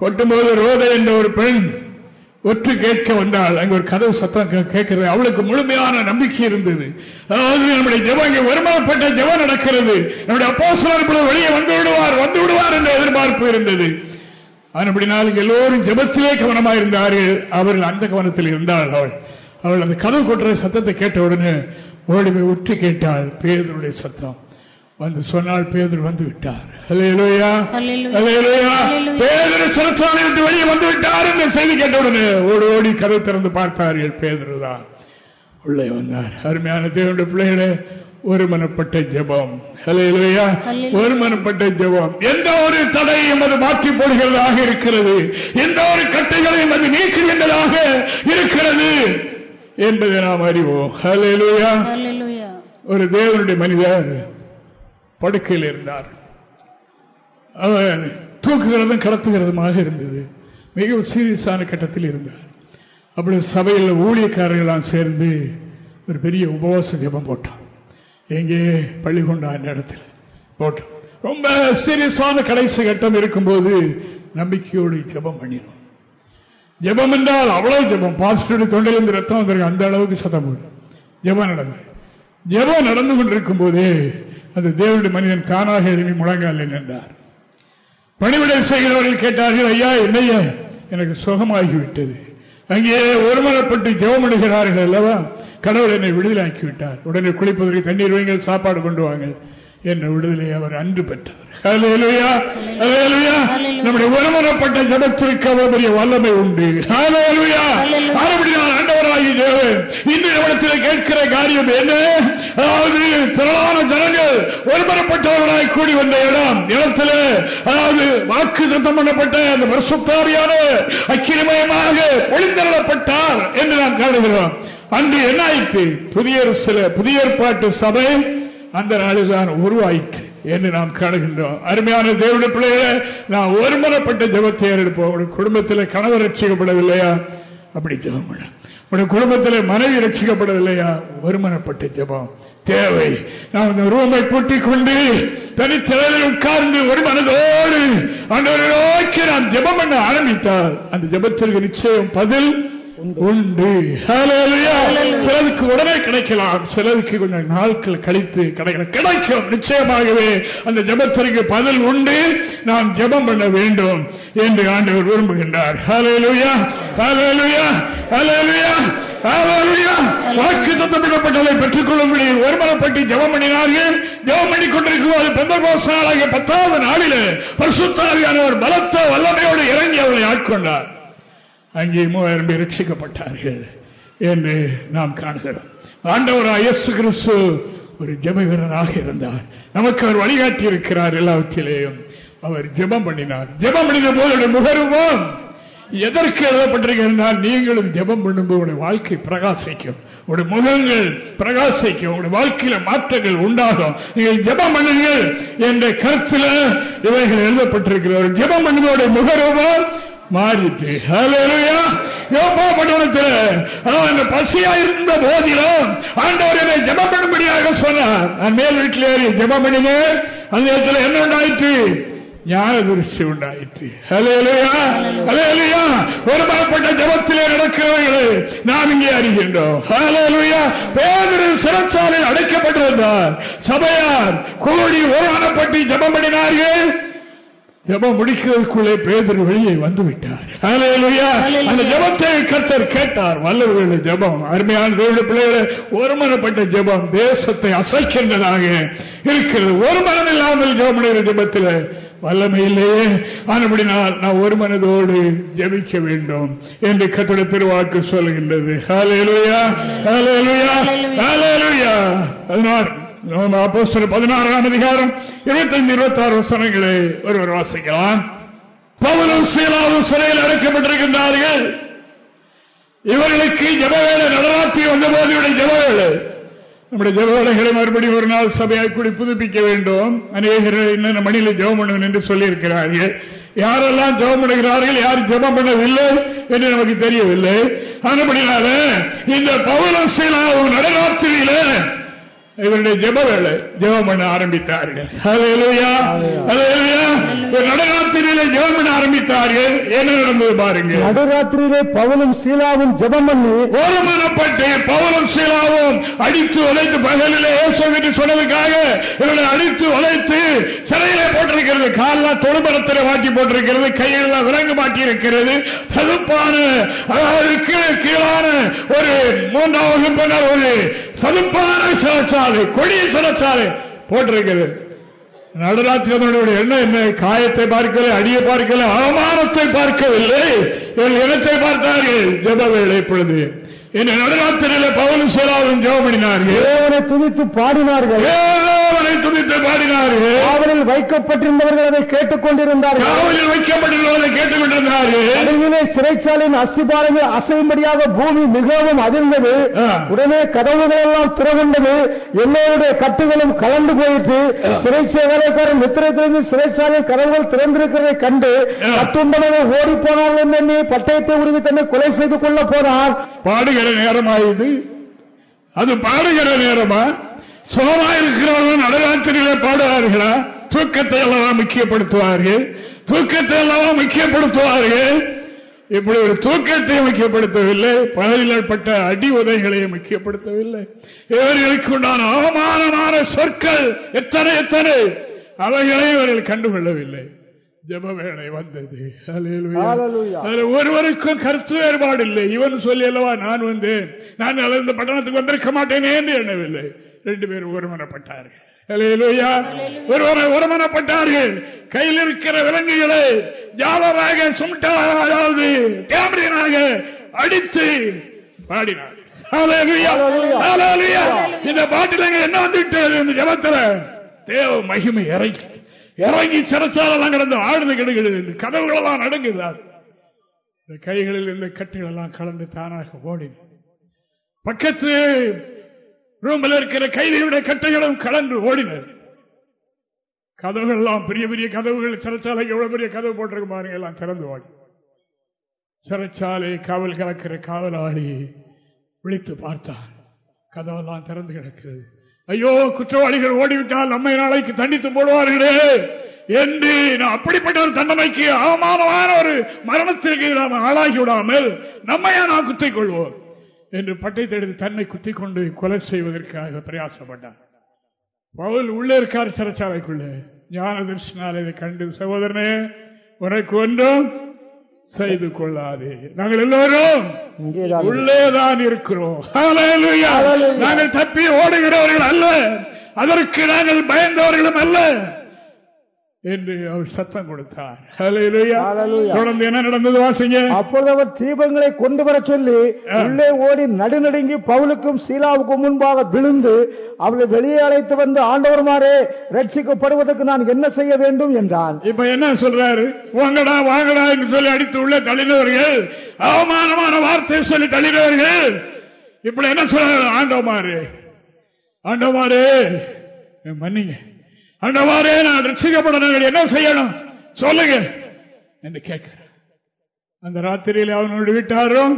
கொட்டும்போது ரோதை என்ற ஒரு பெண் ஒற்று கேட்க வந்தால் அங்க ஒரு கதவு சத்தம் கேட்கிறது. அவளுக்கு முழுமையான நம்பிக்கை இருந்தது. அதாவது நம்முடைய ஜெபம் இங்கே வருமானப்பட்ட ஜெபம் நடக்கிறது. நம்முடைய அப்போ சிலர் வெளியே வந்து விடுவார் வந்து விடுவார் என்ற எதிர்பார்ப்பு இருந்தது. அப்படினால் எல்லோரும் ஜெபத்திலே கவனமாக இருந்தார்கள் அவர்கள் அந்த கவனத்தில் இருந்தாள் அவள் அவள் அந்த கதவு கொட்டுற சத்தத்தை கேட்ட உடனே ஓடி போய் உற்று கேட்டாள் பேதருடைய சத்தம். வந்து சொன்னால் பேதர் வந்து விட்டார். பேதர் சிறச்சாலை விட்டு வெளியே வந்து விட்டார் என்ற செய்தி கேட்டவுடனே ஓடி ஓடி கதவு திறந்து பார்த்தார்கள். பேதர் தான் உள்ளே வந்தார். அருமையான தேவனுடைய பிள்ளைகளே ஒருமனப்பட்ட ஜபம். ஒருமனப்பட்ட ஜபம். எந்த ஒரு தடையும் அது மாற்றி போடுகிறதாக இருக்கிறது. எந்த ஒரு கட்டைகளையும் அது நீக்குகின்றதாக இருக்கிறது என்பதை நாம் அறிவோம். ஒரு தேவனுடைய மனிதர் படுக்கையில் இருந்தார். அவர் தூக்குகிறதும் கடத்துகிறதுமாக இருந்தது. மிகவும் சீரியஸான கட்டத்தில் இருந்தார். அப்படி சபையில் ஊழியக்காரர்களாம் சேர்ந்து ஒரு பெரிய உபவாச ஜபம் போட்டான். எங்கே பள்ளிகொண்டான் இடத்தில். போட்டோம் ரொம்ப சீரியஸான கடைசி கட்டம் இருக்கும்போது நம்பிக்கையோடு ஜபம் பண்ணிடும் ஜபம் என்றால் அவ்வளவு ஜபம். பாசிட்டிவ் தொண்டிலிருந்து ரத்தம் வந்திருக்கு அந்த அளவுக்கு சத்தம் போடும். ஜபம் நடந்தது. ஜபம் நடந்து கொண்டிருக்கும் போதே அந்த தேவனுடைய மனிதன் தானாக எழுதி முழங்காலில் நின்றார். பணிவிடை செய்கிறவர்கள் கேட்டார்கள் ஐயா என்னையா எனக்கு சுகமாகிவிட்டது. அங்கே ஒருமனப்பட்டு ஜெபமிடுகிறார்கள் அல்லவா? கடவுள் என்னை விடுதலாக்கி விட்டார் உடனே குளிப்பதற்கு தண்ணீர் வைங்கள் சாப்பாடு கொண்டு வாங்க என்ற விடுதலை அவர் அன்று பெற்றார் நம்முடைய ஒருமனப்பட்ட ஜபத்திற்கு பெரிய வல்லமை உண்டு. ஆண்டவராகி தேவன். இன்று இடத்தில் கேட்கிற காரியம் என்ன? அதாவது திரளான ஜனங்கள் ஒருமனப்பட்டவர்களாய் கூடி வந்த இடம். இடத்துல அதாவது வாக்கு சத்தம் பண்ணப்பட்ட அந்த வருஷத்தாரியான அக்கிரமயமாக ஒளிந்தள்ளப்பட்டார் என்று நாம் காணுகிறோம் அன்று என்ன ஆயிற்று? புதிய சில புதிய ஏற்பாட்டு சபை அந்த நாளில்தான் உருவாயிற்று என்று நாம் காணுகின்றோம். அருமையான தேவனுடைய பிள்ளைகளை நான் ஒருமனப்பட்ட ஜபத்தை எடுப்போம் குடும்பத்தில் கணவர் ரட்சிக்கப்படவில்லையா? அப்படி ஜபம் பண்ண. உடைய குடும்பத்தில் மனைவி ரட்சிக்கப்படவில்லையா? ஒருமனப்பட்ட ஜபம். தேவை. நாம் இந்த ரூமை பூட்டிக் கொண்டு தனித்தலையில் உட்கார்ந்து ஒரு மனதோடு அந்த நோக்கி நாம் ஜபம் பண்ண ஆரம்பித்தால் அந்த ஜபத்திற்கு நிச்சயம் பதில் உண்டு. சிலருக்கு உடனே கிடைக்கலாம். சிலருக்கு கொஞ்சம் நாட்கள் கழித்து கிடைக்கலாம். கிடைக்கும் நிச்சயமாகவே அந்த ஜபத்திற்கு பதில் உண்டு. நாம் ஜபம் பண்ண வேண்டும் என்று ஆண்டவர் விரும்புகின்றார். வாக்கு தத்தமிடப்பட்டதை பெற்றுக் கொள்ளும்படி ஒருமனப்பட்டு ஜபம் பண்ணினார்கள். ஜபம் பண்ணிக் கொண்டிருக்கும் அது பெந்த கோஷனாகிய பத்தாவது நாளில் பரிசுத்தாரியானவர் பலத்த வல்லமையோடு இறங்கி அவளை ஆட்கொண்டார். அங்கே மூவாயிரம் பேர் ரட்சிக்கப்பட்டார்கள் என்று நாம் காணுகிறோம். ஆண்டவர் இயேசு கிறிஸ்து ஒரு ஜபவீரனாக இருந்தார். நமக்கு அவர் வழிகாட்டி இருக்கிறார் எல்லாவற்றிலேயும். அவர் ஜெபம் பண்ணினார். ஜெபம் பண்ணின போது முகருவோம் எதற்கு எழுதப்பட்டிருக்கிறால் நீங்களும் ஜெபம் பண்ணும்போது வாழ்க்கை பிரகாசிக்கும். உடைய முகங்கள் பிரகாசிக்கும். உடைய வாழ்க்கையில மாற்றங்கள் உண்டாகும். நீங்கள் ஜெபம் பண்ணுங்கள் என்ற கருத்தில் இவைகள் எழுதப்பட்டிருக்கிறார் ஜெபம் பண்ணுவோடைய முகருவோம் மாறிட்டு பட்டணத்தில் பசியா இருந்த போதிலும் ஆண்டவர் என்னை ஜபம் பண்ணும்படியாக சொன்னார். நான் மேல் வீட்டில் ஏறி ஜபம் பண்ணிங்க அந்த இடத்துல என்ன உண்டாயிற்று? ஞான திருஷ்டி உண்டாயிற்று. ஒரு மரப்பட்ட ஜபத்திலே நடக்கிறவர்களை நாம் இங்கே அறிகின்றோம். ஹalleluya பேதுரு சிறைச்சாலையில் அடைக்கப்பட்டிருந்தார். சபையார் கூடி ஒருமனப்பட்டு ஜெபம் பண்ணினார்கள். ஜெபம் முடிக்கிறதுக்குள்ளே பேதர் வெளியே வந்து விட்டார் அந்த ஜெபத்தை கர்த்தர் கேட்டார். வல்லவர்களுடைய ஜெபம். அருமையான பிள்ளைகளை ஒருமனப்பட்ட ஜெபம் தேசத்தை அசைக்கின்றதாக இருக்கிறது. ஒரு மனம் இல்லாமல் ஜெபம் பண்ணுகிற ஜெபத்தில் வல்லமை இல்லையே. ஆனபடினால் நான் ஒரு மனதோடு ஜெபிக்க வேண்டும் என்று கர்த்தருடைய திருவாக்கு சொல்கின்றது ஹalleluya. ஹalleluya. ஹalleluya. அதனால் பதினாறாம் அதிகாரம் இருபத்தைந்து இருபத்தி ஆறு வசனங்களை ஒருவர் வாசிக்கலாம். பவுலும் சீலாவும் சிறையில் அடைக்கப்பட்டிருக்கின்றார்கள். இவர்களுக்கு ஜபவேளை நடராத்தி வந்தபோது இவருடைய ஜபவேளை. நம்முடைய ஜபவேளைகளை மறுபடியும் ஒரு நாள் சபையை கூடி புதுப்பிக்க வேண்டும். அநேகர் இன்னும் மணியில ஜெபம் பண்ணுவேன் என்று சொல்லியிருக்கிறார்கள். யாரெல்லாம் ஜெபம் பண்ணுகிறார்கள் யார் ஜெபம் பண்ணவில்லை என்று நமக்கு தெரியவில்லை. அதுபடினால இந்த பவுலம் சீலாவும் நடராத்திரியில இவருடைய ஜெப வேலை ஜெபம் பண்ண ஆரம்பித்தார்கள். ஹalleluya ஹalleluya. நடராத்திரியில ஜெபம் பண்ண ஆரம்பித்தார்கள். என்ன நடந்தது பாருங்க நடுராத்திரியிலே பவுலும் சீலாவும் ஜெபம் பண்ணி ஒருமனப்பட்டு பவுலும் சீலாவும் அடித்து உழைத்து பகலிலே ஏசோ என்று சொன்னதுக்காக இவர்களை அடித்து உழைத்து சிறையிலே போட்டிருக்கிறது. காலெல்லாம் தொழுமரத்தில் மாட்டி போட்டிருக்கிறது. கையெல்லாம் விலங்கு மாட்டி இருக்கிறது சதுப்பான அதாவது கீழே கீழான ஒரு வகுப்பினர் ஒரு சதுப்பான சிறைச்சாலை கொடிய சிறைச்சாலை போட்டிருக்கிறது நடராத்திரனுடைய என்ன என்ன? காயத்தை பார்க்கல அடியை பார்க்கல அவமானத்தை பார்க்கவில்லை. இவர்கள் இனத்தை பார்த்தார்கள்? ஜெப வேலை இப்பொழுது என்ன நடராத்திரியில பவுன் சோலாவும் ஜெபம் பண்ணினார்கள். துதித்து பாடினார்கள். பாடினார்கள். காவலில் வைக்கப்பட்டிருந்தவர்கள் அதை கேட்டுக் கொண்டிருந்தார்கள் காவலில் வைக்கப்பட்டுள்ளவரை கேட்டுக் கொண்டிருந்தார்கள் சிறைச்சாலையின் அஸ்திபாரங்கள் அசையும்படியாக பூமி மிகவும் அதிர்ந்தது. உடனே கதவுகள் எல்லாம் திறவுண்டது எல்லோருடைய கட்டுகளும் கலந்து போயிற்று. சிறைச்சை வேலைக்காரன் நித்திரத்திலிருந்து சிறைச்சாலை கதவுகள் திறந்திருக்கிறதை கண்டு. கட்டுண்டவர்கள் ஓடி போனார்கள் என்று பட்டயத்தை உருவி தன்னை கொலை செய்து கொள்ள போனார் பாடுகிற நேரமாயுது. அது பாடுகிற நேரமா? சோமா இருக்கிறவர்கள் நடராத்திரியிலே பாடுவார்களா? தூக்கத்தை எல்லாம் முக்கியப்படுத்துவார்கள்? தூக்கத்தை எல்லாம் முக்கியப்படுத்துவார்கள்? இப்படி ஒரு தூக்கத்தை முக்கியப்படுத்தவில்லை பகலில் ஏற்பட்ட அடி உதைகளை முக்கியப்படுத்தவில்லை. இவர்களுக்கு உண்டான அவமானமான சொற்கள் எத்தனை எத்தனை? அவைகளை இவர்கள் கண்டுகொள்ளவில்லை. ஜெப வேளை வந்தது ஒருவருக்கும் கருத்து வேறுபாடு இல்லை. இவன் சொல்லி அல்லவா நான் வந்தேன். நான் இந்த பட்டணத்துக்கு வந்திருக்க மாட்டேனே என்று எண்ணவில்லை. ரெண்டு பேரும் ஒருமனப்பட்டார்கள். ஒருமனப்பட்டார்கள். கையில் இருக்கிற விலங்குகளை ஜாலராக சுமட்டாக அதாவது கேமரியனாக அடித்து பாடினார். இந்த பாட்டில் என்ன வந்துவிட்டது இந்த ஜபத்துல? தேவ மகிமை இறங்கி இறங்கி சிறச்சாலெல்லாம் கிடந்து ஆழ்ந்து கிடுகிறது கதவுகள் எல்லாம் நடுங்குகிறார் இந்த கைகளில் இருந்த கட்டுகள் எல்லாம் கலந்து தானாக ஓடின. பக்கத்து ரூமில் இருக்கிற கைதியுடைய கட்டைகளும் கலந்து ஓடினர். கதவுகள் எல்லாம் பெரிய பெரிய கதவுகள் சிறைச்சாலைக்கு எவ்வளவு பெரிய கதவு போட்டிருக்கு பாருங்க எல்லாம் திறந்து ஓடி. சிறைச்சாலை காவல் கலக்கிற காவலாளி விழித்து பார்த்தான். கதவெல்லாம் திறந்து கிடக்கிறது ஐயோ குற்றவாளிகள் ஓடிவிட்டால் நம்மை நாளைக்கு தண்டித்து போடுவார்களே என்று நான் அப்படிப்பட்ட ஒரு தண்டனைக்கு அவமானமான ஒரு மரணத்திற்கு நாம் ஆளாகி விடாமல் நம்மையா நாம் குத்திக் கொள்வோம். என்று பட்டயத்தை எடுத்து தன்னை குத்திக் கொண்டு கொலை செய்வதற்காக பிரயாசப்பட்டார். பவுல் உள்ளே இருக்கார் சிறைச்சாலைக்குள்ளே. ஞான தரிசனால இதை கண்டு சகோதரனே உனக்கு ஒன்றும் செய்து கொள்ளாதே. நாங்கள் எல்லோரும் உள்ளேதான் இருக்கிறோம். நாங்கள் தப்பி ஓடுகிறவர்கள் அல்ல. அதற்கு நாங்கள் பயந்தவர்களும் அல்ல. என்று அவர் சத்தம் கொடுத்தார். தொடர்ந்து என்ன நடந்தது வாசிங்க? அப்பொழுது அவர் தீபங்களை கொண்டு வர சொல்லி. உள்ளே ஓடி நடுநடுங்கி பவுலுக்கும் சீலாவுக்கும் முன்பாக விழுந்து அவளை வெளியே அழைத்து வந்து ஆண்டவருமாறே ரட்சிக்கப்படுவதற்கு நான் என்ன செய்ய வேண்டும்? என்றான். இப்ப என்ன சொல்றாரு? வாங்கடா வாங்கடா என்று சொல்லி அடித்து உள்ள தள்ளினவர்கள் அவமானமான வார்த்தை சொல்லி தள்ளினவர்கள். இப்படி என்ன சொல்றாரு? ஆண்டவமாறு என் மன்னிங்க. ஆண்டவமாரே நான் ரட்சிக்கப்பட நாங்கள் என்ன செய்யணும்? சொல்லுங்க. என்று கேட்கிறேன் அந்த ராத்திரியில் அவனோட வீட்டாரும்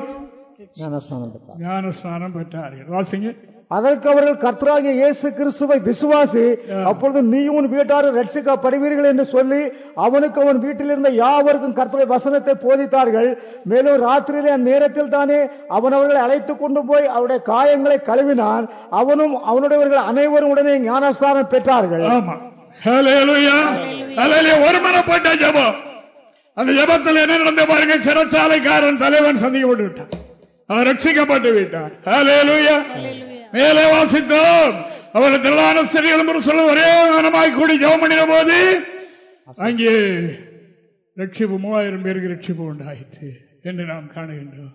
ஞானஸ்நானம் பெற்றார்கள். வாசிங்க. அதற்கு அவர்கள் கர்த்தராகிய இயேசு கிறிஸ்துவை விசுவாசி அப்பொழுது நீயும் உன் வீட்டாரும் ரட்சிக்கப்படுவீர்கள் என்று சொல்லி அவனுக்கு அவன் வீட்டில் இருந்த யாவருக்கும் கர்த்தருடைய வசனத்தை போதித்தார்கள். மேலும் ராத்திரியிலே அந்நேரத்தில் தானே அவன் அவர்களை அழைத்துக் கொண்டு போய் அவருடைய காயங்களை கழுவினான். அவனும் அவனுடையவர்கள் அனைவரும் உடனே ஞானஸ்தானம் பெற்றார்கள். ஹalleluya ஒருமனப்பட்ட ஜெபம். அந்த ஜெபத்தில் என்ன நடந்த பாருங்க? சிறைச்சாலைக்காரன் தலைவன் சந்திக்கப்பட்டு விட்டான் அவர் ரட்சிக்கப்பட்டு விட்டார் மேலே வாசித்தோம். அவர்கள் திரளான ஸ்திரீகளும் சொல்ல ஒரே மனமாய் கூடி ஜெபம் பண்ணின போது அங்கே ரட்சிப்பு மூவாயிரம் பேருக்கு ரட்சிப்பு உண்டாயிற்று என்று நாம் காணுகின்றோம்.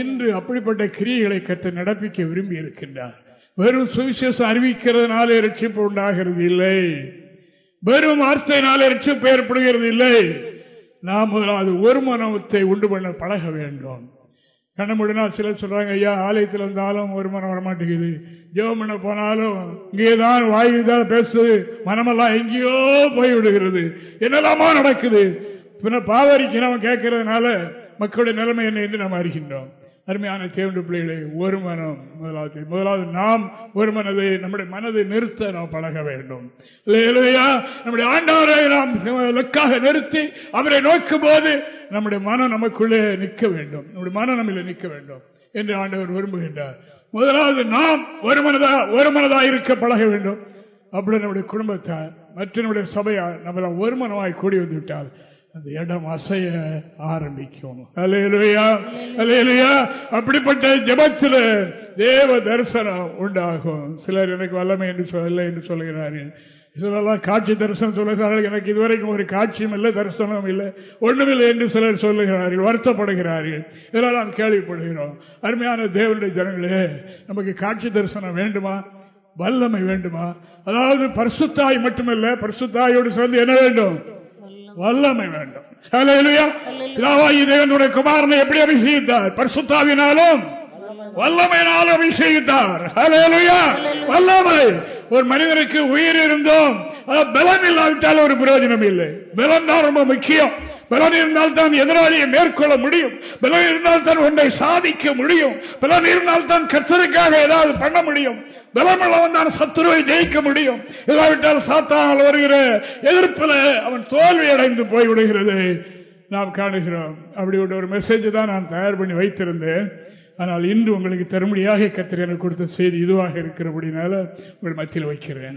இன்று அப்படிப்பட்ட கிரியைகளை கத்து நடப்பிக்க விரும்பி இருக்கின்றார். வெறும் சுவிசேஷம் அறிவிக்கிறதுனாலே ரட்சிப்பு உண்டாகிறது இல்லை. வெறும் வார்த்தையினாலே ரட்சிப்பு ஏற்படுகிறது இல்லை. நாம் அது ஒரு மனத்தை உண்டு பண்ண பழக வேண்டும். கண்ணமுடினா சிலர் சொல்றாங்க ஐயா ஆலயத்தில் இருந்தாலும் ஒரு மனம் வரமாட்டேங்குது. ஜெபம் பண்ண போனாலும் இங்கேதான் வாயு தான் பேசுது. மனமெல்லாம் எங்கேயோ போய் விடுகிறது என்னெல்லாமோ நடக்குது. பின்ன பாவரிக்கு நம்ம கேட்கறதுனால மக்களுடைய நிலைமை என்ன என்று நாம் அறிகின்றோம். அருமையான தேவண்டு பிள்ளைகளை ஒரு மனம் முதலாவது முதலாவது நாம் ஒரு மனதை நம்முடைய மனதை நிறுத்த நாம் பழக வேண்டும். நம்முடைய ஆண்டவரை நாம் லக்காக நிறுத்தி அவரை நோக்கும் போது நம்முடைய மனம் நமக்குள்ளே நிற்க வேண்டும். நம்முடைய மனம் நம்மள நிற்க வேண்டும் என்று ஆண்டவர் விரும்புகின்றார். முதலாவது நாம் ஒரு மனதா ஒரு மனதா இருக்க பழக வேண்டும். அப்படி நம்முடைய குடும்பத்தார் மற்ற நம்முடைய சபையார் நம்மள ஒரு மனமாய் கூடி வந்து விட்டார் அந்த இடம் அசைய ஆரம்பிக்கும். அலையலுயா அலையலுயா அப்படிப்பட்ட ஜபத்தில் தேவ தரிசனம் உண்டாகும். சிலர் எனக்கு வல்லமை என்று சொல்லலை என்று சொல்கிறார்கள். சிலரெல்லாம் காட்சி தரிசனம் சொல்லுகிறார்கள் எனக்கு இதுவரைக்கும் ஒரு காட்சியும் இல்லை தரிசனமும் இல்லை. ஒண்ணுமில்லை என்று சிலர் சொல்லுகிறார்கள் வருத்தப்படுகிறார்கள். இதெல்லாம் நாம் கேள்விப்படுகிறோம். அருமையான தேவனுடைய ஜனங்களே நமக்கு காட்சி தரிசனம் வேண்டுமா? வல்லமை வேண்டுமா? அதாவது பரிசுத்தாய் மட்டுமல்ல பரிசுத்தாயோடு சேர்ந்து என்ன வேண்டும்? வல்லமை வேண்டும். தேவனுடைய குமாரனை எப்படி அபிஷேகித்தார்? பரிசுத்தாவினாலும் வல்லமையினாலும் அபிஷேகித்தார். வல்லமை. ஒரு மனிதனுக்கு உயிர் இருந்தோம் பலம் இல்லாவிட்டால் ஒரு பிரயோஜனம் இல்லை. பலம் தான் ரொம்ப முக்கியம். பலன் இருந்தால் தான் எதிராளியை மேற்கொள்ள முடியும். பலன் இருந்தால் தான் ஒன்றை சாதிக்க முடியும். பலன் இருந்தால் தான் கத்தருக்காக ஏதாவது பண்ண முடியும். பலமுள்ளவன் தான் சத்துருவை ஜெயிக்க முடியும். இல்லாவிட்டால் சாத்தானால் வருகிற எதிர்ப்பில் அவன் தோல்வி அடைந்து போய்விடுகிறது. நாம் காணுகிறோம். அப்படி ஒரு மெசேஜ் தான் நான் தயார் பண்ணி வைத்திருந்தேன். ஆனால் இன்று உங்களுக்கு தருமடியாக கத்திர எனக்கு கொடுத்த செய்தி இதுவாக இருக்கிறபடினால உங்கள் மத்தியில் வைக்கிறேன்.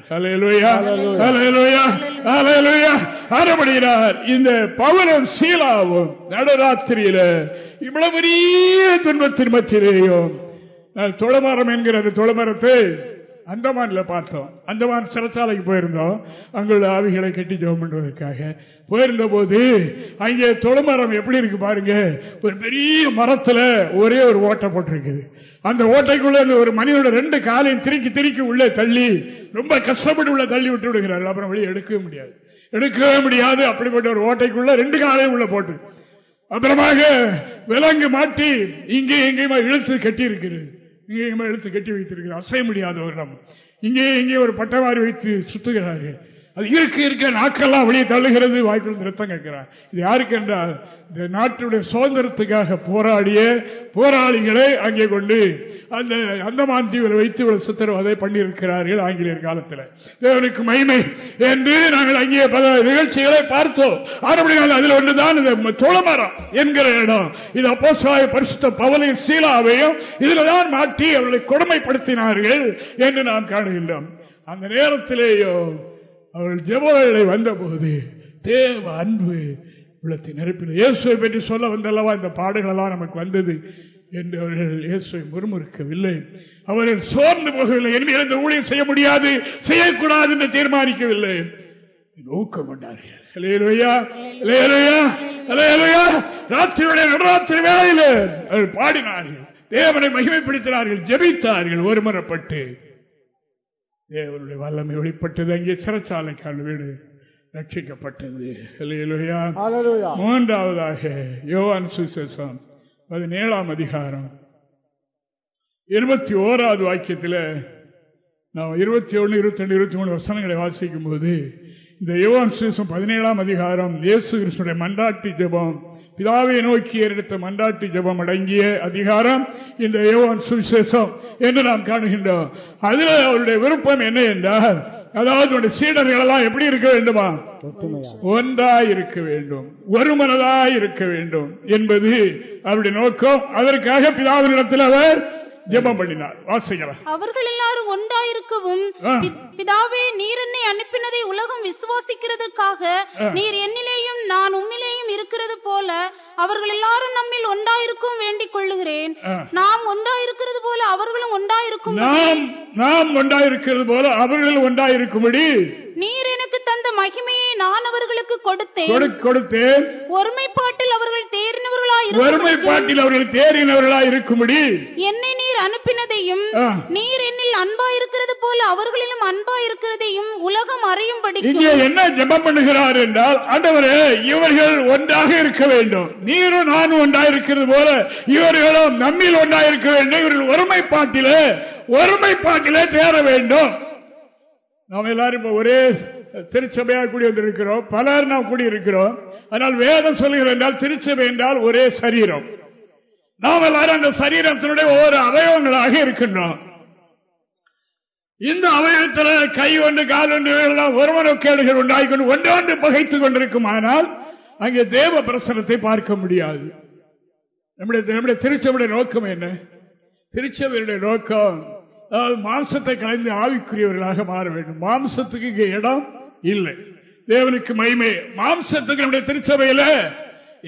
ஆரம்படுகிறார் இந்த பவனும் சீலாவும் நடராத்திரியில இவ்வளவு பெரிய துன்பத்தின் மத்தியிலேயும் தொழமரம் என்கிற அந்த தொழமரத்தை அந்தமான்ல பார்த்தோம். அந்தமான் சிறச்சாலைக்கு போயிருந்தோம். அங்குள்ள ஆவிகளை கட்டி ஜெபம் பண்றதுக்காக போயிருந்த போது அங்கே தொழுமரம் எப்படி இருக்கு பாருங்க. ஒரு பெரிய மரத்துல ஒரே ஒரு ஓட்டை போட்டிருக்குது. அந்த ஓட்டைக்குள்ள ஒரு மனிதனோட ரெண்டு காலையும் திருக்கி திருக்கி உள்ளே தள்ளி ரொம்ப கஷ்டப்பட்டு உள்ள தள்ளி விட்டு விடுகிறார்கள். அப்புறம் வெளியே எடுக்கவே முடியாது. எடுக்கவே முடியாது. அப்படிப்பட்ட ஒரு ஓட்டைக்குள்ள ரெண்டு காலையும் உள்ள போட்டு. அப்புறமாக விலங்கு மாட்டி இங்கே எங்கேயுமா இழுத்து கட்டி இருக்கிறது இங்கேயுமா எழுத்து கட்டி வைத்திருக்கிறது அசைய முடியாத ஒரு இடம் இங்கே இங்கே ஒரு பட்டவாரி வைத்து சுத்துகிறார்கள் அது இருக்க இருக்க நாக்கெல்லாம் வெளியே தள்ளுகிறது வாய்க்குள் ரத்தம் கேட்கிறார். இது யாருக்கு என்றால் இந்த நாட்டுடைய சுதந்திரத்துக்காக போராடிய போராளிகளை அங்கே கொண்டு அந்த அந்தமான் தீவில் வைத்து இவ்வளவு சித்திரவதை பண்ணியிருக்கிறார்கள் ஆங்கிலேயர் காலத்தில். தேவனுக்கு மகிமை என்று நாங்கள் அங்கே பல நிகழ்ச்சிகளை பார்த்தோம். ஆரம்பினால் அதில் ஒன்றுதான் இந்த தோளமரம் என்கிற இடம். இது அப்போ பரிசுத்த பவனையும் சீலாவையும் இதில்தான் மாட்டி அவர்களை கொடுமைப்படுத்தினார்கள் என்று நாம் காணுகின்றோம். அந்த நேரத்திலேயோ அவர்கள் ஜெபவேளை வந்தபோது தேவ அன்பு உள்ளத்தை நெருப்பினர் இயேசுவை பற்றி சொல்ல வந்தல்லவா? இந்த பாடுகளெல்லாம் நமக்கு வந்தது. என்று அவர்கள் இயேசுவை முறுமுறுக்கவில்லை. அவர்கள் சோர்ந்து போகவில்லை. என்ன இந்த ஊழியம் செய்ய முடியாது செய்யக்கூடாது என்று தீர்மானிக்கவில்லை. கொண்டார்கள். ராத்திரியுடைய நடராத்திரி வேலையில் அவர்கள் பாடினார்கள். தேவனை மகிமைப்படுத்தினார்கள் ஜபித்தார்கள் ஒருமுறைப்பட்டு. தேவனுடைய வல்லமை வெளிப்பட்டது. அங்கே சிறைச்சாலைக்கான வீடு ரட்சிக்கப்பட்டது. மூன்றாவதாக யோவான் சுசேஷம் பதினேழாம் அதிகாரம். இருபத்தி ஓராவது வாக்கியத்தில் நாம் இருபத்தி ஒன்று இருபத்தி ரெண்டு இருபத்தி மூணு வசனங்களை வாசிக்கும் போது இந்த யோவான் சுவிசம் பதினேழாம் அதிகாரம் இயேசு கிருஷ்ணனுடைய மண்டாட்டி ஜபம் பிதாவை நோக்கி ஏறெடுத்த மண்டாட்டு ஜபம் அடங்கிய அதிகாரம் இந்த யோவான் சுவிசேஷம் என்று நாம் காணுகின்றோம். அதில் அவருடைய விருப்பம் என்ன என்றால் அதாவது சீடர்கள் எல்லாம் எப்படி இருக்க வேண்டுமா? ஒன்றாய் இருக்க வேண்டும். ஒரு மனதாய் இருக்க வேண்டும் என்பது அவருடைய நோக்கம். அதற்காக பிதாவினிடத்தில் அவர் ஜெபம் பண்ணினார். வாசிக்கலாம் அவர்கள் எல்லாரும் ஒன்றாயிருக்கவும் பிதாவே நீர் என்னை அனுப்பினதை உலகம் விசுவாசிக்கிறதற்காக நீர் என்னிலேயும் நான் உம்மிலேயும் இருக்கிறது போல அவர்கள் எல்லாரும் நம்மில் ஒன்றாயிருக்கும் வேண்டிக் கொள்ளுகிறேன். நாம் ஒன்றாயிருக்கிறது போல அவர்களும் ஒன்றாயிருக்கும் நாம் நாம் ஒன்றாயிருக்கிறது போல அவர்கள் ஒன்றாயிருக்கும்படி. நீர் எனக்கு தந்த மகிமையை நான் அவர்களுக்கு கொடுத்தேன். கொடு- கொடுத்தேன். ஒருமைப்பாட்டில் அவர்கள் தேறினவர்களாய் ஒருமைப்பாட்டில் அவர்கள் தேறினவர்களாய் இருக்கும்படி என்னை நீர் அனுப்பினதையும். நீர் என்னில் அன்பாயிருக்கிறது போல அவர்களிலும் அன்பாயிருக்கிறதையும் உலகம் அறியும்படி இங்கே என்ன ஜெபம் பண்ணுகிறார் என்றால் ஆண்டவரே இவர்கள் ஒன்றாக இருக்க வேண்டும். நீரும் நானும் ஒன்றாயிருக்கிறது போல இவர்களும் நம்மில் ஒன்றாயிருக்க வேண்டும் இவர்கள் ஒருமைப்பாட்டிலே ஒருமைப்பாட்டிலே தேர வேண்டும். நாம் எல்லாரும் இப்ப ஒரே திருச்சபையாக கூடி வந்திருக்கிறோம் பலர் நாம் கூடியிருக்கிறோம். ஆனால் வேதம் சொல்லுகிறது என்றால் திருச்சபை என்றால் ஒரே சரீரம். நாம் எல்லாரும் அந்த சரீரத்தினுடைய ஒவ்வொரு அவயவங்களாக இருக்கின்றோம். இந்த அவயத்தில் கை ஒன்று கால் ஒன்று எல்லாம் ஒருவனக்கேடுகள் உண்டாகிக்கொண்டு ஒன்றொன்று பகைத்துக் கொண்டிருக்குமானால் அங்கே தேவ பிரசனத்தை பார்க்க முடியாது. நம்முடைய நம்முடைய திருச்சபையுடைய நோக்கம் என்ன? திருச்சபையுடைய நோக்கம் அதாவது மாம்சத்தை கலைந்து ஆவிக்குரியவர்களாக மாற வேண்டும். மாம்சத்துக்கு இங்கே இடம் இல்லை. தேவனுக்கு மகிமை. மாம்சத்துக்கு நம்முடைய திருச்சபையில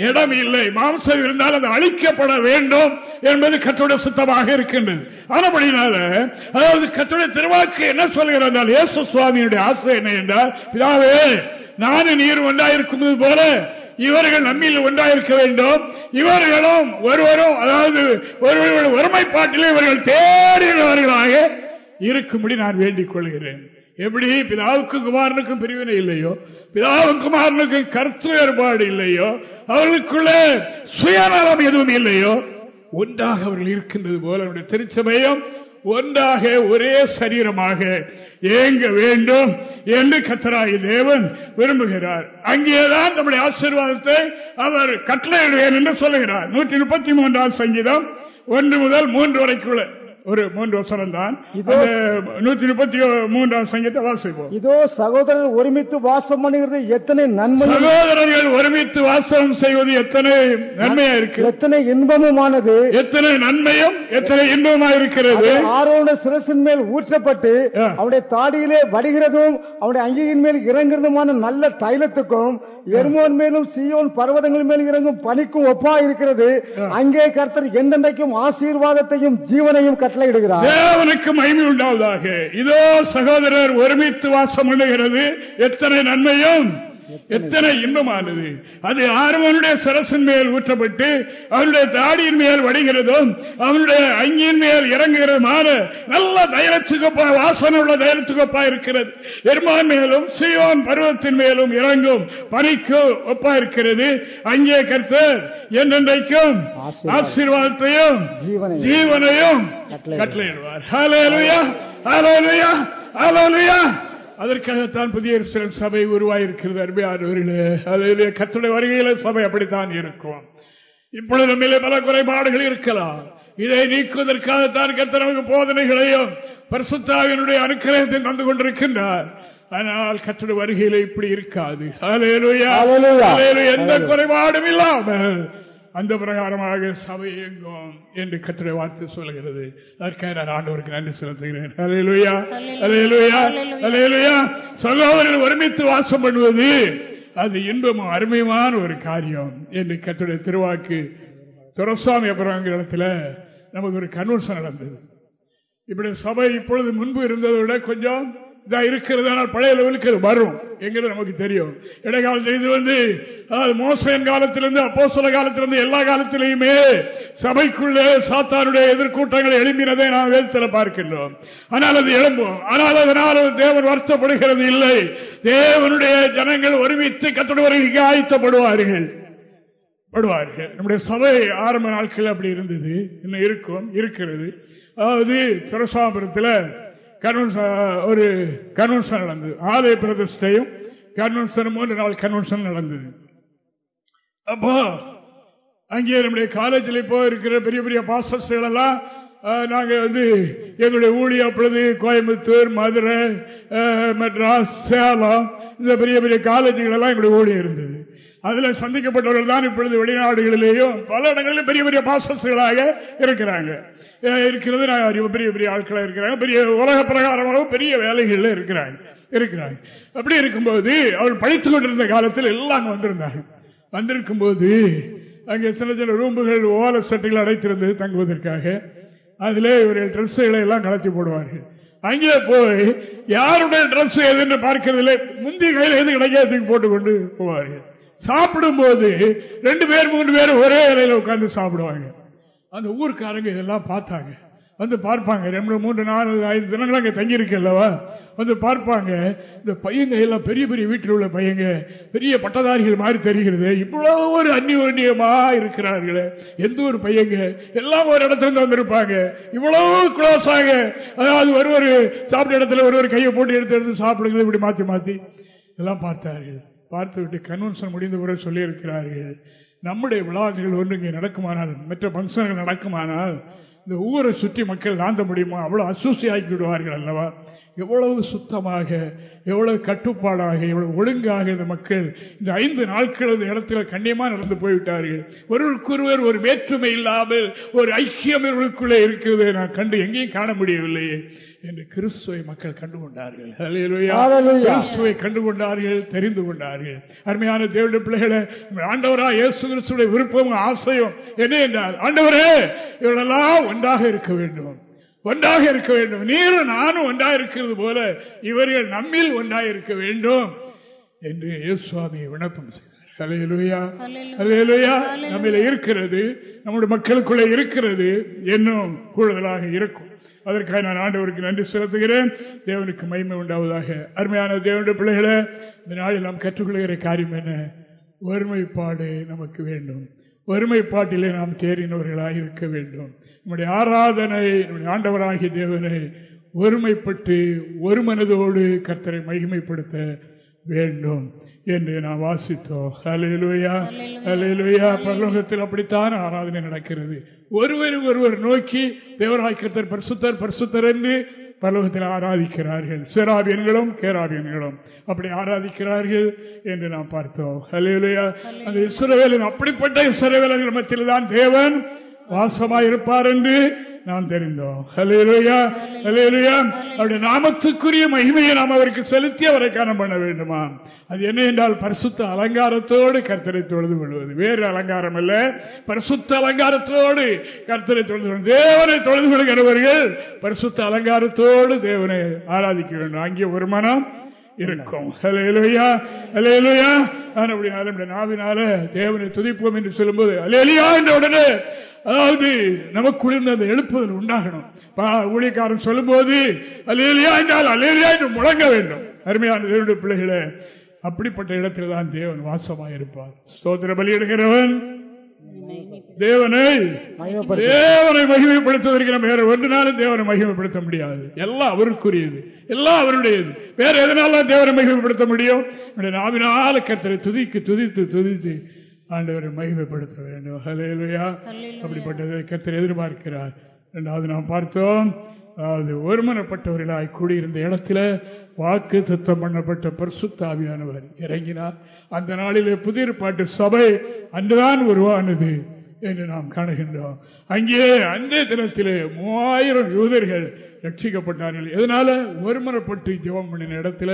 இடம் இல்லை. மாம்சம் இருந்தால் அது அழிக்கப்பட வேண்டும் என்பது கத்தோட சுத்தமாக இருக்கின்றது. ஆனபடினால அதாவது கத்தோட திருவாக்கு என்ன சொல்கிறார் இயேசு சுவாமியுடைய ஆசை என்ன என்றால் பிதாவே நானும் நீர் ஒன்றாயிருக்கும் போல இவர்கள் நம்மில் ஒன்றாயிருக்க வேண்டும். இவர்களும் ஒருவரும் அதாவது ஒருவர்கள் ஒருமைப்பாட்டிலே இவர்கள் தேடினவர்களாக இருக்கும்படி நான் வேண்டிக் கொள்கிறேன். எப்படி? பிதாவுக்கும் குமாரனுக்கும் பிரிவினை இல்லையோ? பிதாவும் குமாரனுக்கும் கருத்து வேறுபாடு இல்லையோ? அவர்களுக்குள்ளே சுயநலம் எதுவும் இல்லையோ? ஒன்றாக அவர்கள் இருக்கின்றது போல அவருடைய திருச்சபையும் ஒன்றாக ஒரே சரீரமாக ஏங்க வேண்டும் என்று கத்தராகி தேவன் விரும்புகிறார். அங்கேதான் நம்முடைய ஆசீர்வாதத்தை அவர் கட்டளையிடுவேன் என்று சொல்லுகிறார். நூற்றி முப்பத்தி மூன்றாம் சங்கீதம் ஒன்று முதல் மூன்று வரைக்குள்ள. ஒரு மூன்று வசனம் தான். நூற்றி முப்பத்தி மூன்றாம் சங்கீதத்தை வாசிப்போம். இதோ சகோதரர் ஒருமித்து வாசம் பண்ணுகிறது எத்தனை நன்மையும் சகோதரர்கள் ஒருமித்து வாசம் செய்வது எத்தனை நன்மையா இருக்கு? எத்தனை இன்பமுமானது எத்தனை நன்மையும் எத்தனை இன்பமா இருக்கிறது? ஆரோன சிரசின் மேல் ஊற்றப்பட்டு. அவனுடைய தாடியிலே வடிகிறதும் அவனுடைய அங்கியின் மேல் இறங்குறதுமான நல்ல தைலத்துக்கும் எருமோன் மேலும் சீயோன் பர்வதங்கள் மேல் இறங்கும் பனிக்கும் ஒப்பா இருக்கிறது அங்கே கர்த்தர் எந்தெந்தைக்கும் ஆசீர்வாதத்தையும் ஜீவனையும் கட்டளையிடுகிறார். தேவனுக்கு மகிமை உண்டாவதாக. இதோ சகோதரர் ஒருமித்து வாசம் பண்ணுகிறது. எத்தனை நன்மையும். எத்தனை இன்பமானது அது ஆர்வனுடைய சரசின் மேல் ஊற்றப்பட்டு அவருடைய தாடியின் மேல் வடிகிறதும் அவருடைய அங்கியின் மேல் இறங்குகிறதுமான நல்ல தைரத்துக்கொப்பா வாசனை உள்ள தைரத்துக்கொப்பா இருக்கிறது எருமான் மேலும் சியோன் பருவத்தின் மேலும் இறங்கும் பனிக்கு ஒப்பா இருக்கிறது அங்கே கர்த்தர் என்றென்றைக்கும். ஆசீர்வாதத்தையும் ஜீவனையும் கட்டளையிடுவார். ஹalleluya ஹalleluya ஹalleluya அதற்காகத்தான் புதிய சபை உருவாயிருக்கிறது அருமையானவர்களே ஹalleluya. கர்த்தருடைய வருகையில சபை அப்படித்தான் இருக்கும். இப்பொழுது நம்மிலே பல குறைபாடுகள் இருக்கலாம். இதை நீக்குவதற்காகத்தான் கர்த்தர் நமக்கு போதனைகளையும் பரிசுத்தாவினுடைய அனுக்கிரகத்தை தந்து கொண்டிருக்கின்றார். ஆனால் கர்த்தருடைய வருகையில இப்படி இருக்காது. எந்த குறைபாடும் இல்லாமல் அந்த பிரகாரமாக சபை இயங்கும் என்று கட்டுரை வார்த்தை சொல்கிறது அதற்காக நான் ஆண்டவருக்கு நன்றி செலுத்துகிறேன் ஹalleluya. ஹalleluya. ஹalleluya. சகோதரர்கள் ஒருமித்து வாசம் பண்ணுவது அது இன்பமும் அருமையான ஒரு காரியம் என்று கட்டுரை திருவாக்கு துரசாமி அப்புறம் இடத்துல நமக்கு ஒரு கன்வர்ஷன் நடந்தது இப்படி சபை இப்பொழுது முன்பு இருந்ததை விட கொஞ்சம் இருக்கிறது ஆனால் பழைய லெவலுக்கு அது வரும் எங்கிறது நமக்கு தெரியும். இடைக்காலத்தில் இது வந்து அதாவது மோசன் காலத்திலிருந்து அப்போ சில காலத்திலிருந்து எல்லா காலத்திலையுமே சபைக்குள்ளே சாத்தானுடைய எதிர்கூட்டங்கள் எழும்பினதை நாம் வேதத்தில் பார்க்கின்றோம். ஆனால் அது எழும்பும். ஆனால் அதனால் தேவன் வருத்தப்படுகிறது இல்லை. தேவனுடைய ஜனங்கள் ஒருமித்து கத்தோடு வருகைக்கு ஆயத்தப்படுவார்கள். படுவார்கள். நம்முடைய சபை ஆரம்ப நாட்கள் அப்படி இருந்தது. இன்னும் இருக்கும் இருக்கிறது. அதாவது துரசாபுரத்தில் ஒரு கன்வென்ஷன் நடந்தது. ஆலய பிரதிஷ்டையும் கன்வென்ஷனும் மூன்று நாள் கன்வென்ஷன் நடந்தது. அப்போ அங்கே நம்முடைய காலேஜில் இப்போ இருக்கிற பெரிய பெரிய பாஸ்டர்ஸ்கள் எல்லாம் நாங்கள் நாங்க வந்து எங்களுடைய ஊழிய அப்பொழுது கோயம்புத்தூர் மதுரை மெட்ராஸ் சேலம் இந்த பெரிய பெரிய காலேஜுகள் எல்லாம் எங்களுடைய ஊழியம் இருந்தது. அதுல சந்திக்கப்பட்டவர்கள் தான் இப்பொழுது வெளிநாடுகளிலேயும் பல இடங்களிலும் பெரிய பெரிய பாஸ்டர்ஸ்களாக இருக்கிறாங்க. இருக்கிறது. நான் பெரிய பெரிய ஆட்களாக இருக்கிறாங்க. பெரிய உலக பிரகாரமாக பெரிய வேலைகள்ல இருக்கிறாங்க. இருக்கிறாங்க. அப்படி இருக்கும்போது அவர் படித்துக் கொண்டிருந்த காலத்தில் எல்லாம் வந்திருந்தாங்க. வந்திருக்கும் போது அங்கே சின்ன சின்ன ரூம்புகள் ஓல சட்டைகள் அடைத்திருந்தது தங்குவதற்காக. அதுல இவர்கள் ட்ரெஸ்ஸுகளை எல்லாம் கலத்தி போடுவார்கள். அங்கே போய் யாருடைய ட்ரெஸ் எதுன்னு பார்க்கறதில்லை முந்தைய கையில் எது கிடைக்காதுக்கு போட்டுக்கொண்டு போவார்கள். சாப்பிடும் போது ரெண்டு பேர் மூணு பேர் ஒரே இலையில உட்கார்ந்து சாப்பிடுவாங்க. அந்த ஊர்க்காரங்க இதெல்லாம் பார்த்தாங்க. வந்து பார்ப்பாங்க. ரெண்டு மூன்று நாலு ஐந்து தினங்கள் அங்கே தங்கியிருக்கு அல்லவா? வந்து பார்ப்பாங்க. இந்த பையங்க எல்லாம் பெரிய பெரிய வீட்டில் உள்ள பையங்க. பெரிய பட்டதாரிகள் மாதிரி தெரிகிறது. இவ்வளவு ஒரு அந்நியோன்யமா இருக்கிறார்களே. எந்த ஒரு பையங்க? எல்லாம் ஒரு இடத்துல இருந்து வந்திருப்பாங்க. இவ்வளவு க்ளோஸ் ஆக அதாவது ஒரு ஒரு சாப்பிட்ட இடத்துல ஒரு ஒரு கையை போட்டு எடுத்து எடுத்து சாப்பிடுங்க இப்படி மாத்தி மாத்தி எல்லாம் பார்த்தார்கள். பார்த்து விட்டு கன்வென்ஷன் முடிந்த பிறகு சொல்லியிருக்கிறார்கள். நம்முடைய விழாக்கள் ஒன்று இங்கே நடக்குமானால் மற்ற பங்கன்கள் நடக்குமானால் இந்த ஊரை சுற்றி மக்கள் நாந்த முடியுமா? அவ்வளோ அசூசி ஆக்கி விடுவார்கள் அல்லவா? எவ்வளவு சுத்தமாக எவ்வளவு கட்டுப்பாடாக எவ்வளவு ஒழுங்காக இந்த மக்கள் இந்த ஐந்து நாட்கள் இந்த இடத்துல கண்ணியமா நடந்து போய்விட்டார்கள். ஒருவருக்கொருவர் ஒரு வேற்றுமை இல்லாமல் ஒரு ஐக்கியம் இவர்களுக்குள்ளே இருக்கிறது நான் கண்டு எங்கேயும் காண முடியவில்லையே. என்று கிறிஸ்துவை மக்கள் கண்டுகொண்டார்கள். கிறிஸ்துவை கண்டுகொண்டார்கள் தெரிந்து கொண்டார்கள். அருமையான தேவனுடைய பிள்ளைகளை ஆண்டவரா இயேசு கிறிஸ்துடைய விருப்பமும் ஆசையும் என்ன என்றால் ஆண்டவரே இவர்களெல்லாம் ஒன்றாக இருக்க வேண்டும். ஒன்றாக இருக்க வேண்டும். நீரும் நானும் ஒன்றாக இருக்கிறது போல இவர்கள் நம்மில் ஒன்றாக இருக்க வேண்டும் என்று இயேசுவாமி விண்ணப்பம் செய்தார். நம்மில இருக்கிறது நம்முடைய மக்களுக்குள்ளே இருக்கிறது இன்னும் கூடுதலாக இருக்கும். அதற்காக நான் ஆண்டவருக்கு நன்றி செலுத்துகிறேன். தேவனுக்கு மகிமை உண்டாவதாக. அருமையான தேவனுடைய பிள்ளைகளை இந்த நாளில் நாம் கற்றுக்கொள்கிற காரியம் என்ன? ஒருமைப்பாடு நமக்கு வேண்டும். ஒருமைப்பாட்டிலே நாம் தேறினவர்களாக இருக்க வேண்டும். நம்முடைய ஆராதனை நம்முடைய ஆண்டவராகிய தேவனை ஒருமைப்பட்டு ஒரு மனதோடு கர்த்தரை மகிமைப்படுத்த வேண்டும். என்று நாம் வாசித்தோம். ஹalleluya. ஹalleluya. பரலோகத்தில் அப்படித்தான் ஆராதனை நடக்கிறது. ஒருவர் ஒருவர் நோக்கி தேவராய் கர்த்தர் பரிசுத்தர் பரிசுத்தர் என்று பரலோகத்தில் ஆராதிக்கிறார்கள். சேராபியன்களும் கேராபியன்களும் அப்படி ஆராதிக்கிறார்கள் என்று நாம் பார்த்தோம். ஹalleluya. அந்த இஸ்ரவேலின் அப்படிப்பட்ட இஸ்ரவேலர்கள் மத்தியில் தான் தேவன் வாசமாயிருப்பார் என்று நாம் தெரிந்தோம். ஹalleluya ஹalleluya. அவருடைய நாமத்துக்குரிய மகிமையை நாம் அவருக்கு செலுத்தி அவரை காரணம் பண்ண வேண்டுமா? அது என்ன என்றால் பரிசுத்த அலங்காரத்தோடு கர்த்தரை தொழுது கொள்வது. வேறு அலங்காரம் அல்ல. பரிசுத்த அலங்காரத்தோடு கர்த்தரை தொழுது கொள்வது. தேவனை தொழுது கொள்கிறவர்கள் பரிசுத்த அலங்காரத்தோடு தேவனை ஆராதிக்க வேண்டும். அங்கே ஒரு மனம் இருக்கும். ஹalleluya ஹalleluya. நம்முடைய நாவினால தேவனை துதிப்போம் என்று சொல்லும்போது ஹalleluya என்ற உடனே அதாவது நமக்குள்ள இருந்த அந்த எழுப்புதல் உண்டாகணும். பா- ஊழியக்காரன் சொல்லும்போது அலேலியா என்றால் அலேலியா என்று முழங்க வேண்டும். அருமையான தேவனுடைய பிள்ளைகளே அப்படிப்பட்ட இடத்தில் தான் தேவன் வாசமாக இருப்பார் ஸ்தோத்திர பலியிடுகிறவன். தேவனை. தேவனை மகிமைப்படுத்துவதற்கு நம்ம வேற ஒன்றினாலும் தேவனை மகிமைப்படுத்த முடியாது. எல்லாம் அவருக்குரியது எல்லாம் அவருடையது. வேற எதனால தேவனை மகிமைப்படுத்த முடியும்? நாவினால கர்த்தரை துதிக்கு துதித்து துதித்து ஆண்டவரை மகிமைப்படுத்த வேண்டும். ஹalleluya அப்படிப்பட்டதை கர்த்தர் எதிர்பார்க்கிறார். இரண்டாவது நாம் பார்த்தோம் அதாவது ஒருமனப்பட்டவர்களாய் கூடியிருந்த இடத்துல வாக்கு தத்தம் பண்ணப்பட்ட பரிசுத்தாவியானவர் இறங்கினார். அந்த நாளிலே புதிய பாட்டு சபை அன்றுதான் உருவானது என்று நாம் காணுகின்றோம். அங்கே அன்றைய தினத்திலே மூவாயிரம் யூதர்கள் ரட்சிக்கப்பட்டார்கள். இதனால ஒருமனப்பட்டு ஜெபம் பண்ணின இடத்துல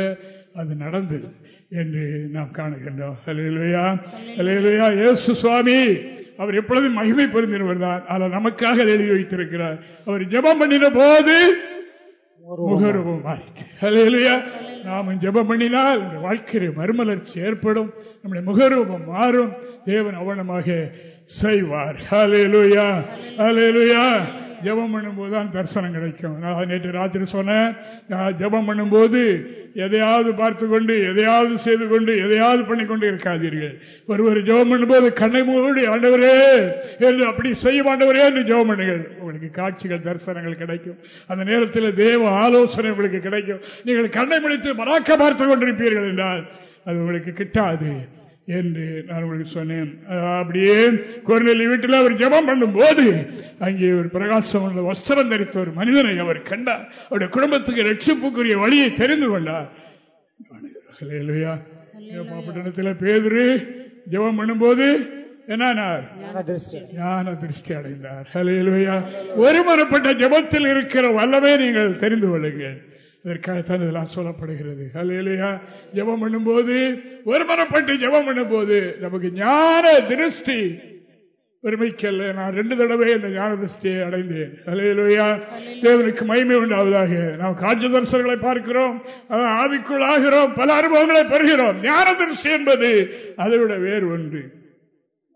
அது நடந்தது என்று நாம் காணுகின்றோம். அலையிலையா அலையிலையா ஏசு சுவாமி அவர் எப்பொழுதும் மகிமை பொருந்தினவர் தான். ஆனால் நமக்காக எழுதி வைத்திருக்கிறார். அவர் ஜெபம் பண்ணின போது முகரூபம் மாறிட்டு ஹalleluya நாம ஜெபம் பண்ணினால் நம்முடைய வாழ்க்கையில மறுமலர்ச்சி ஏற்படும். நம்முடைய முகரூபம் மாறும். தேவன் அவனமாக செய்வார். ஹalleluya ஹalleluya ஜெபம் பண்ணும்போது தான் தரிசனம் கிடைக்கும். நான் நேற்று ராத்திரி சொன்னேன். நான் ஜெபம் பண்ணும்போது எதையாவது பார்த்து கொண்டு எதையாவது செய்து கொண்டு எதையாவது பண்ணிக்கொண்டு இருக்காதீர்கள். ஒருவர் ஜெபம் பண்ணும்போது கண்ணை மூடி ஆண்டவரே என்று அப்படி செய்ய ஆண்டவரே என்று ஜெபம் பண்ணுங்கள். உங்களுக்கு காட்சிகள் தரிசனங்கள் கிடைக்கும். அந்த நேரத்தில் தேவ ஆலோசனை உங்களுக்கு கிடைக்கும். நீங்கள் கண்ணை முடித்து மறாக்க பார்த்து கொண்டிருப்பீர்கள் என்றால் அது உங்களுக்கு கிட்டாது. என்று நான் உங்களுக்கு சொன்னேன். அப்படியே குரநெல்லி வீட்டில் அவர் ஜபம் பண்ணும் போது அங்கே ஒரு பிரகாசம் உள்ள வஸ்திரம் தரித்த ஒரு மனிதனை அவர் கண்டார். அவருடைய குடும்பத்துக்கு ரட்சிப்புக்குரிய வழியை தெரிந்து கொண்டார். பட்டணத்தில் பேதரு ஜபம் பண்ணும்போது திருஷ்டி அடைந்தார். ஒருமனப்பட்ட ஜபத்தில் இருக்கிற வல்லமே நீங்கள் தெரிந்து கொள்ளுங்கள். இதற்காகத்தான் இதெல்லாம் சொல்லப்படுகிறது. ஹலையிலுயா ஜபம் பண்ணும்போது ஒருமனப்பட்டு ஜபம் பண்ணும்போது நமக்கு ஞான திருஷ்டி பெருமைக்கல்ல. நான் ரெண்டு தடவை இந்த ஞான திருஷ்டியை அடைந்தேன். அலையிலுயா தேவனுக்கு மகிமை உண்டாவதாக. நாம் காட்சி தரிசனங்களை பார்க்கிறோம் ஆவிக்குள் ஆகிறோம் பல அனுபவங்களை பெறுகிறோம். ஞான திருஷ்டி என்பது அதை விட வேறு ஒன்று.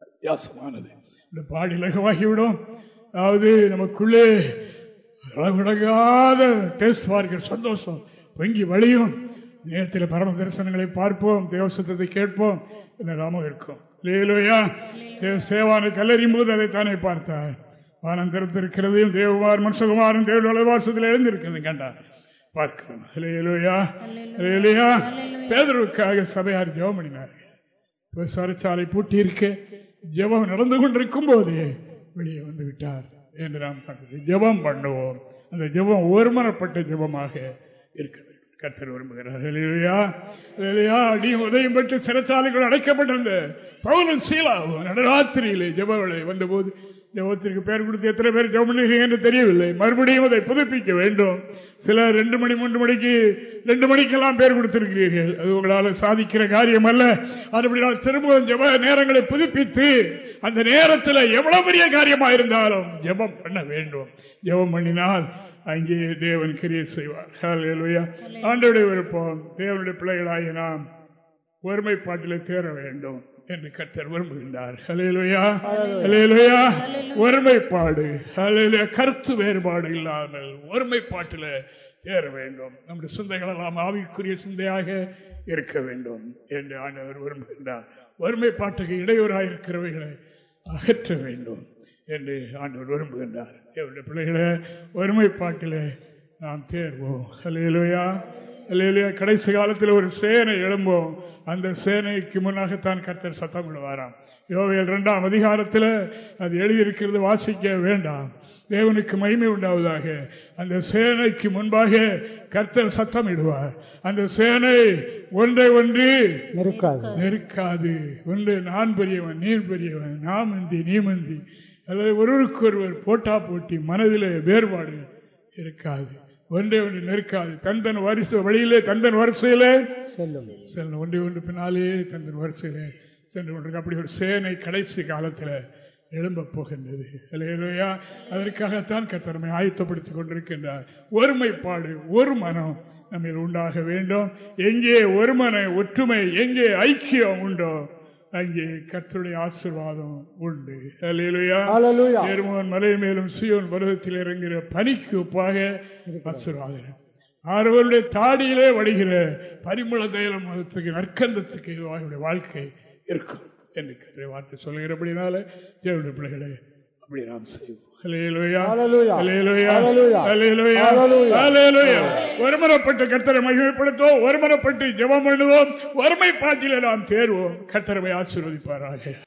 வித்தியாசமானது. இந்த பாடி லகுவாகிவிடும் அதாவது நமக்குள்ளே அளவிடங்காத டேஸ்ட் பார்க்கிற சந்தோஷம். பொங்கி வழியும். நேரத்தில் பரம தரிசனங்களை பார்ப்போம். தேவசத்தை கேட்போம். ராமம் இருக்கும். இல்லையிலோயா சேவானை கல்லறியும் போது அதைத்தானே பார்த்தார் வானம் திறத்திருக்கிறது தேவகுமார் மனுஷகுமாரன் தேவ வாசத்தில் எழுந்திருக்கிறது கண்டார் பார்க்கிறோம் இல்லையிலோயா லேலையா பேதருக்காக சபையார் ஜெவம் பண்ணினார். சாலை பூட்டி இருக்க ஜெபம் நடந்து கொண்டிருக்கும் போதே வெளியே வந்து விட்டார். என்று நாம் பார்க்கிறோம் ஜெபம் பண்ணுவோம். அந்த ஜெபம் ஒருமனப்பட்ட ஜெபமாக இருக்க வேண்டும். கத்தர் விரும்புகிறார். அடி உதயம் பெற்று சிறச்சாலைகள் அடைக்கப்பட்டிருந்த பவுனும் சீலாவும் நடராத்திரியிலே ஜபவளை வந்தபோது ஜபத்திற்கு பெயர் கொடுத்து எத்தனை பேர் ஜபம் என்று தெரியவில்லை. மறுபடியும் அதை புதுப்பிக்க வேண்டும். சில ரெண்டு மணி மூன்று மணிக்கு ரெண்டு மணிக்கெல்லாம் பேர் கொடுத்திருக்கிறீர்கள். அது உங்களால் சாதிக்கிற காரியம் அல்ல. அதுபடியால் திரும்பவும் ஜப நேரங்களை புதுப்பித்து அந்த நேரத்தில் எவ்வளவு பெரிய காரியமாக இருந்தாலும் ஜபம் பண்ண வேண்டும். ஜபம் பண்ணினால் அங்கே தேவன் கிரியை செய்வார். ஆண்டோடைய விருப்பம் தேவனுடைய பிள்ளைகளாகி நாம் ஒருமைப்பாட்டில் தேர வேண்டும். என்று கத்தர் விரும்புகின்றார். ஒருமைப்பாடு. கருத்து வேறுபாடு இல்லாமல் ஒருமைப்பாட்டில் ஏற வேண்டும். நம்முடைய சிந்தைகள் எல்லாம் ஆவிக்குரிய சிந்தையாக இருக்க வேண்டும் என்று ஆண்டவர் விரும்புகின்றார். ஒருமைப்பாட்டுக்கு இடையூறாக இருக்கிறவைகளை அகற்ற வேண்டும் என்று ஆண்டவர் விரும்புகின்றார். என்னுடைய பிள்ளைகளை ஒருமைப்பாட்டில் நாம் தேர்வோம். அலையிலையா அலையிலையா கடைசி காலத்தில் ஒரு சேனை எழும்போம். அந்த சேனைக்கு முன்னாகத்தான் கர்த்தர் சத்தம் விடுவாராம். யோவையில் இரண்டாம் அதிகாரத்தில் அது எழுதியிருக்கிறது வாசிக்க வேண்டாம். தேவனுக்கு மகிமை உண்டாவதாக. அந்த சேனைக்கு முன்பாக கர்த்தர் சத்தம் இடுவார் அந்த சேனை ஒன்றை ஒன்று நெருக்காது. ஒன்று நான் பெரியவன் நீர் பெரியவன் நான் மந்தி நீ மந்தி. அல்லது ஒருவருக்கு ஒருவர் போட்டா போட்டி மனதில் வேறுபாடு இருக்காது. ஒன்றே ஒன்று நெருக்காது. தந்தன் வரிசை வழியிலே தந்தன் வரிசையிலே. செல்லும். ஒன்றே ஒன்று பின்னாலே தந்தன் வரிசையிலே சென்று கொண்டிருக்கு. அப்படி ஒரு சேனை கடைசி காலத்தில் எழும்ப போகின்றது. இல்லையா அதற்காகத்தான் கத்தனமை ஆயத்தப்படுத்திக் கொண்டிருக்கின்றார். ஒருமைப்பாடு ஒரு மனம் நம்ம உண்டாக வேண்டும். எங்கே ஒரு மன ஒற்றுமை எங்கே ஐக்கியம் உண்டோ அங்கே கத்துடைய ஆசிர்வாதம் உண்டு. மலை மேலும் சியோன் பருவத்தில் இறங்குகிற பனிக்கு ஒப்பாக ஆசிர்வாதம். அவர்களுடைய தாடியிலே வடிகிற பரிமள தைலம் மதத்துக்கு நற்கந்தத்துக்கு அவருடைய வாழ்க்கை இருக்கும். என்று கத்திரை வார்த்தை சொல்லுகிறபடினால தேவனுடைய பிள்ளைகளை அப்படி நாம் செய்வோம். ஒருமரப்பட்டு கத்தரை மகிமைப்படுத்துவோம். ஒருமரப்பட்டு ஜபம் பண்ணுவோம் ஒருமை பாட்டில நாம் தேர்வோம் கத்தரவை ஆசீர்வதிப்பாராக.